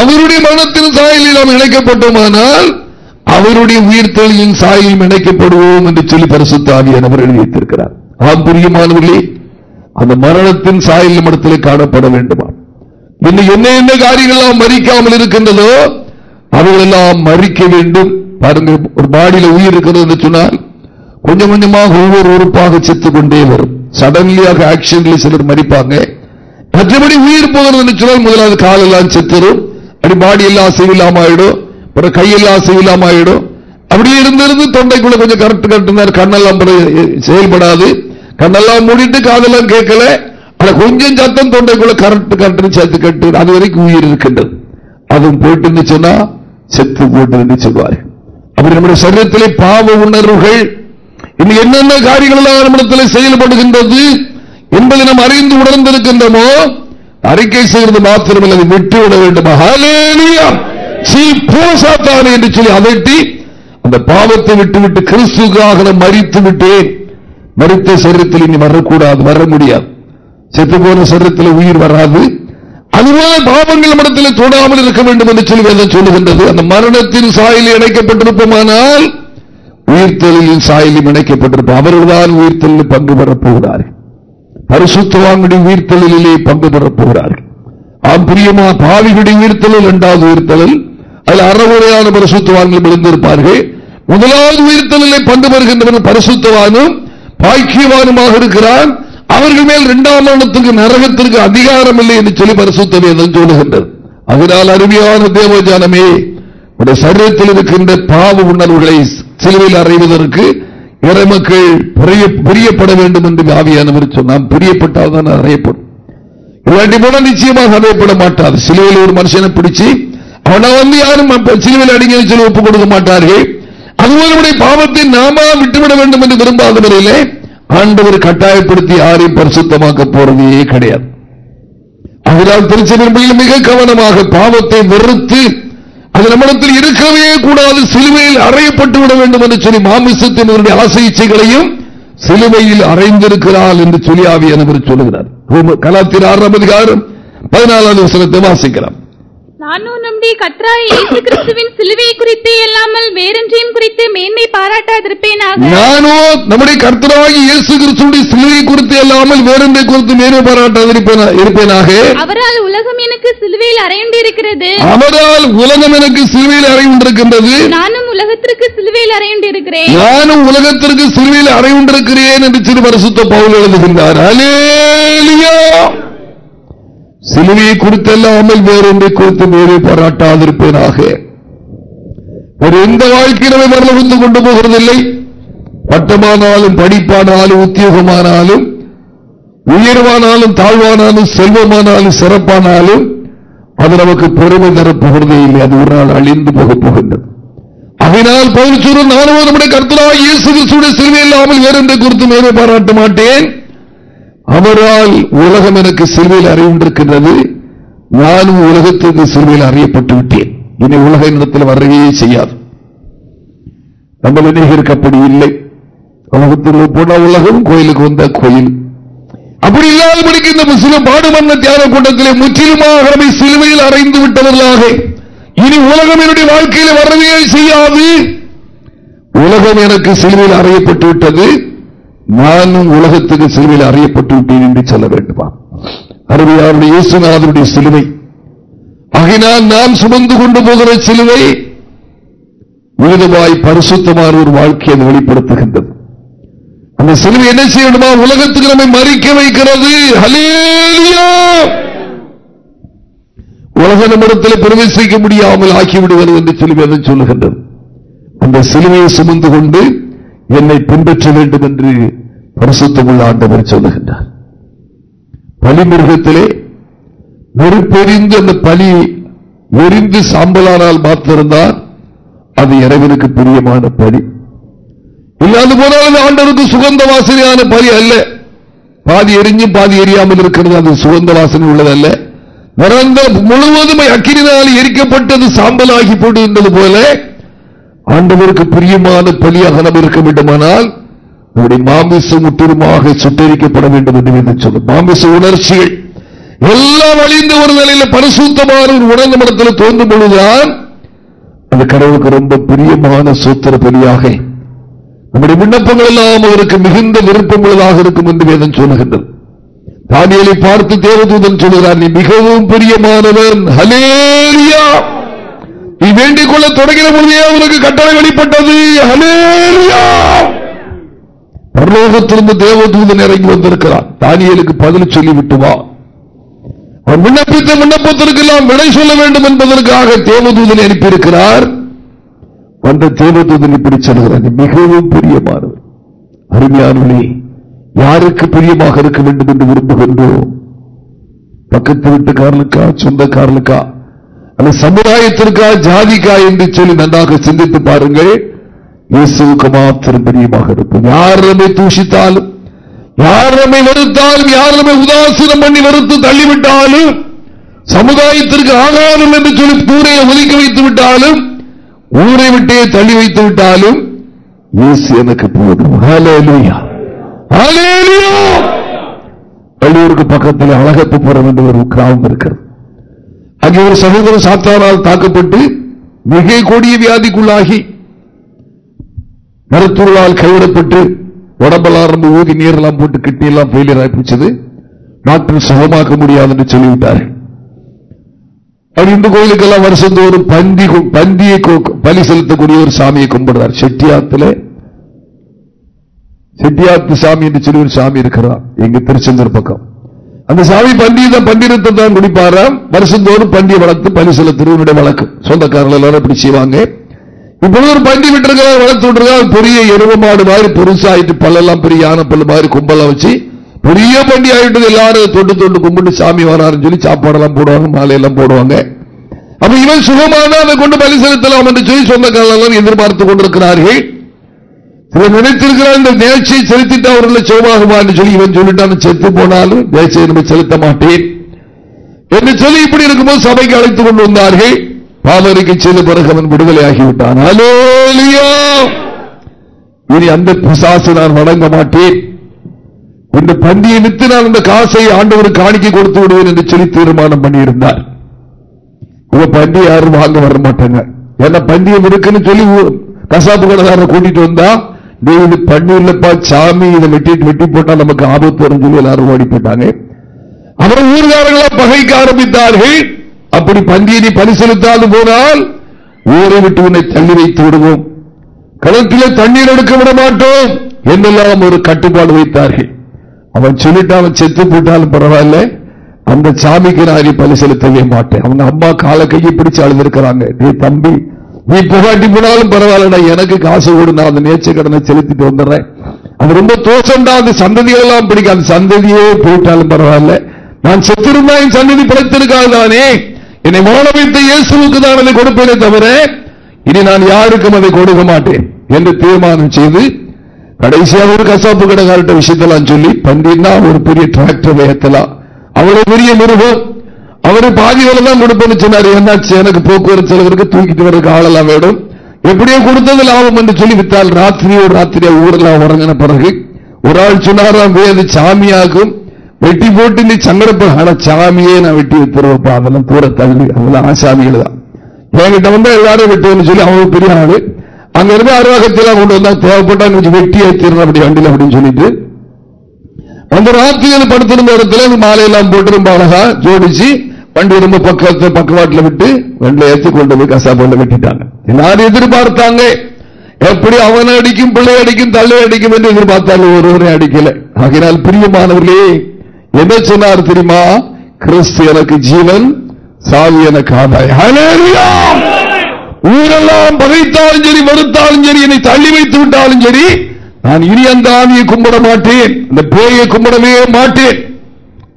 [SPEAKER 1] அவருடைய மனத்தின் சாயலில் நாம் இணைக்கப்பட்டோமானால் அவருடைய உயிர் தெளிவின் இணைக்கப்படுவோம் என்று சொல்லி பரிசுத்தாவிய நபர் வைத்திருக்கிறார் ஆம் புரியுமானவர்களே அந்த மரணத்தின் சாயல் மடத்தில் காணப்பட வேண்டுமா இன்னும் என்ன என்ன எல்லாம் மறிக்காமல் இருக்கின்றதோ அவைகளெல்லாம் மறிக்க வேண்டும் பாருங்க ஒரு பாடியில உயிர் இருக்கிறது என்று சொன்னால் கொஞ்சம் கொஞ்சமாக ஒவ்வொரு உறுப்பாக செத்து கொண்டே வரும் சடன்லியாக ஆக்சிடென்ட்ல சிலர் மறிப்பாங்க மற்றபடி உயிர் போகிறது என்று சொன்னால் முதலாவது காலெல்லாம் செத்துரும் அப்படி பாடி எல்லாம் அசைவில்லாம ஆயிடும் அப்புறம் கையெல்லாம் அசைவில்லாம ஆயிடும் அப்படி இருந்திருந்து தொண்டைக்குள்ள கொஞ்சம் கரெக்ட் கரெக்ட் கண்ணெல்லாம் செயல்படாது கண்ணெல்லாம் மூடிட்டு காதெல்லாம் கேட்கல ஆனா கொஞ்சம் சத்தம் தொண்டைக்குள்ள கரெக்ட் கரெக்ட் சேர்த்து கட்டு அது வரைக்கும் உயிர் இருக்கின்றது அதுவும் போயிட்டு இருந்துச்சுன்னா செத்து போட்டு சொல்வாரு அப்படி நம்முடைய சரீரத்திலே பாவ உணர்வுகள் இன்னும் என்னென்ன காரியங்கள் நம்மிடத்தில் செயல்படுகின்றது என்பதை நாம் அறிந்து உணர்ந்திருக்கின்றோமோ அறிக்கை செய்வது மாத்திரமல்ல விட்டுவிட வேண்டும் என்று சொல்லி அதட்டி அந்த பாவத்தை விட்டுவிட்டு கிறிஸ்துக்காக மறித்து விட்டேன் மறித்த சரீரத்தில் இனி வரக்கூடாது வர முடியாது செத்து போன சரீரத்தில் உயிர் வராது அதுபோல பாவங்கள் மனத்தில் தொடாமல் இருக்க வேண்டும் என்று சொல்லி வேதம் சொல்லுகின்றது அந்த மரணத்தின் சாயில் இணைக்கப்பட்டிருப்போமானால் உயிர்த்தலின் சாயிலும் இணைக்கப்பட்டிருப்போம் அவர்கள்தான் உயிர்த்தலில் பங்கு பெறப்போகிறார்கள் பரிசுத்தவான்களுடைய உயிர்த்தலிலே பங்கு பெறப் போகிறார்கள் ஆம் பிரியமா பாவிகளுடைய உயிர்த்தலில் இரண்டாவது உயிர்த்தலில் அதில் அறவுரையான பரிசுத்தவான்கள் விழுந்திருப்பார்கள் முதலாவது உயிர்த்தலிலே பங்கு பெறுகின்றவர்கள் பரிசுத்தவானும் பாக்கியவானுமாக இருக்கிறான் அவர்கள் மேல் இரண்டாம் மரணத்துக்கு நரகத்திற்கு அதிகாரம் இல்லை என்று சொல்லி பரிசுத்த சொல்லுகின்றது அதனால் அருமையான தேவஜானமே உடைய சரீரத்தில் இருக்கின்ற பாவ உணர்வுகளை சிலுவையில் அறைவதற்கு இறைமக்கள் பிரியப்பட வேண்டும் என்று ஆவியானவர் சொன்னால் பிரியப்பட்டால் தான் அறையப்படும் இல்லாட்டி போனால் நிச்சயமாக அறையப்பட மாட்டார் சிலுவையில் ஒரு மனுஷனை பிடிச்சி அவனை வந்து யாரும் சிலுவையில் அடிங்க சொல்லி ஒப்புக் கொடுக்க மாட்டார்கள் அது பாவத்தை நாம விட்டுவிட வேண்டும் என்று விரும்பாத முறையிலே ஆண்டவர் கட்டாயப்படுத்தி யாரையும் பரிசுத்தமாக்க போறதே கிடையாது அதனால் திருச்செந்தர் மிக கவனமாக பாவத்தை வெறுத்து அது நம்மிடத்தில் இருக்கவே கூடாது சிலுவையில் அறையப்பட்டு விட வேண்டும் என்று சொல்லி மாமிசத்தின் ஆசைச்சைகளையும் சிலுவையில் அறைந்திருக்கிறாள் என்று சொல்லி ஆவியானவர் சொல்லுகிறார் கலாத்திர ஆறாம் அதிகாரம் பதினாலாவது வசனத்தை வாசிக்கிறார்
[SPEAKER 2] நானும் நம்பி கற்றாய் இயேசு கிறிஸ்துவின் சிலுவை குறித்து எல்லாமல் வேறென்றையும் குறித்து மேன்மை பாராட்டாதிருப்பேனாக நானோ
[SPEAKER 1] நம்முடைய கர்த்தராகி இயேசு கிறிஸ்துடைய சிலுவை குறித்து இல்லாமல் வேறென்றை குறித்து மேன்மை பாராட்டாதிருப்பேனா இருப்பேனாக
[SPEAKER 2] அவரால் உலகம் எனக்கு சிலுவையில் அறையுண்டிருக்கிறது அவரால் உலகம் எனக்கு
[SPEAKER 1] சிலுவையில் இருக்கின்றது
[SPEAKER 2] நானும் உலகத்திற்கு சிலுவையில் இருக்கிறேன் நானும் உலகத்திற்கு
[SPEAKER 1] சிலுவையில் இருக்கிறேன் என்று சிறு பரிசுத்த பவுல் எழுதுகின்றார் அலேலியா சிலுவையை குறித்தல்லாமல் வேறொன்றை குறித்து மேலே பாராட்டாதிருப்பேனாக ஒரு எந்த வாழ்க்கையிலே மரணம் கொண்டு போகிறதில்லை பட்டமானாலும் படிப்பானாலும் உத்தியோகமானாலும் உயர்வானாலும் தாழ்வானாலும் செல்வமானாலும் சிறப்பானாலும் அது நமக்கு பெருமை தரப்போகிறதே இல்லை அது ஒரு நாள் அழிந்து போக போகின்றது அதனால் பவுல் சூழல் நானும் நம்முடைய கர்த்தராக இயேசு சிலுவை இல்லாமல் வேறென்றை குறித்து மேலே பாராட்ட மாட்டேன் அவரால் உலகம் எனக்கு சிறுவையில் அறிவுண்டிருக்கின்றது நானும் உலகத்திற்கு சிறுவையில் அறியப்பட்டு விட்டேன் இனி உலக இடத்தில் வரவே செய்யாது நம்ம விநேகருக்கு அப்படி இல்லை உலகத்திற்கு போன உலகம் கோயிலுக்கு வந்த கோயில் அப்படி இல்லாத படிக்க இந்த முஸ்லிம் பாடுமன்ன தியான கூட்டத்திலே முற்றிலுமாக சிலுவையில் அறைந்து விட்டவர்களாக இனி உலகம் என்னுடைய வாழ்க்கையில் வரவே செய்யாது உலகம் எனக்கு சிலுவையில் அறையப்பட்டு விட்டது நானும் உலகத்துக்கு சிலுவையில் அறியப்பட்டு விட்டேன் என்று சொல்ல வேண்டுமா அருமையாருடைய இயேசுநாதனுடைய சிலுவை ஆகினால் நாம் சுமந்து கொண்டு போகிற சிலுவை விழுதுமாய் பரிசுத்தமான ஒரு வாழ்க்கையை வெளிப்படுத்துகின்றது அந்த சிலுவை என்ன செய்யணுமா உலகத்துக்கு நம்மை மறிக்க வைக்கிறது உலக நிமிடத்தில் பிரவேசிக்க முடியாமல் ஆக்கிவிடுவது என்று சிலுவை என்று சொல்லுகின்றது அந்த சிலுவையை சுமந்து கொண்டு என்னை பின்பற்ற வேண்டும் என்று பரிசுத்தமுள்ள ஆண்டவர் சொல்லுகின்றார் மிருகத்திலே நெருப்பெறிந்து அந்த பலி எரிந்து சாம்பலானால் மாத்திருந்தால் அது இறைவனுக்கு பிரியமான பலி இல்லாத போனால் ஆண்டவருக்கு சுகந்த வாசனையான பலி அல்ல பாதி எரிஞ்சும் பாதி எரியாமல் இருக்கிறது அது சுகந்த வாசனை உள்ளதல்ல நிரந்த முழுவதும் அக்கினால் எரிக்கப்பட்டது போட்டு போடுகின்றது போல ஆண்டவருக்கு பிரியமான பலியாக நம்ம இருக்க வேண்டுமானால் உங்களுடைய மாமிச முற்றிலுமாக சுத்தரிக்கப்பட வேண்டும் என்று சொல்லும் மாமிச உணர்ச்சிகள் எல்லாம் அழிந்த ஒரு நிலையில பரிசுத்தமான ஒரு உணர்ந்த மடத்தில் தோன்றும் பொழுதுதான் அந்த கடவுளுக்கு ரொம்ப பிரியமான சூத்திர பலியாக நம்முடைய விண்ணப்பங்கள் எல்லாம் அவருக்கு மிகுந்த விருப்பம் உள்ளதாக இருக்கும் என்று வேதம் சொல்லுகின்றது தானியலை பார்த்து தேவதூதன் சொல்கிறார் நீ மிகவும் பிரியமானவன் ஹலேரியா நீ வேண்டிக் கொள்ள தொடங்கின பொழுதே அவருக்கு கட்டளை வெளிப்பட்டது ஹலேரியா பரலோகத்திலிருந்து தேவதூதன் இறங்கி வந்திருக்கிறான் தானியலுக்கு பதில் சொல்லிவிட்டு வா அவர் விண்ணப்பித்த விண்ணப்பத்திற்கெல்லாம் விடை சொல்ல வேண்டும் என்பதற்காக தூதனை அனுப்பியிருக்கிறார் வந்த தூதன் இப்படி சொல்கிறார் மிகவும் பிரியமானவர் அருமையானவனே யாருக்கு பிரியமாக இருக்க வேண்டும் என்று விரும்புகின்றோம் பக்கத்து வீட்டுக்காரனுக்கா சொந்தக்காரனுக்கா அந்த சமுதாயத்திற்கா ஜாதிக்கா என்று சொல்லி நன்றாக சிந்தித்து பாருங்கள் இயேசுக்கு மாத்திரம் பிரியமாக இருப்போம் யார் நம்மை தூஷித்தாலும் யார் நம்மை வெறுத்தாலும் யார் நம்மை உதாசீனம் பண்ணி வெறுத்து தள்ளிவிட்டாலும் சமுதாயத்திற்கு ஆகாரம் என்று சொல்லி கூரையை ஒதுக்கி வைத்து விட்டாலும் ஊரை விட்டே தள்ளி வைத்து விட்டாலும் இயேசு எனக்கு போதும் பள்ளியூருக்கு பக்கத்தில் அழகப்புறம் என்று ஒரு கிராமம் இருக்கிறது அங்கே ஒரு சகோதர சாத்தாரால் தாக்கப்பட்டு மிக கொடிய வியாதிக்குள்ளாகி மருத்துவர்களால் கைவிடப்பட்டு உடம்பெல்லாம் ரொம்ப ஊதி நீரெல்லாம் போட்டு கிட்டி எல்லாம் ஃபெயிலியர் ஆயிப்பிச்சது டாக்டர் சுகமாக்க முடியாது என்று சொல்லிவிட்டார்கள் அவர் இந்து கோயிலுக்கெல்லாம் வருஷந்தோறும் பந்தி பந்தியை பலி செலுத்தக்கூடிய ஒரு சாமியை கும்பிடுறார் செட்டியாத்துல செட்டியாத்து சாமி என்று சொல்லி ஒரு சாமி இருக்கிறார் எங்க திருச்செந்தூர் பக்கம் அந்த சாமி பண்டியை தான் பண்டிரத்தை தான் குடிப்பாராம் வருஷந்தோறும் பண்டிகை வளர்த்து பலி செலுத்துறவனுடைய வழக்கம் சொந்தக்காரர்கள் எல்லாரும் எப்படி செய்வாங்க இப்பொழுது பண்டி விட்டு இருக்கிற வளர்த்து விட்டுருக்கா பெரிய மாடு மாதிரி பெருசாயிட்டு பல்லெல்லாம் பெரிய யானை மாதிரி கும்பலாம் வச்சு பெரிய பண்டி ஆகிட்டு எல்லாரும் தொட்டு தொட்டு கும்பிட்டு சாமி வராருன்னு சொல்லி சாப்பாடெல்லாம் போடுவாங்க மாலையெல்லாம் போடுவாங்க அப்ப இவன் சுகமான அதை கொண்டு பலி செலுத்தலாம் என்று சொல்லி சொந்தக்காரர்கள் எதிர்பார்த்து கொண்டிருக்கிறார்கள் இவன் நினைத்திருக்கிறான் இந்த நேர்ச்சியை செலுத்திட்டு அவர்கள் சுகமாகுமான்னு சொல்லி இவன் சொல்லிட்டான் செத்து போனாலும் நேர்ச்சியை நம்ம செலுத்த மாட்டேன் என்று சொல்லி இப்படி இருக்கும்போது சபைக்கு அழைத்துக் கொண்டு வந்தார்கள் பாவருக்கு செய்த பிறகு அவன் விடுதலையாகிவிட்டான் இனி அந்த பிசாசு நான் வணங்க மாட்டேன் இந்த பண்டியை நித்து நான் இந்த காசை ஆண்டவர் காணிக்கை கொடுத்து விடுவேன் என்று சொல்லி தீர்மானம் பண்ணியிருந்தார் இவ பண்டிகை யாரும் வாங்க வர மாட்டாங்க ஏன்னா பண்டிகை இருக்குன்னு சொல்லி கசாப்பு கடைக்காரனை கூட்டிட்டு வந்தா நீ இது பண்ணி இல்லப்பா சாமி இதை வெட்டிட்டு வெட்டி போட்டா நமக்கு ஆபத்து வரும் சொல்லி எல்லாரும் ஓடி போட்டாங்க அப்புறம் ஊர்காரங்களா பகைக்க ஆரம்பித்தார்கள் அப்படி பந்தியை நீ செலுத்தாது போனால் ஊரை விட்டு உன்னை தள்ளி வைத்து விடுவோம் கிணற்றிலே தண்ணீர் எடுக்க விட மாட்டோம் என்றெல்லாம் ஒரு கட்டுப்பாடு வைத்தார்கள் அவன் சொல்லிட்டு அவன் செத்து போட்டாலும் பரவாயில்ல அந்த சாமிக்கு நான் நீ செலுத்தவே மாட்டேன் அவங்க அம்மா கால கையை பிடிச்சு அழுந்திருக்கிறாங்க நீ தம்பி நீ புகாட்டி போனாலும் பரவாயில்லடா எனக்கு காசு கூட நான் அந்த நேச்ச கடனை செலுத்திட்டு வந்துடுறேன் அது ரொம்ப தோஷம்டா அந்த சந்ததிகள் பிடிக்கும் அந்த சந்ததியே போயிட்டாலும் பரவாயில்ல நான் செத்திருந்தா என் சந்ததி பிழைத்திருக்காது தானே என்னை வாழ வைத்த இயேசுக்கு தான் அதை கொடுப்பேனே தவிர இனி நான் யாருக்கும் அதை கொடுக்க மாட்டேன் என்று தீர்மானம் செய்து கடைசியாக ஒரு கசாப்பு கடைக்காரட்ட விஷயத்தெல்லாம் சொல்லி பண்டின்னா ஒரு பெரிய டிராக்டர் வைக்கலாம் அவ்வளவு பெரிய மிருகம் அவரு பாதி வேலை தான் கொடுப்பேன்னு சொன்னார் எனக்கு போக்குவரத்து செலவருக்கு தூக்கிட்டு வர்றதுக்கு ஆளெல்லாம் வேணும் எப்படியோ கொடுத்தது லாபம் என்று சொல்லி விட்டால் ராத்திரியோ ராத்திரியா ஊரெல்லாம் உறங்கின பிறகு ஒரு ஆள் சொன்னாராம் வேறு சாமியாகும் வெட்டி போட்டு நீ சங்கரப்பட ஆனா சாமியே நான் வெட்டி வைக்கிறப்பா அதெல்லாம் தூர தள்ளி அதெல்லாம் ஆசாமிகள் தான் என்கிட்ட வந்தா எல்லாரும் வெட்டுவோம்னு சொல்லி அவங்க பெரிய ஆளு அங்க இருந்து அருவாகத்தில கொண்டு வந்தா தேவைப்பட்டா வெட்டி ஏற்றிடுறேன் அப்படி வண்டியில் அப்படின்னு சொல்லிட்டு அந்த ராத்திரியில் படுத்திருந்த இடத்துல மாலையெல்லாம் போட்டு ரொம்ப அழகா ஜோடிச்சு வண்டி ரொம்ப பக்கத்தை பக்கவாட்டில் விட்டு வண்டி ஏற்றி கொண்டு போய் கசாப்பாட்டில் வெட்டிட்டாங்க எல்லாரும் எதிர்பார்த்தாங்க எப்படி அவனை அடிக்கும் பிள்ளை அடிக்கும் தள்ளை அடிக்கும் என்று எதிர்பார்த்தாங்க ஒருவரை அடிக்கல ஆகினால் பிரியமானவர்களே என்ன சொன்னார் தெரியுமா கிறிஸ்து எனக்கு ஜீவன் சாவி எனக்கு ஆதாயம் ஊரெல்லாம் பகைத்தாலும் சரி மறுத்தாலும் சரி என்னை தள்ளி வைத்து விட்டாலும் சரி நான் இனி அந்த ஆவியை கும்பிட மாட்டேன் அந்த பேயை கும்பிடவே மாட்டேன்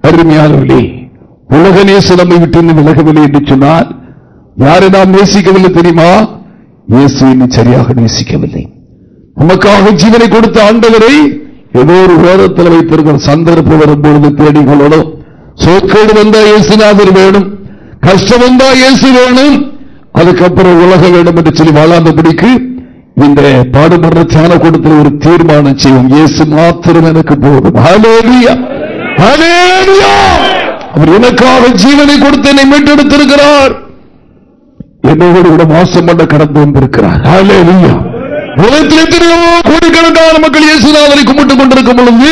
[SPEAKER 1] அருமையானவர்களே உலக நேச நம்மை விட்டு விலகவில்லை என்று சொன்னால் யாரை நாம் நேசிக்கவில்லை தெரியுமா இயேசு சரியாக நேசிக்கவில்லை நமக்காக ஜீவனை கொடுத்த ஆண்டவரை ஏதோ ஒரு வேதத்தில் வைத்திருக்கிற சந்தர்ப்பம் வரும்பொழுது தேடிக்கொள்ளணும் சோக்கேடு வந்தா இயேசுநாதர் வேணும் கஷ்டம் வந்தா இயேசு வேணும் அதுக்கப்புறம் உலக வேண்டும் என்று சொல்லி வாழாதபடிக்கு இந்த பாடுபடுற சாண கூடத்தில் ஒரு தீர்மானம் செய்யும் இயேசு மாத்திரம் எனக்கு போதும் அவர் எனக்காக ஜீவனை கொடுத்து என்னை மீட்டெடுத்திருக்கிறார் என்னோடு கூட மாசம் பண்ண கடந்து வந்திருக்கிறார் ஹாலேலியா உலகத்தில் எத்தனையோ கோடிக்கணக்கான மக்கள் இயேசுநாதனை கும்பிட்டுக் கொண்டிருக்கும் பொழுது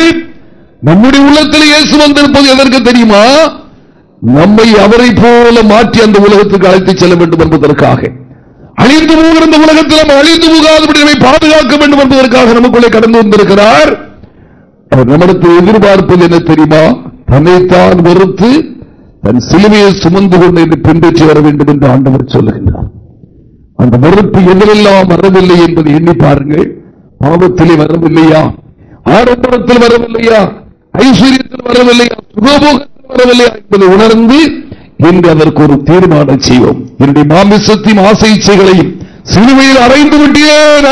[SPEAKER 1] நம்முடைய உள்ளத்தில் இயேசு வந்திருப்பது எதற்கு தெரியுமா நம்மை அவரை போல மாற்றி அந்த உலகத்துக்கு அழைத்து செல்ல வேண்டும் என்பதற்காக அழிந்து போகிற இந்த உலகத்தில் நம்ம அழிந்து போகாதபடி நம்மை பாதுகாக்க வேண்டும் என்பதற்காக நமக்குள்ளே கடந்து வந்திருக்கிறார் அவர் நம்மிடத்தில் எதிர்பார்ப்பது என்ன தெரியுமா தன்னைத்தான் வெறுத்து தன் சிலுவையை சுமந்து கொண்டு பின்பற்றி வர வேண்டும் என்று ஆண்டவர் சொல்லுகின்றார் அந்த வெறுப்பு எதிரெல்லாம் வரவில்லை என்பதை எண்ணி பாருங்கள் பாவத்திலே வரவில்லையா ஆடம்பரத்தில் வரவில்லையா ஐஸ்வர்யத்தில் வரவில்லையா சுகபோகத்தில் வரவில்லையா என்பதை உணர்ந்து என்று அதற்கு ஒரு தீர்மானம் செய்வோம் என்னுடைய மாமிசத்தையும் ஆசை இச்சைகளையும் சிலுவையில் அறைந்து விட்டேன்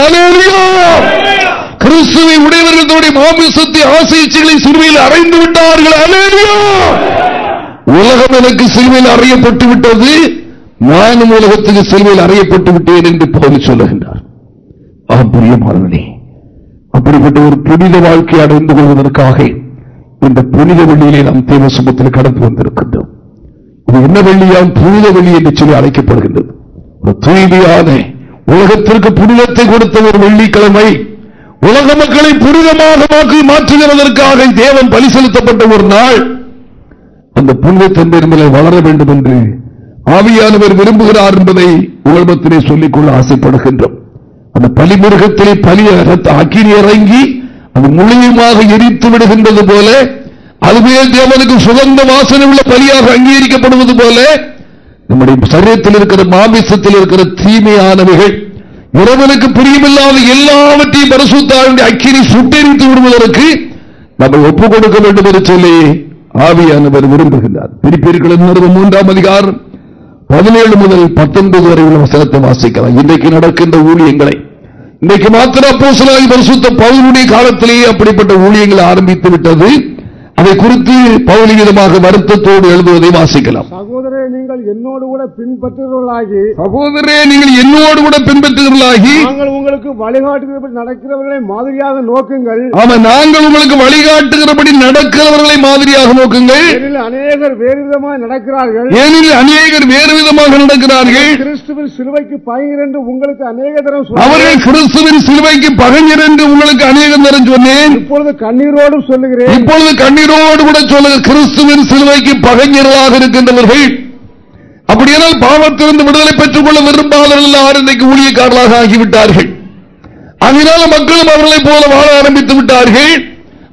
[SPEAKER 1] கிறிஸ்துவை உடையவர்கள் தன்னுடைய மாமிசத்தை ஆசை இச்சைகளை சிலுவையில் அறைந்து விட்டார்கள் அலேரியா உலகம் எனக்கு சிலுவையில் அறையப்பட்டு விட்டது நான் உலகத்துக்கு சிலுவையில் அறையப்பட்டு விட்டேன் என்று பவுல் சொல்லுகின்றார் பிரியமானவனே அப்படிப்பட்ட ஒரு புனித வாழ்க்கையை அடைந்து கொள்வதற்காக இந்த புனித வெள்ளியிலே நாம் தேவ சுமத்தில் கடந்து வந்திருக்கின்றோம் இது என்ன வெள்ளியாம் புனித வெள்ளி என்று சொல்லி அழைக்கப்படுகின்றது ஒரு தூய்மையான உலகத்திற்கு புனிதத்தை கொடுத்த ஒரு வெள்ளிக்கிழமை உலக மக்களை புனிதமாக மாற்றி மாற்றுகிறதற்காக தேவன் பலி செலுத்தப்பட்ட ஒரு நாள் அந்த புனித தந்தை வளர வேண்டும் என்று ஆவியானவர் விரும்புகிறார் என்பதை உலகத்திலே சொல்லிக்கொள்ள ஆசைப்படுகின்றோம் அந்த பலிமிருகத்திலே பலி அக்கினி இறங்கி அது முழுமையாக எரித்து விடுகின்றது போல அதுவே தேவனுக்கு சுதந்த வாசனை உள்ள பலியாக அங்கீகரிக்கப்படுவது போல நம்முடைய சரீரத்தில் இருக்கிற மாமிசத்தில் இருக்கிற தீமையானவைகள் இறைவனுக்கு பிரியமில்லாத எல்லாவற்றையும் பரிசுத்தாளுடைய அக்கினி சுட்டெரித்து விடுவதற்கு நம்ம ஒப்புக் கொடுக்க வேண்டும் என்று சொல்லி ஆவியானவர் விரும்புகிறார் பிரிப்பீர்கள் மூன்றாம் அதிகாரம் பதினேழு முதல் பத்தொன்பது வரை உள்ள வசனத்தை வாசிக்கலாம் இன்றைக்கு நடக்கின்ற ஊழியங்களை இன்றைக்கு மாத்திர பூசலாய் பரிசுத்த பவுனுடைய காலத்திலேயே அப்படிப்பட்ட ஊழியங்களை ஆரம்பித்து விட்டது அதை குறித்து பவுலி விதமாக வருத்தத்தோடு எழுதுவதை வாசிக்கலாம்
[SPEAKER 3] சகோதரே நீங்கள் என்னோடு கூட பின்பற்றுகிறவர்களாகி
[SPEAKER 1] சகோதரே நீங்கள் என்னோடு கூட பின்பற்றுகிறவர்களாகி நாங்கள்
[SPEAKER 3] உங்களுக்கு வழிகாட்டுகிறபடி நடக்கிறவர்களை மாதிரியாக நோக்குங்கள் ஆமா நாங்கள் உங்களுக்கு வழிகாட்டுகிறபடி நடக்கிறவர்களை மாதிரியாக நோக்குங்கள் அநேகர் வேறு விதமாக நடக்கிறார்கள் ஏனில் அநேகர் வேறு விதமாக நடக்கிறார்கள் கிறிஸ்துவின் சிலுவைக்கு பகைஞர் என்று உங்களுக்கு அநேக தரம் அவர்கள் கிறிஸ்துவின் சிலுவைக்கு பகைஞர் என்று உங்களுக்கு அநேகம் தரம் சொன்னேன் இப்பொழுது கண்ணீரோடும் சொல்லுகிறேன் இப்பொழுது
[SPEAKER 1] கண்ணீர் உயிரோடு கூட சொல்லுங்க கிறிஸ்துவின் சிலுவைக்கு பகைஞர்களாக இருக்கின்றவர்கள் அப்படியானால் பாவத்திலிருந்து விடுதலை பெற்றுக் கொள்ள விரும்பாதவர்கள் இன்றைக்கு ஊழியக்காரர்களாக ஆகிவிட்டார்கள் அதனால மக்களும் அவர்களை போல வாழ ஆரம்பித்து விட்டார்கள்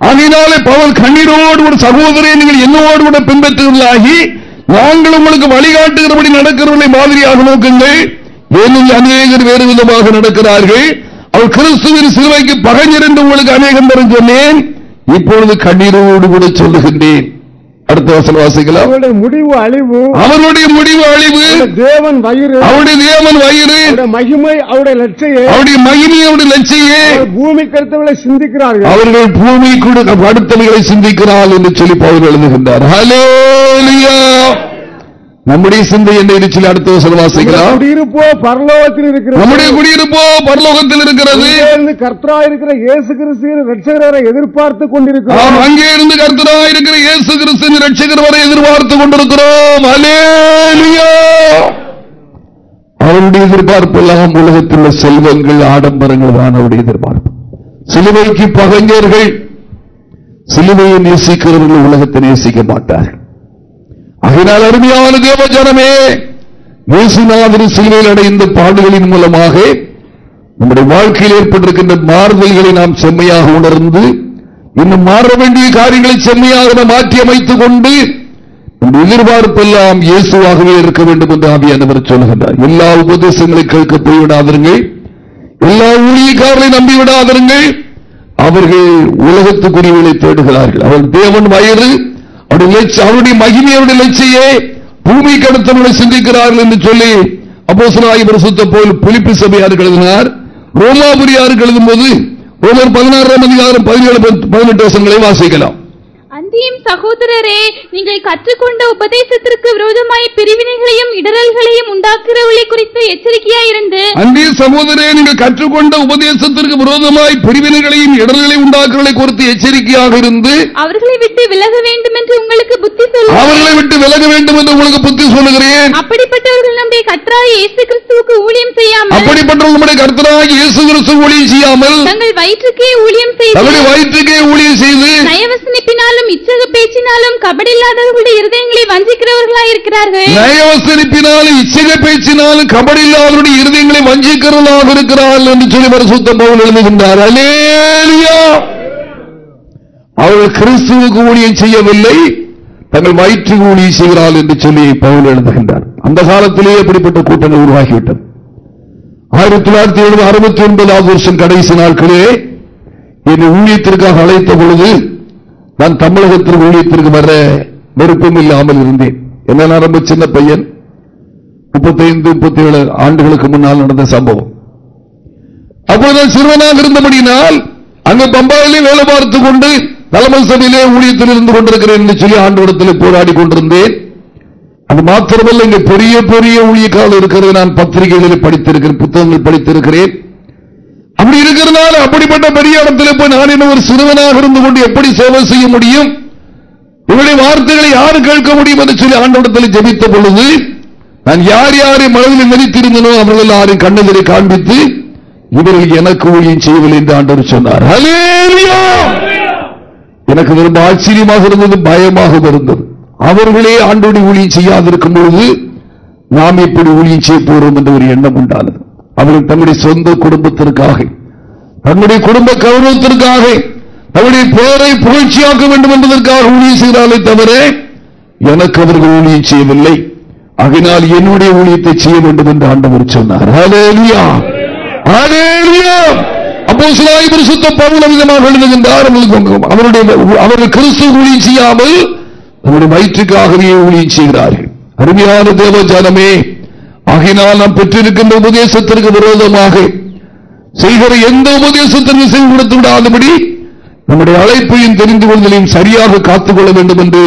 [SPEAKER 1] அதனாலே பவர் கண்ணீரோடு கூட சகோதரியை நீங்கள் என்னோடு கூட பின்பற்றுவர்களாகி நாங்கள் உங்களுக்கு வழிகாட்டுகிறபடி நடக்கிறவர்களை மாதிரியாக நோக்குங்கள் ஏனில் அநேகர் வேறு விதமாக நடக்கிறார்கள் அவர் கிறிஸ்துவின் சிலுவைக்கு பகைஞர் என்று உங்களுக்கு அநேகம் பேரும் சொன்னேன் இப்பொழுது கண்ணீரோடு கூட சொல்லுகின்றேன் அடுத்த வசனம் வாசிக்கலாம்
[SPEAKER 3] அவருடைய முடிவு அழிவு அவருடைய முடிவு அழிவு தேவன் வயிறு அவருடைய தேவன் வயிறு மகிமை அவருடைய லட்சிய அவருடைய மகிமை அவருடைய லட்சிய பூமி கருத்தவர்களை சிந்திக்கிறார்கள் அவர்கள்
[SPEAKER 1] பூமி கூட அடுத்தவர்களை சிந்திக்கிறார்கள் என்று சொல்லி பவுல் எழுதுகின்றார் ஹலோ நம்முடைய சிந்தை என்ன இருச்சு அடுத்த
[SPEAKER 3] வசனம் வாசிக்கலாம் குடியிருப்போ பரலோகத்தில் இருக்கிறது நம்முடைய குடியிருப்போ பரலோகத்தில் இருக்கிறது கர்த்தரா இருக்கிற இயேசு கிறிஸ்து எதிர்பார்த்து அங்கே இருந்து கர்த்தரா
[SPEAKER 1] இருக்கிற இயேசு கிறிஸ்து ரட்சகர் வரை எதிர்பார்த்து கொண்டிருக்கிறோம் அவருடைய எதிர்பார்ப்பு எல்லாம் உலகத்தில் உள்ள செல்வங்கள் ஆடம்பரங்கள் தான் அவருடைய எதிர்பார்ப்பு சிலுவைக்கு பகஞ்சர்கள் சிலுவையை நேசிக்கிறவர்கள் உலகத்தை நேசிக்க மாட்டார்கள் அதனால் அருமையான ஜனமே இயேசுநாதர் சிலுவையில் அடைந்த பாடுகளின் மூலமாக நம்முடைய வாழ்க்கையில் ஏற்பட்டிருக்கின்ற மாறுதல்களை நாம் செம்மையாக உணர்ந்து இன்னும் மாற வேண்டிய காரியங்களை செம்மையாக மாற்றி அமைத்துக் கொண்டு நம் எதிர்பார்ப்பெல்லாம் இயேசுவாகவே இருக்க வேண்டும் என்று ஆவியானவர் சொல்லுகின்றார் எல்லா உபதேசங்களை கேட்க போய்விடாதருங்கள் எல்லா ஊழியக்காரர்களை நம்பிவிடாதருங்கள் அவர்கள் உலகத்துக்குரியவர்களை தேடுகிறார்கள் அவர் தேவன் வயது அவருடைய மகிமை அவருடைய லட்சியே பூமிக்கு அடுத்தவர்களை சிந்திக்கிறார்கள் என்று சொல்லி அப்போ சுத்த போல் புலிப்பு சபையார் எழுதினார் ரோமாபுரியாருக்கு எழுதும் போது ஒவ்வொரு பதினாறாம் அதிகாரம் பதினேழு பதினெட்டு வருஷங்களை வாசிக்கலாம்
[SPEAKER 2] எபிசியம் சகோதரரே நீங்கள் கற்றுக்கொண்ட உபதேசத்திற்கு விரோதமாய் பிரிவினைகளையும் இடரல்களையும் உண்டாக்குறவர்களை குறித்து எச்சரிக்கையாயிருந்து அன்பே சகோதரே நீங்கள் கற்றுக்கொண்ட உபதேசத்திற்கு
[SPEAKER 1] விரோதமாய் பிரிவினைகளையும் இடரல்களையும் உண்டாக்குறவர்களை குறித்து எச்சரிக்கையாக இருந்து அவர்களை விட்டு
[SPEAKER 2] விலக வேண்டும் என்று உங்களுக்கு அவர்களை விட்டு விலக வேண்டும் என்று உங்களுக்கு புத்தி சொல்லுகிறேன் அப்படிப்பட்டவர்கள் நம்பி கர்த்தராய் இயேசு கிறிஸ்துவுக்கு ஊழியம் செய்யாமல் அப்படிப்பட்டவர்கள் நம்முடைய கர்த்தராய் இயேசு கிறிஸ்து ஊழியம் செய்யாமல் தங்கள் வயிற்றுக்கே ஊழியம் செய்து தங்கள் வயிற்றுக்கே ஊழியம் செய்து நயவசனிப்பினாலும் இச்சக பேச்சினாலும் கபடி இல்லாதவர்களுடைய இருதயங்களை வஞ்சிக்கிறவர்களாய் இருக்கிறார்கள் நயவசனிப்பினாலும்
[SPEAKER 1] இச்சக பேச்சினாலும் கபடி இல்லாதவருடைய இருதயங்களை வஞ்சிக்கிறவர்களாக இருக்கிறார்கள் என்று சொல்லி பரிசுத்த பவுல் எழுதுகின்றார் அலேலியா அவர்கள் கிறிஸ்துவுக்கு ஊழியம் செய்யவில்லை தங்கள் வயிற்று ஊழி செய்கிறாள் என்று சொல்லி பவுல் எழுதுகின்றார் அந்த காலத்திலேயே அப்படிப்பட்ட கூட்டங்கள் உருவாகிவிட்டது ஆயிரத்தி தொள்ளாயிரத்தி எழுபது அறுபத்தி ஒன்பதாவது வருஷம் கடைசி நாட்களே என்னை ஊழியத்திற்காக அழைத்த பொழுது நான் தமிழகத்திற்கு ஊழியத்திற்கு வர விருப்பம் இல்லாமல் இருந்தேன் என்ன ரொம்ப சின்ன பையன் முப்பத்தைந்து முப்பத்தி ஏழு ஆண்டுகளுக்கு முன்னால் நடந்த சம்பவம் அப்போது சிறுவனாக இருந்தபடியினால் அங்கு பம்பாவிலே வேலை பார்த்து கொண்டு தலைமை சபையிலே ஊழியத்தில் இருந்து கொண்டிருக்கிறேன் என்று சொல்லி ஆண்டோடத்தில் போராடி கொண்டிருந்தேன் அது மாத்திரமல்ல இங்கு பெரிய பெரிய ஊழியக்கால் இருக்கிறது நான் பத்திரிகைகளில் படித்திருக்கிறேன் புத்தகங்கள் படித்திருக்கிறேன் அப்படி இருக்கிறதால அப்படிப்பட்ட பெரிய இடத்துல போய் நான் என்ன ஒரு சிறுவனாக இருந்து கொண்டு எப்படி சேவை செய்ய முடியும் இவருடைய வார்த்தைகளை யாரு கேட்க முடியும் என்று சொல்லி ஆண்டோடத்தில் ஜபித்த பொழுது நான் யார் யாரை மனதில் நினைத்திருந்தனோ அவர்கள் யாரும் கண்ணதிரை காண்பித்து இவர்கள் எனக்கு ஊழியம் செய்யவில்லை என்று ஆண்டவர் சொன்னார் எனக்கு ரொம்ப ஆச்சரியமாக இருந்தது பயமாக இருந்தது அவர்களே ஆண்டோடி ஊழியம் செய்யாதிருக்கும் பொழுது நாம் இப்படி ஊழியம் செய்ய போறோம் என்ற ஒரு எண்ணம் உண்டானது அவர்கள் தன்னுடைய சொந்த குடும்பத்திற்காக தன்னுடைய குடும்ப கௌரவத்திற்காக தன்னுடைய பேரை புகழ்ச்சியாக்க வேண்டும் என்பதற்காக ஊழியம் செய்தாலே தவிர எனக்கு அவர்கள் ஊழியம் செய்யவில்லை அதனால் என்னுடைய ஊழியத்தை செய்ய வேண்டும் என்று ஆண்டவர் சொன்னார் அவருடைய செய்யாமல் செய்கிறார்கள் அருமையான தேவ ஜனமே ஆகினால் நாம் பெற்றிருக்கின்ற உபதேசத்திற்கு விரோதமாக செய்கிற எந்த உபதேசத்திற்கு செய்து கொடுத்து விடாதபடி நம்முடைய அழைப்பையும் தெரிந்து கொள்வதையும் சரியாக காத்துக்கொள்ள வேண்டும் என்று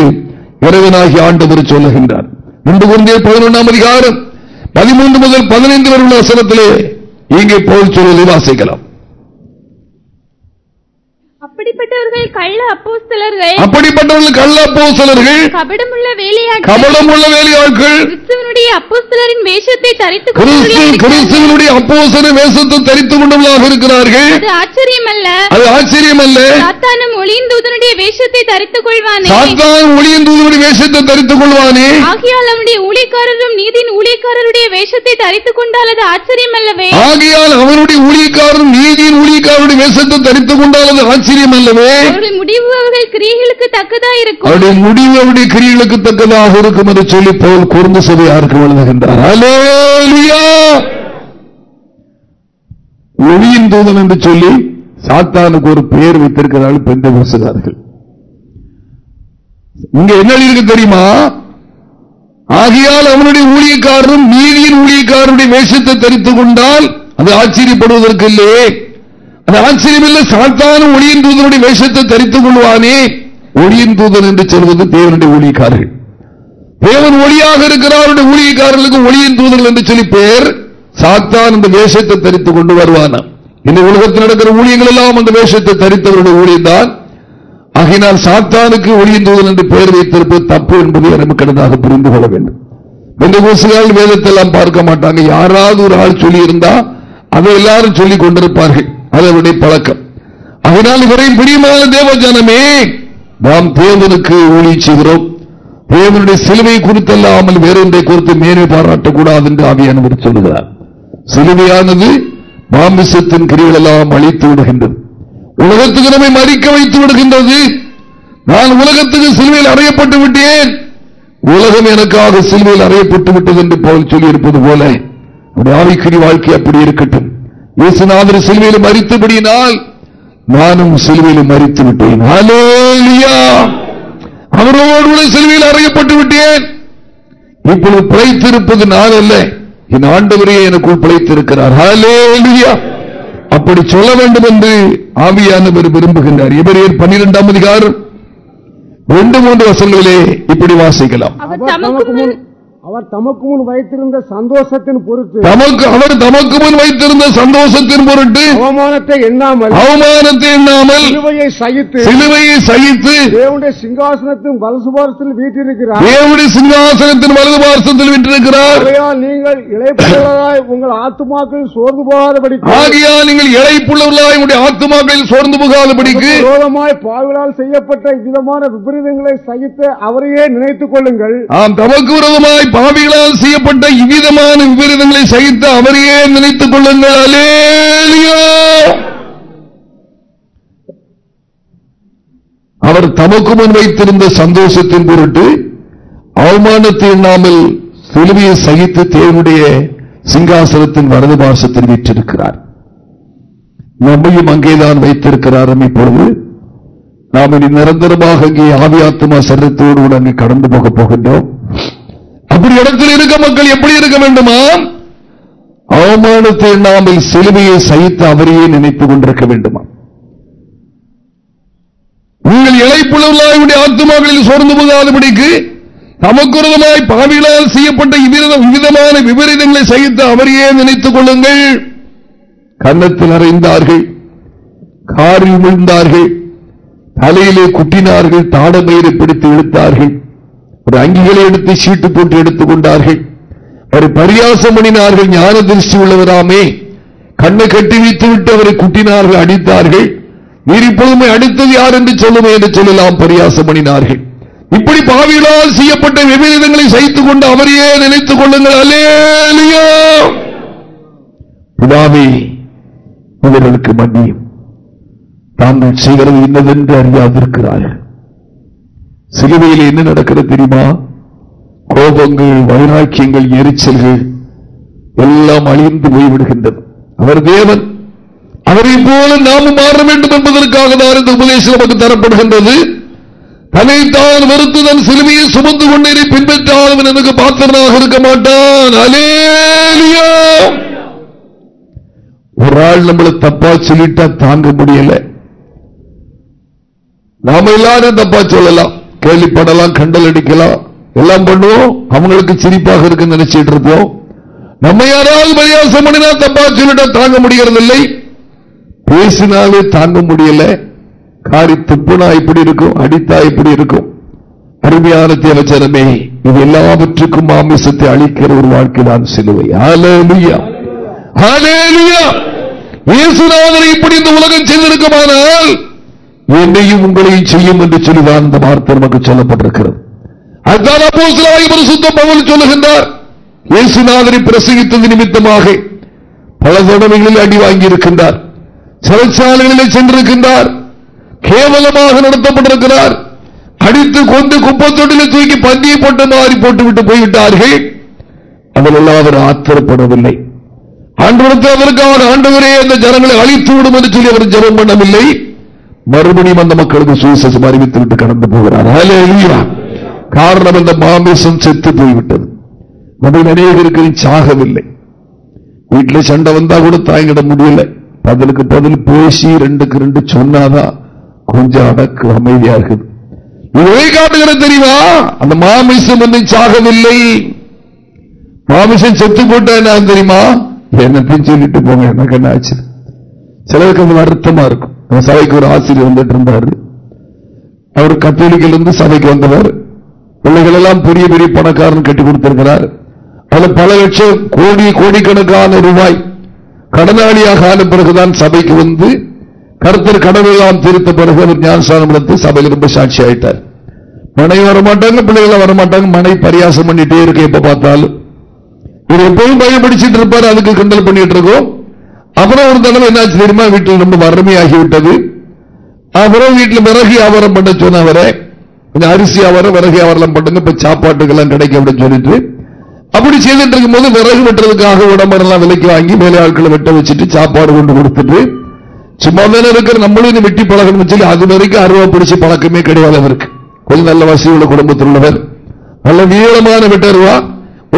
[SPEAKER 1] இறைவனாகி ஆண்டவர் சொல்லுகின்றார் இன்று கொண்டே பதினொன்றாம் அதிகாரம் பதிமூன்று முதல் பதினைந்து வரை உள்ள வசனத்திலே இங்கே போல் சொல்வதை வாசிக்கலாம்
[SPEAKER 2] அப்படிப்பட்டவர்கள் கள்ள அப்போஸ்தலர்கள் அப்படிப்பட்டவர்கள் கள்ள அப்போஸ்தலர்கள் கபடமுள்ள வேலையாட்கள் கபடமுள்ள வேலையாட்கள் கிறிஸ்துவனுடைய அப்போஸ்தலரின் வேஷத்தை தரித்து கிறிஸ்துவனுடைய
[SPEAKER 1] அப்போஸ்தலரின் வேஷத்தை தரித்து கொண்டவர்களாக இருக்கிறார்கள் அது
[SPEAKER 2] ஆச்சரியமல்ல அது ஆச்சரியமல்ல சாத்தானும் ஒளியின் தூதனுடைய வேஷத்தை தரித்துக் கொள்வானே சாத்தான் ஒளியின் வேஷத்தை
[SPEAKER 1] தரித்துக் கொள்வானே
[SPEAKER 2] ஆகியால் அவனுடைய ஊழியக்காரரும் நீதியின் ஊழியக்காரருடைய வேஷத்தை தரித்துக் கொண்டால் அது ஆச்சரியமல்லவே ஆகையால் அவனுடைய
[SPEAKER 1] ஊழியக்காரரும் நீதியின் ஊழியக்காரருடைய வேஷத்தை தரித்துக் கொண்டால் அது ஆச்சரியம் முடியும் அல்லவே
[SPEAKER 2] முடிவு அவருடைய தக்கதாக
[SPEAKER 1] இருக்கும் என்று சொல்லி போல் சபையாருக்கு ஒளியின் தூதன் என்று சொல்லி சாத்தானுக்கு ஒரு பெயர் வைத்திருக்கிறார்கள் பெந்த பேசுகிறார்கள் இங்க என்ன இருக்கு தெரியுமா ஆகையால் அவனுடைய ஊழியக்காரரும் நீதியின் ஊழியக்காரனுடைய வேஷத்தை தெரித்துக் கொண்டால் அது ஆச்சரியப்படுவதற்கு இல்லையே ஆச்சரியமில்லை சாத்தானும் ஒளியின் தூதனுடைய வேஷத்தை தரித்துக் கொள்வானே ஒளியின் தூதன் என்று சொல்வது தேவனுடைய ஊழியக்காரர்கள் தேவன் ஒளியாக இருக்கிறாருடைய ஊழியக்காரர்களுக்கு ஒளியின் தூதர்கள் என்று சொல்லி பேர் சாத்தான் இந்த வேஷத்தை தரித்துக் கொண்டு வருவானா இந்த உலகத்தில் நடக்கிற ஊழியங்கள் எல்லாம் அந்த வேஷத்தை தரித்தவருடைய தான் ஆகினால் சாத்தானுக்கு ஒளியின் தூதன் என்று பெயர் வைத்திருப்பது தப்பு என்பதை நமக்கு கடந்தாக புரிந்து கொள்ள வேண்டும் பெந்தகோசுகள் வேதத்தை எல்லாம் பார்க்க மாட்டாங்க யாராவது ஒரு ஆள் சொல்லியிருந்தா அதை எல்லாரும் சொல்லிக் கொண்டிருப்பார்கள் அதனுடைய பழக்கம் அதனால் இவரை தேவ ஜனமே நாம் தேவனுக்கு ஒளி செய்கிறோம் தேவனுடைய சிலுவை குறித்தல்லாமல் வேறொன்றை குறித்து மேலே பாராட்டக்கூடாது என்று ஆவியானவர் சொல்லுகிறார் சிலுவையானது மாம்பிசத்தின் கிரிகள் எல்லாம் அழித்து விடுகின்றது உலகத்துக்கு நம்மை மறிக்க வைத்து விடுகின்றது நான் உலகத்துக்கு சிலுவையில் அறையப்பட்டு விட்டேன் உலகம் எனக்காக சிலுவையில் அறையப்பட்டு விட்டது என்று சொல்லி சொல்லியிருப்பது போல ஆவிக்குறி வாழ்க்கை அப்படி இருக்கட்டும் இயேசுநாதர் சிலுவையில் மறித்துபடியினால் நானும் சிலுவையில் மறித்து விட்டேன் அவரோடு சிலுவையில் அறையப்பட்டு விட்டேன் இப்பொழுது பிழைத்திருப்பது நான் அல்ல என் ஆண்டவரையே எனக்குள் பிழைத்திருக்கிறார் ஹலோலியா அப்படி சொல்ல வேண்டும் என்று ஆவியானவர் விரும்புகின்றார் இவரையர் பன்னிரெண்டாம் அதிகாரம் ரெண்டு மூன்று வசங்களிலே இப்படி வாசிக்கலாம்
[SPEAKER 3] அவர் தமக்கு முன் வைத்திருந்த சந்தோஷத்தின் பொருட்டு தமக்கு அவர் தமக்கு முன் வைத்திருந்த சந்தோஷத்தின் பொருட்டு அவமானத்தை எண்ணாமல் அவமானத்தை எண்ணாமல் சிலுவையை சகித்து சிலுவையை சகித்து தேவனுடைய சிங்காசனத்தின் வலசுபாரத்தில் வீட்டிருக்கிறார் தேவனுடைய சிங்காசனத்தின் வலதுபாரசத்தில் வீட்டிருக்கிறார் நீங்கள் இழைப்புள்ளதாய் உங்கள் ஆத்துமாக்கள் சோர்ந்து போகாதபடி ஆகியா நீங்கள் இழைப்புள்ளவர்களாய் உங்களுடைய
[SPEAKER 1] ஆத்துமாக்களில் சோர்ந்து போகாதபடிக்கு விரோதமாய்
[SPEAKER 3] பாவலால் செய்யப்பட்ட விதமான விபரீதங்களை சகித்து அவரையே நினைத்துக் கொள்ளுங்கள்
[SPEAKER 1] ஆம் தமக்கு விரோதமாய் பாவிகளால் செய்யப்பட்ட இவ்விதமான விபரீதங்களை சகித்து அவரையே நினைத்துக் கொள்ளுங்கள் அலேலியா அவர் தமக்கு முன் வைத்திருந்த சந்தோஷத்தின் பொருட்டு அவமானத்தை எண்ணாமல் சிலுவையை சகித்து தேவனுடைய சிங்காசனத்தின் வரது பாசத்தில் வீற்றிருக்கிறார் நம்மையும் அங்கேதான் வைத்திருக்கிறார் இப்பொழுது நாம் இனி நிரந்தரமாக அங்கே ஆவியாத்மா சரத்தோடு கூட அங்கே கடந்து போகப் போகின்றோம் அப்படி இடத்தில் இருக்க மக்கள் எப்படி இருக்க வேண்டுமா அவமானத்தை நாம் சிலுமையை சகித்து அவரையே நினைத்துக் கொண்டிருக்க வேண்டுமா உங்கள் இழைப்புள்ளவர்களாய் ஆத்மாக்களில் சோர்ந்து போகாதபடிக்கு நமக்குரதமாய் பாவிகளால் செய்யப்பட்ட விதமான விபரீதங்களை சகித்து அவரையே நினைத்துக் கொள்ளுங்கள் கன்னத்தில் அறைந்தார்கள் காரில் விழுந்தார்கள் தலையிலே குட்டினார்கள் தாடமயிறு பிடித்து இழுத்தார்கள் ஒரு அங்கிகளை எடுத்து சீட்டு போட்டு எடுத்துக் கொண்டார்கள் அவரை பரியாசம் பண்ணினார்கள் ஞான திருஷ்டி உள்ளவராமே கண்ணை கட்டி வைத்து விட்டு அவரை குட்டினார்கள் அடித்தார்கள் நீர் இப்போதுமே அடித்தது யார் என்று சொல்லுமே என்று சொல்லலாம் பரியாசம் பண்ணினார்கள் இப்படி பாவிகளால் செய்யப்பட்ட விபரீதங்களை சைத்துக் கொண்டு அவரையே நினைத்துக் கொள்ளுங்கள் அலேலியோ இவர்களுக்கு மன்னியும் தாங்கள் செய்கிறது இன்னதென்று அறியாதிருக்கிறார்கள் சிலுவையில் என்ன நடக்கிறது தெரியுமா கோபங்கள் வைராக்கியங்கள் எரிச்சல்கள் எல்லாம் அழிந்து போய்விடுகின்றது அவர் தேவன் அவரை போல நாம் மாற வேண்டும் என்பதற்காக தான் இந்த உபதேசம் நமக்கு தரப்படுகின்றது தன்னைத்தான் வருத்துதன் தன் சிலுவையை சுமந்து கொண்டே பின்பற்றாலும் எனக்கு பாத்திரனாக இருக்க மாட்டான் அலேலியா ஒரு ஆள் நம்மளை தப்பா சொல்லிட்டா தாங்க முடியல நாம எல்லாரும் தப்பா சொல்லலாம் கேள்விப்படலாம் கண்டல் அடிக்கலாம் எல்லாம் பண்ணுவோம் அவங்களுக்கு சிரிப்பாக இருக்கு நினைச்சிட்டு இருப்போம் நம்ம யாராவது பரியாசம் பண்ணினா தப்பா சொல்லிட்டா தாங்க முடிகிறது இல்லை பேசினாலே தாங்க முடியல காரி துப்புனா இப்படி இருக்கும் அடித்தா இப்படி இருக்கும் அருமையான தேவச்சனமே இது எல்லாவற்றுக்கும் மாமிசத்தை அளிக்கிற ஒரு வாழ்க்கை தான் சிலுவை இப்படி இந்த உலகம் செய்திருக்குமானால் என்னையும் உங்களையும் செய்யும் என்று சொல்லிதான் இந்த வார்த்தை நமக்கு சொல்லப்பட்டிருக்கிறது சொல்லுகின்றார் இயேசுநாதனை நிமித்தமாக பல தடவைகளில் அடி இருக்கின்றார் சிறைச்சாலைகளிலே சென்றிருக்கின்றார் கேவலமாக நடத்தப்பட்டிருக்கிறார் அடித்து கொண்டு குப்பத்தொட்டில தூக்கி பந்தியை போட்ட மாறி போட்டுவிட்டு போய்விட்டார்கள் அதில் அவர் ஆத்திரப்படவில்லை ஆண்டு அவருக்கு அவர் ஆண்டவரே அந்த ஜனங்களை அழித்து விடும் என்று சொல்லி அவர் ஜபம் பண்ணவில்லை மறுபடியும் அந்த மக்களுக்கு சுவிசேஷம் அறிவித்து விட்டு கடந்து போகிறார் காரணம் அந்த மாமிசம் செத்து போய்விட்டது நம்ம நிறைய பேருக்கு சாகவில்லை வீட்டில் சண்டை வந்தா கூட தாங்கிட முடியல பதிலுக்கு பதில் பேசி ரெண்டுக்கு ரெண்டு சொன்னாதான் கொஞ்சம் அடக்கு அமைதியா இருக்குது தெரியுமா அந்த மாமிசம் வந்து சாகவில்லை மாமிசம் செத்து போட்டா என்ன தெரியுமா சொல்லிட்டு போங்க எனக்கு என்ன ஆச்சு சிலருக்கு அது வருத்தமா இருக்கும் நம்ம சபைக்கு ஒரு ஆசிரியர் வந்துட்டு இருந்தாரு அவர் கத்தோலிக்கல இருந்து சபைக்கு வந்தவர் பிள்ளைகள் எல்லாம் பெரிய பெரிய பணக்காரன் கட்டி கொடுத்திருக்கிறார் அதுல பல லட்சம் கோடி கோடிக்கணக்கான ரூபாய் கடனாளியாக ஆன பிறகுதான் சபைக்கு வந்து கருத்தர் கடவுளாம் திருத்த பிறகு அவர் ஞானஸ்தானம் எடுத்து சபையில் ரொம்ப சாட்சி ஆயிட்டார் மனை வரமாட்டாங்க பிள்ளைகளை வரமாட்டாங்க மனை பரியாசம் பண்ணிட்டே இருக்கு எப்ப பார்த்தாலும் இவர் எப்பவும் பயன்படுத்திட்டு இருப்பார் அதுக்கு கிண்டல் பண்ணிட்டு இருக்கோம் அப்புறம் ஒரு தடவை என்னாச்சு தெரியுமா வீட்டில் ரொம்ப வறுமையாகிவிட்டது அப்புறம் வீட்டில் விறகு வியாபாரம் பண்ண சொன்ன கொஞ்சம் அரிசி வியாபாரம் விறகு வியாபாரம் பண்ணுங்க இப்ப சாப்பாட்டுக்கெல்லாம் கிடைக்கும் அப்படின்னு சொல்லிட்டு அப்படி செய்துட்டு இருக்கும் போது விறகு வெட்டுறதுக்காக உடம்பெல்லாம் விலைக்கு வாங்கி மேலே ஆட்களை வெட்ட வச்சுட்டு சாப்பாடு கொண்டு கொடுத்துட்டு சும்மா தானே இருக்கிற நம்மளும் இந்த வெட்டி பழகணும்னு சொல்லி அது வரைக்கும் அருவா பிடிச்ச பழக்கமே கிடையாது அவருக்கு கொஞ்சம் நல்ல வசதி உள்ள குடும்பத்தில் உள்ளவர் நல்ல நீளமான வெட்டருவா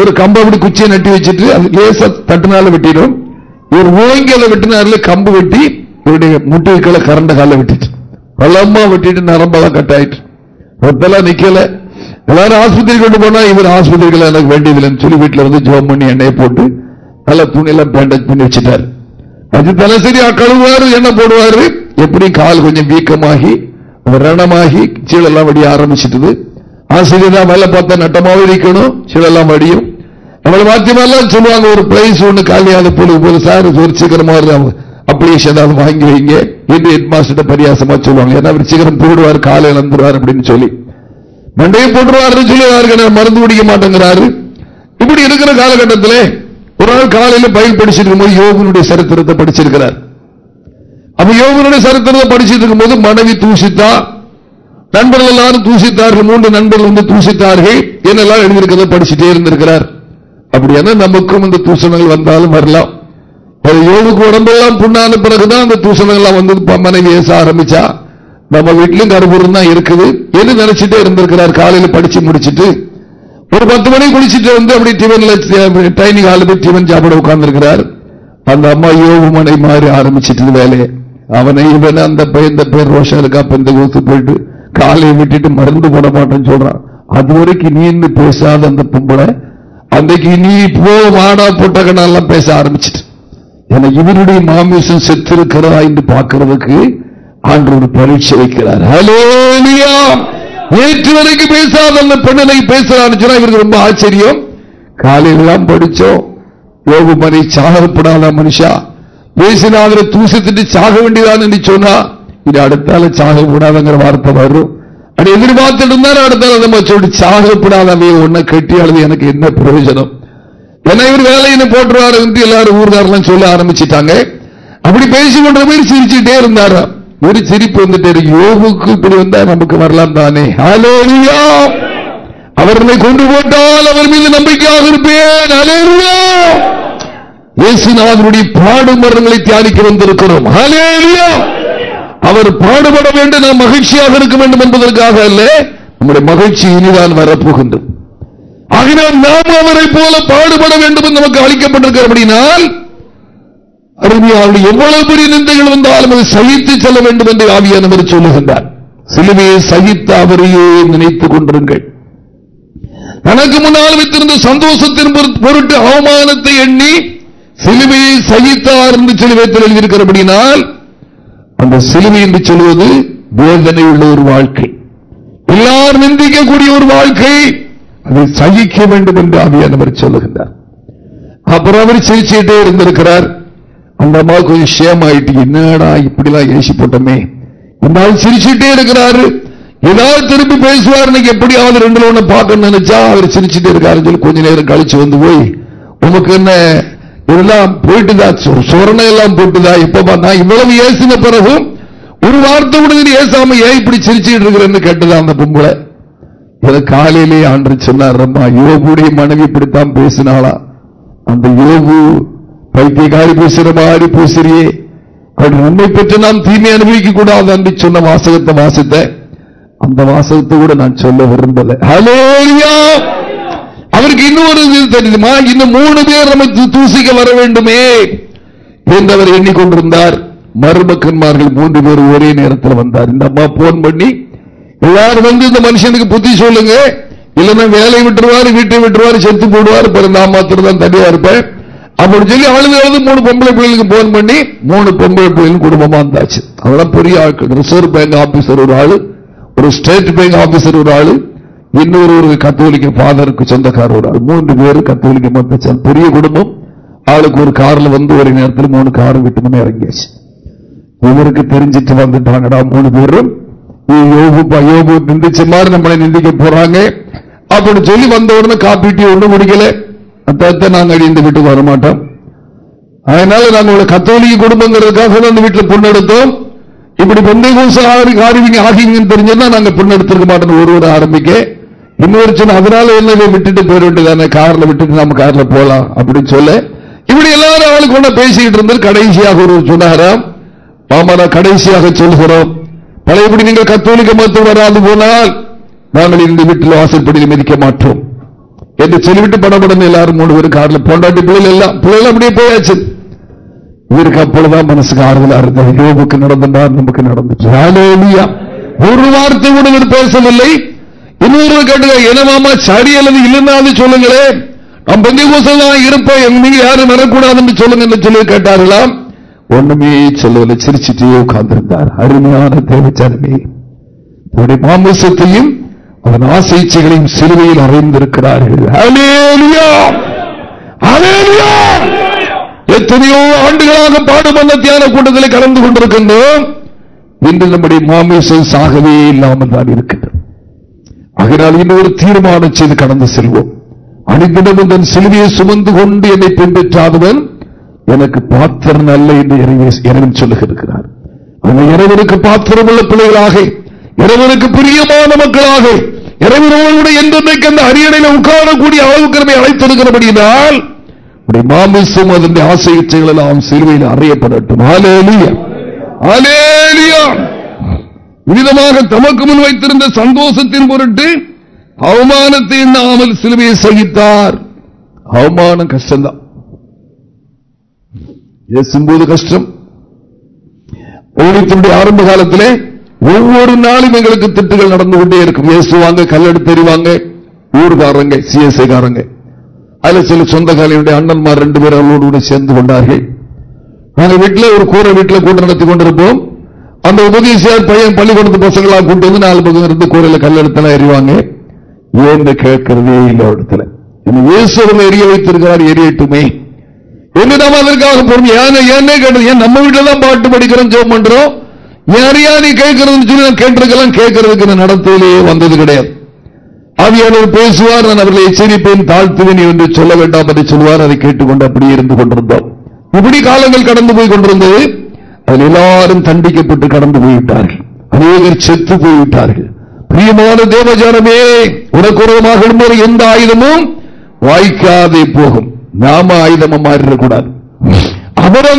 [SPEAKER 1] ஒரு கம்பை அப்படி குச்சியை நட்டி வச்சுட்டு அது லேசா தட்டுனால வெட்டிடும் ஒரு ஓய்களை வெட்டினார்ல கம்பு வெட்டி இவருடைய முட்டைக்களை கரண்ட காலை வெட்டிட்டு பழமா வெட்டிட்டு நரம்பெல்லாம் கட் ஆயிட்டு ரத்தெல்லாம் நிக்கல எல்லாரும் ஆஸ்பத்திரி கொண்டு போனா இவர் ஆஸ்பத்திரிகளை எனக்கு வேண்டியதில்லைன்னு சொல்லி வீட்டில் வந்து ஜோம் பண்ணி எண்ணெயை போட்டு நல்ல துணியெல்லாம் பேண்டேஜ் பண்ணி வச்சுட்டாரு அது தினசரி கழுவாரு எண்ணெய் போடுவாரு எப்படி கால் கொஞ்சம் வீக்கமாகி ரணமாகி சீழெல்லாம் வடிய ஆரம்பிச்சுட்டு ஆசிரியர் வேலை பார்த்தா நட்டமாவே இருக்கணும் சீழெல்லாம் வடியும் நம்மளை மாத்தியமெல்லாம் சொல்லுவாங்க ஒரு பிளேஸ் ஒன்று காலியான போல போல சார் ஒரு சீக்கிரமா அப்ளிகேஷன் ஏதாவது வாங்கி வைங்க என்று ஹெட் மாஸ்டர் பரியாசமா சொல்லுவாங்க ஏன்னா அவர் சீக்கிரம் போடுவார் காலையில் இழந்துருவார் அப்படின்னு சொல்லி மண்டையும் போட்டுருவாருன்னு சொல்லி மருந்து குடிக்க மாட்டேங்கிறாரு இப்படி இருக்கிற காலகட்டத்தில் ஒரு நாள் காலையில பயில் படிச்சிருக்கும் போது யோகனுடைய சரித்திரத்தை படிச்சிருக்கிறார் அப்ப யோகனுடைய சரித்திரத்தை படிச்சிட்டு இருக்கும் போது மனைவி தூசித்தா நண்பர்கள் எல்லாரும் தூசித்தார்கள் மூன்று நண்பர்கள் வந்து தூசித்தார்கள் என்னெல்லாம் எழுதியிருக்கிறத படிச்சுட்டே இருந்திருக்கிறார் அப்படியான நமக்கும் இந்த தூசணங்கள் வந்தாலும் வரலாம் யோகுக்கு உடம்பெல்லாம் புண்ணான பிறகுதான் அந்த தூசணங்கள்லாம் வந்து மனைவி ஏச ஆரம்பிச்சா நம்ம வீட்லயும் கருபூரம் தான் இருக்குது என்று நினைச்சிட்டே இருந்திருக்கிறார் காலையில படிச்சு முடிச்சிட்டு ஒரு பத்து மணி குளிச்சுட்டு வந்து அப்படி டிஃபன்ல ட்ரைனிங் ஹாலில் போய் டிஃபன் சாப்பிட உட்கார்ந்துருக்கிறார் அந்த அம்மா யோகு மனை மாறி ஆரம்பிச்சிட்டு வேலையை அவனை இவன் அந்த பையன் இந்த பேர் ரோஷம் இருக்கா இந்த கோத்து போயிட்டு காலையை விட்டுட்டு மருந்து போட மாட்டேன்னு சொல்றான் அது வரைக்கும் நீ பேசாத அந்த பொம்பளை அன்றைக்கு நீ போ வாடா புட்டகன் எல்லாம் பேச ஆரம்பிச்சிட்டு ஏன்னா இவருடைய மாமிசம் செத்திருக்கிறதா என்று பார்க்கறதுக்கு ஆண்டு ஒரு பரீட்சை வைக்கிறார் ஹலோலியா நேற்று வரைக்கும் பேசாத அந்த பெண்ணனை பேசுறான்னு சொன்னா இவருக்கு ரொம்ப ஆச்சரியம் காலையெல்லாம் படிச்சோம் யோகு மணி சாகப்படாத மனுஷா பேசினா அவரை தூசத்திட்டு சாக வேண்டியதான்னு சொன்னா இது அடுத்தால சாக கூடாதுங்கிற வார்த்தை வரும் అని ఎదురు మాట్లాడున్నారు ఆడతారమ్మా చూడు சாகப்படாதவே ஒன்ன கட்டியாளது எனக்கு என்ன பிரயோஜனம் என்ன இவர் வேலையின போட்டுருவாரு என்று எல்லாரும் ஊர்காரெல்லாம் சொல்ல ஆரம்பிச்சிட்டாங்க அப்படி பேசிக்கொண்ட மாதிரி சிரிச்சுட்டே இருந்தாரா ஒரு சிரிப்பு வந்துட்டு யோகுக்கு இப்படி வந்தா நமக்கு வரலாம் தானே ஹலோலியா அவர்களை கொண்டு போட்டால் அவர் மீது நம்பிக்கையாக இருப்பேன் அலேலியா இயேசுநாதனுடைய பாடுமரங்களை தியானிக்க வந்திருக்கிறோம் ஹலேலியா அவர் பாடுபட வேண்டும் நாம் மகிழ்ச்சியாக இருக்க வேண்டும் என்பதற்காக அல்ல நம்முடைய மகிழ்ச்சி இனிதான் வரப்போகின்றது ஆகினால் நாம் அவரை போல பாடுபட வேண்டும் என்று நமக்கு அளிக்கப்பட்டிருக்கிறபடினால் அருமையாவுடைய எவ்வளவு பெரிய நிந்தைகள் வந்தாலும் அதை சகித்து செல்ல வேண்டும் என்று ஆவியானவர் சொல்லுகின்றார் சிலுவையை சகித்த அவரையே நினைத்துக் கொண்டிருங்கள் தனக்கு முன்னால் வைத்திருந்த சந்தோஷத்தின் பொருட்டு அவமானத்தை எண்ணி சிலுவையை சகித்தார் என்று சிலுவைத்தில் எழுதியிருக்கிறபடினால் அந்த சிலுவை என்று சொல்வது வேதனை உள்ள ஒரு வாழ்க்கை எல்லார் நிந்திக்கக்கூடிய ஒரு வாழ்க்கை அதை சகிக்க வேண்டும் என்று ஆவியானவர் சொல்லுகின்றார் அப்புறம் அவர் சிரிச்சுட்டே இருந்திருக்கிறார் அந்த அம்மா கொஞ்சம் ஷேம் ஆயிட்டு என்னடா இப்படிலாம் ஏசி போட்டோமே என்னால் சிரிச்சுட்டே இருக்கிறாரு ஏதாவது திருப்பி பேசுவார் இன்னைக்கு அவர் ரெண்டு ஒண்ணு பார்க்கணும்னு நினைச்சா அவர் சிரிச்சுட்டே இருக்காரு கொஞ்ச நேரம் கழிச்சு வந்து போய் உமக்கு என்ன எல்லாம் போயிட்டுதா சுவரணை எல்லாம் போட்டுதா இப்ப நான் இவ்வளவு ஏசின பிறகும் ஒரு வார்த்தை கூட ஏசாம ஏன் இப்படி சிரிச்சுட்டு இருக்கிறேன்னு கேட்டதா அந்த பொம்பளை காலையிலேயே ஆண்டு சொன்னார் அம்மா யோகுடைய மனைவி இப்படித்தான் பேசினாளா அந்த யோகு பைத்தியக்காரி பேசுற மாதிரி பேசுறியே உண்மை பெற்று நாம் தீமை அனுபவிக்க கூடாது அன்றி சொன்ன வாசகத்தை வாசித்த அந்த வாசகத்தை கூட நான் சொல்ல விரும்பல ஹலோயா அவருக்கு இன்னொரு தெரியுமா இன்னும் மூணு பேர் நமக்கு தூசிக்க வர வேண்டுமே என்று அவர் எண்ணிக்கொண்டிருந்தார் மருமக்கன்மார்கள் மூன்று பேர் ஒரே நேரத்தில் வந்தார் இந்த அம்மா போன் பண்ணி எல்லாரும் வந்து இந்த மனுஷனுக்கு புத்தி சொல்லுங்க இல்லைன்னா வேலையை விட்டுருவாரு வீட்டை விட்டுருவாரு செத்து போடுவார் பிறந்தா மாத்திரம் தான் தனியா இருப்பேன் அப்படின்னு சொல்லி அழுது மூணு பொம்பளை பிள்ளைகளுக்கு போன் பண்ணி மூணு பொம்பளை பிள்ளைகளும் குடும்பமா இருந்தாச்சு அதெல்லாம் பெரிய ஆட்கள் ரிசர்வ் பேங்க் ஆபீசர் ஒரு ஆளு ஒரு ஸ்டேட் பேங்க் ஆபீசர் ஒரு ஆளு இன்னொரு ஒரு கத்தோலிக்க ஃபாதருக்கு சொந்தக்காரர் மூன்று பேர் கத்தோலிக்க மத்த பெரிய குடும்பம் ஆளுக்கு ஒரு காரில் வந்து ஒரு நேரத்தில் மூணு கார் விட்டு மணி இறங்கியாச்சு இவருக்கு தெரிஞ்சிட்டு வந்துட்டாங்கடா மூணு பேரும் நிந்திச்ச மாதிரி நம்மளை நிந்திக்க போறாங்க அப்படின்னு சொல்லி வந்த உடனே காப்பீட்டு ஒன்றும் முடிக்கல அத்தத்தை நாங்கள் இந்த வீட்டுக்கு வரமாட்டோம் அதனால நாங்களோட கத்தோலிக்க குடும்பங்கிறதுக்காக அந்த வீட்டில் பொண்ணு எடுத்தோம் இப்படி பெந்தை ஆகிவிங்கன்னு தெரிஞ்சதுன்னா நாங்கள் பொண்ணு எடுத்திருக்க மாட்டோம் ஒருவர் ஆரம்பிக்க இன்னொரு அதனால என்னவே விட்டுட்டு போயிட வேண்டியதான கார்ல விட்டுட்டு நம்ம கார்ல போலாம் அப்படின்னு சொல்ல இப்படி எல்லாரும் அவளுக்கு ஒண்ணு பேசிக்கிட்டு இருந்தது கடைசியாக ஒரு சொன்னாராம் மாமனா கடைசியாக சொல்கிறோம் பழையபடி நீங்கள் கத்தோலிக்க மருத்துவம் வராது போனால் நாங்கள் இந்த வீட்டில் வாசல்படி மிதிக்க மாட்டோம் என்று சொல்லிவிட்டு படப்படன்னு எல்லாரும் மூணு பேரும் கார்ல போண்டாட்டி பிள்ளைகள் எல்லாம் பிள்ளைகள் அப்படியே போயாச்சு இவருக்கு அப்பொழுதுதான் மனசுக்கு ஆறுதலா இருந்தது நடந்தா நமக்கு நடந்துச்சு ஒரு வார்த்தை கூட பேசவில்லை இன்னொரு கேட்டுக்க என்னமாமா சரி அல்லது இல்லைன்னு சொல்லுங்களேன் நம் பந்தி கோசம் இருப்பேன் எங்க நீங்க யாரும் வரக்கூடாதுன்னு சொல்லுங்க சொல்லி கேட்டார்களாம் ஒண்ணுமே சொல்லல சிரிச்சுட்டே உட்கார்ந்திருந்தார் அருமையான தேவச்சரமே தன்னுடைய மாமிசத்தையும் அதன் ஆசைச்சைகளையும் சிலுவையில் அறிந்திருக்கிறார்கள் எத்தனையோ ஆண்டுகளாக பாடுபண்ண தியான கூட்டத்தில் கலந்து கொண்டிருக்கின்றோம் இன்று நம்முடைய மாமிசம் சாகவே இல்லாமல் தான் இருக்கின்றது அதனால் இன்னொரு தீர்மானம் செய்து கடந்து செல்வோம் அனுதினமும் தன் சிலுவையை சுமந்து கொண்டு என்னை பின்பற்றாதவன் எனக்கு பாத்திரம் அல்ல என்று இறைவன் சொல்லுகிறார் அந்த இறைவனுக்கு பாத்திரம் உள்ள பிள்ளைகளாக இறைவனுக்கு பிரியமான மக்களாக இறைவனோடு என்றைக்கு அந்த அரியணையில உட்காரக்கூடிய அளவுக்கு நம்மை அழைத்திருக்கிறபடியால் உடைய மாமிசம் அதனுடைய ஆசை இச்சைகள் எல்லாம் சிலுவையில் அறியப்படட்டும் ஆலேலியா ஆலேலியா புனிதமாக தமக்கு முன் வைத்திருந்த சந்தோஷத்தின் பொருட்டு அவமானத்தை எண்ணாமல் சிலுவையை சகித்தார் அவமானம் கஷ்டம்தான் போது கஷ்டம் ஊழியத்தினுடைய ஆரம்ப காலத்திலே ஒவ்வொரு நாளும் எங்களுக்கு திட்டுகள் நடந்து கொண்டே இருக்கும் கல்லெடு கல்லெடுத்து ஊர் பாருங்க சிஎஸ்ஐ காரங்க அதுல சில சொந்தக்காலியுடைய அண்ணன்மார் ரெண்டு பேரும் அவங்களோடு கூட சேர்ந்து கொண்டார்கள் நாங்கள் வீட்டில் ஒரு கூரை வீட்டில் கூட்டம் நடத்தி கொண்டிருப்போம் அந்த உபதேசியார் பையன் பள்ளிக்கூடத்து பசங்களா கொண்டு வந்து நாலு பக்கம் இருந்து கோயில கல்லெடுத்தெல்லாம் எறிவாங்க ஏன்னு கேட்கறதே இல்லை இடத்துல எரிய வைத்திருக்கிறார் எரியட்டுமே என்று அதற்காக பொறுமை ஏன்னே கேட்டது ஏன் நம்ம வீட்டில தான் பாட்டு படிக்கிறோம் ஜோம் பண்றோம் யாரையா நீ சொல்லி நான் கேட்டிருக்கலாம் வந்தது கிடையாது பேசுவார் நான் அவர்களை என்று சொல்ல வேண்டாம் அதை அப்படியே இருந்து இப்படி காலங்கள் கடந்து போய் கொண்டிருந்தது அதில் எல்லாரும் தண்டிக்கப்பட்டு கடந்து போய்விட்டார்கள் அநேகர் செத்து போய்விட்டார்கள் பிரியமான தேவஜானமே உனக்குறவமாக இருந்தது எந்த ஆயுதமும் வாய்க்காதே போகும் நாம ஆயுதமா மாறிடக்கூடாது அவர்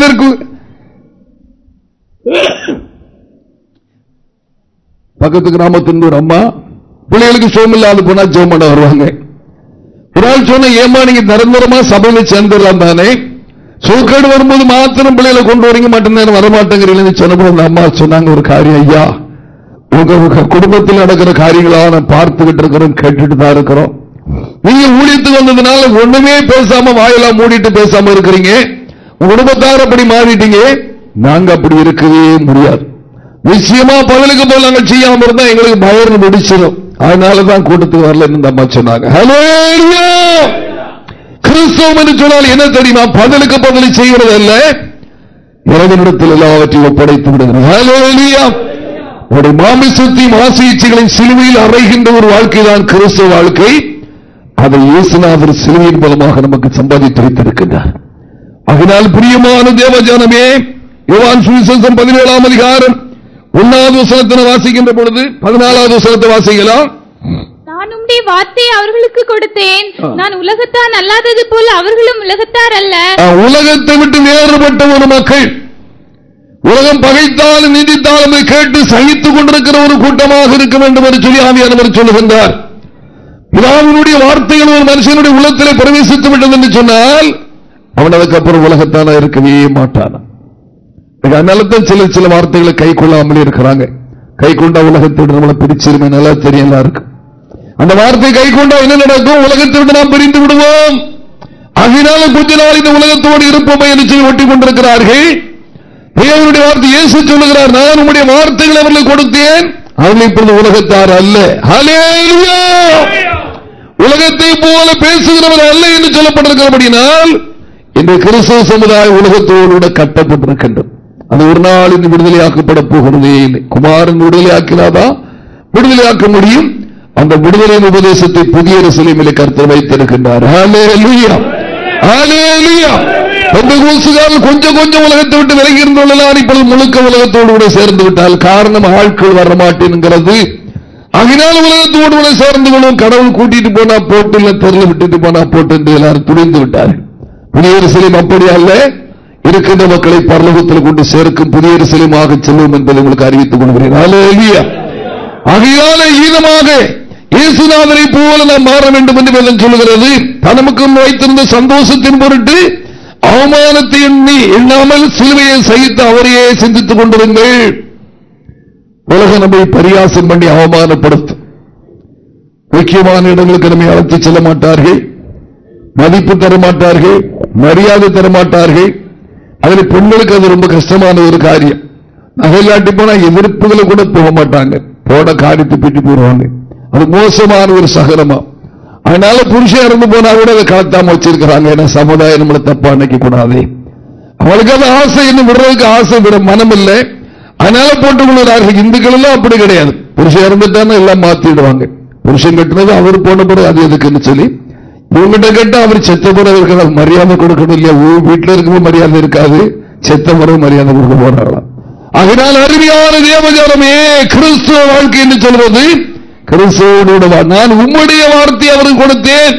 [SPEAKER 1] பக்கத்து கிராமத்தின் ஒரு அம்மா பிள்ளைகளுக்கு சோம் இல்லாத போனா ஜோம் பண்ண வருவாங்க ஒரு ஆள் சொன்ன ஏமா நீங்க நிரந்தரமா சபையில சேர்ந்துடலாம் தானே சோக்கேடு வரும்போது மாத்திரம் பிள்ளைகளை கொண்டு வரீங்க மட்டும் வரமாட்டேங்கிறீங்கன்னு சொன்னபோது அந்த அம்மா சொன்னாங்க ஒரு காரியம் ஐயா உங்க குடும்பத்தில் நடக்கிற காரியங்களா நான் பார்த்துக்கிட்டு இருக்கிறோம் கேட்டுட்டு தான் இருக்கிறோம் நீங்க ஊழியத்துக்கு வந்ததுனால ஒண்ணுமே பேசாம வாயெல்லாம் மூடிட்டு பேசாம இருக்கிறீங்க குடும்பத்தார் அப்படி மாறிட்டீங்க நாங்க அப்படி இருக்கவே முடியாது நிச்சயமா பதிலுக்கு போல நாங்கள் செய்யாம இருந்தா எங்களுக்கு பயர்னு முடிச்சிடும் அதனாலதான் கூட்டத்துக்கு வரல இந்த அம்மா சொன்னாங்க ஹலோ கிறிஸ்தவம் என்று சொன்னால் என்ன தெரியுமா பதிலுக்கு பதிலை செய்வது அல்ல இறைவனிடத்தில் எல்லாவற்றையும் ஒப்படைத்து விடுகிறது மாமிசத்தையும் ஆசைச்சைகளை சிலுவையில் அறைகின்ற ஒரு வாழ்க்கை தான் கிறிஸ்தவ வாழ்க்கை அதை இயேசுநாதர் சிலுவையின் மூலமாக நமக்கு சம்பாதித்து வைத்திருக்கின்றார் அதனால் பிரியமான தேவஜானமே யுவான் சுவிசேஷம் பதினேழாம் அதிகாரம் ஒன்னாவது வசனத்தினை வாசிக்கின்ற பொழுது பதினாலாவது வசனத்தை வாசிக்கலாம்
[SPEAKER 2] உம்முடைய வார்த்தை அவர்களுக்கு கொடுத்தேன் நான் உலகத்தான் அல்லாதது போல அவர்களும் உலகத்தார் அல்ல
[SPEAKER 1] உலகத்தை விட்டு வேறுபட்ட ஒரு மக்கள் உலகம் பகைத்தாலும் நீதித்தாலும் கேட்டு சகித்துக் கொண்டிருக்கிற ஒரு கூட்டமாக இருக்க வேண்டும் என்று சொல்லி ஆவியானவர் சொல்லுகின்றார் பிதாவினுடைய வார்த்தைகள் ஒரு மனுஷனுடைய உள்ளத்திலே பிரவேசித்து விட்டது என்று சொன்னால் அவன் அதுக்கப்புறம் உலகத்தான இருக்கவே மாட்டான் அதனால சில சில வார்த்தைகளை கை கொள்ளாமல் இருக்கிறாங்க கை கொண்ட உலகத்தோடு நம்மளை பிரிச்சிருமே நல்லா தெரியலாம் இருக்கு அந்த வார்த்தை கை கொண்டா என்ன நடக்கும் உலகத்தை நாம் பிரிந்து விடுவோம் அதனால கொஞ்ச நாள் இந்த உலகத்தோடு இருப்போமே என்று சொல்லி ஒட்டி கொண்டிருக்கிறார்கள் தேவனுடைய வார்த்தை இயேசு சொல்லுகிறார் நான் உங்களுடைய வார்த்தைகள் அவர்களை கொடுத்தேன் அவர்கள் இப்பொழுது உலகத்தார் அல்ல உலகத்தை போல பேசுகிறவர் அல்ல என்று சொல்லப்பட்டிருக்கிறபடினால் இன்று கிறிஸ்தவ சமுதாய உலகத்தோடு கட்டப்பட்டிருக்கின்றது அது ஒரு நாள் இந்த விடுதலையாக்கப்பட போகிறது குமாரன் விடுதலையாக்கினாதான் விடுதலையாக்க முடியும் அந்த விடுதலை உபதேசத்தை புதிய சிலைமிலே கருத்து வைத்திருக்கின்றார் கொஞ்சம் கொஞ்சம் உலகத்தை விட்டு விலகி இருந்துள்ளதால் இப்பொழுது முழுக்க உலகத்தோடு கூட சேர்ந்து விட்டால் காரணம் ஆட்கள் வர மாட்டேங்கிறது அகினால் உலகத்தோடு கூட சேர்ந்து கொள்ளும் கடவுள் கூட்டிட்டு போனா போட்டு இல்ல பொருளை விட்டுட்டு போனா போட்டு என்று எல்லாரும் துணிந்து விட்டார்கள் புதிய சிலையும் அப்படி அல்ல இருக்கின்ற மக்களை பரலோகத்தில் கொண்டு சேர்க்கும் புதிய சிலையுமாக செல்வோம் என்பதை உங்களுக்கு அறிவித்துக் கொள்கிறேன் ஆகையான ஈதமாக இயேசுநாதரை போல நாம் மாற வேண்டும் என்று வேதம் சொல்கிறது தனமுக்கும் வைத்திருந்த சந்தோஷத்தின் பொருட்டு அவமானத்தை எண்ணி எண்ணாமல் சிலுவையை சகித்து அவரையே சிந்தித்துக் கொண்டிருங்கள் உலக நம்மை பரியாசம் பண்ணி அவமானப்படுத்தும் முக்கியமான இடங்களுக்கு நம்மை அழைத்து செல்ல மாட்டார்கள் மதிப்பு மாட்டார்கள் மரியாதை மாட்டார்கள் அதில் பெண்களுக்கு அது ரொம்ப கஷ்டமான ஒரு காரியம் நகையாட்டி போனா எதிர்ப்புகளை கூட போக மாட்டாங்க போட காரியத்தை பிட்டு போடுவாங்க அது மோசமான ஒரு சகனமா அதனால புருஷன் இறந்து போனா கூட அதை கலெக்டாம வச்சிருக்கிறாங்க ஏன்னா சமுதாயம் நம்மளை தப்பா அன்னைக்கு கூடாது அவளுக்கு அது ஆசை இன்னும் விடுறதுக்கு ஆசை விட மனம் இல்லை அதனால போட்டுக் கொள்கிறார்கள் இந்துக்கள் எல்லாம் அப்படி கிடையாது புருஷன் இறந்துட்டான எல்லாம் மாத்திடுவாங்க புருஷன் கட்டினது அவர் போன பிறகு அது எதுக்குன்னு சொல்லி இவங்கிட்ட கேட்டா அவர் செத்த பிறகு இருக்கிற மரியாதை கொடுக்கணும் இல்லையா வீட்டில் இருக்கும்போது மரியாதை இருக்காது செத்த பிறகு மரியாதை கொடுக்க போறாங்களா அதனால் அருமையான தேவஜாலமே கிறிஸ்துவ வாழ்க்கை என்று சொல்வது நான் உம்முடைய வார்த்தை அவருக்கு கொடுத்தேன்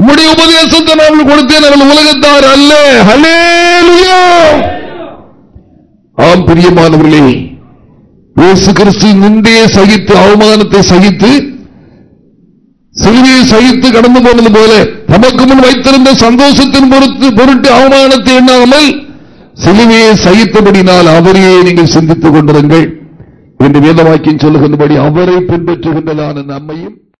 [SPEAKER 1] உம்முடைய உபதேசத்தை நான் கொடுத்தேன் அவள் உலகத்தார் அல்ல ஆம் பிரியமானவர்களே இயேசு கிறிஸ்து நின்றே சகித்து அவமானத்தை சகித்து செல்வியை சகித்து கடந்து போனது போல தமக்கு முன் வைத்திருந்த சந்தோஷத்தின் பொறுத்து பொருட்டு அவமானத்தை எண்ணாமல் செல்வியை சகித்தபடினால் அவரையே நீங்கள் சிந்தித்துக் கொண்டிருங்கள் என்று வேதவாக்கியம் சொல்லுகின்றபடி அவரை பின்பற்றுகின்றதான நம்மையும்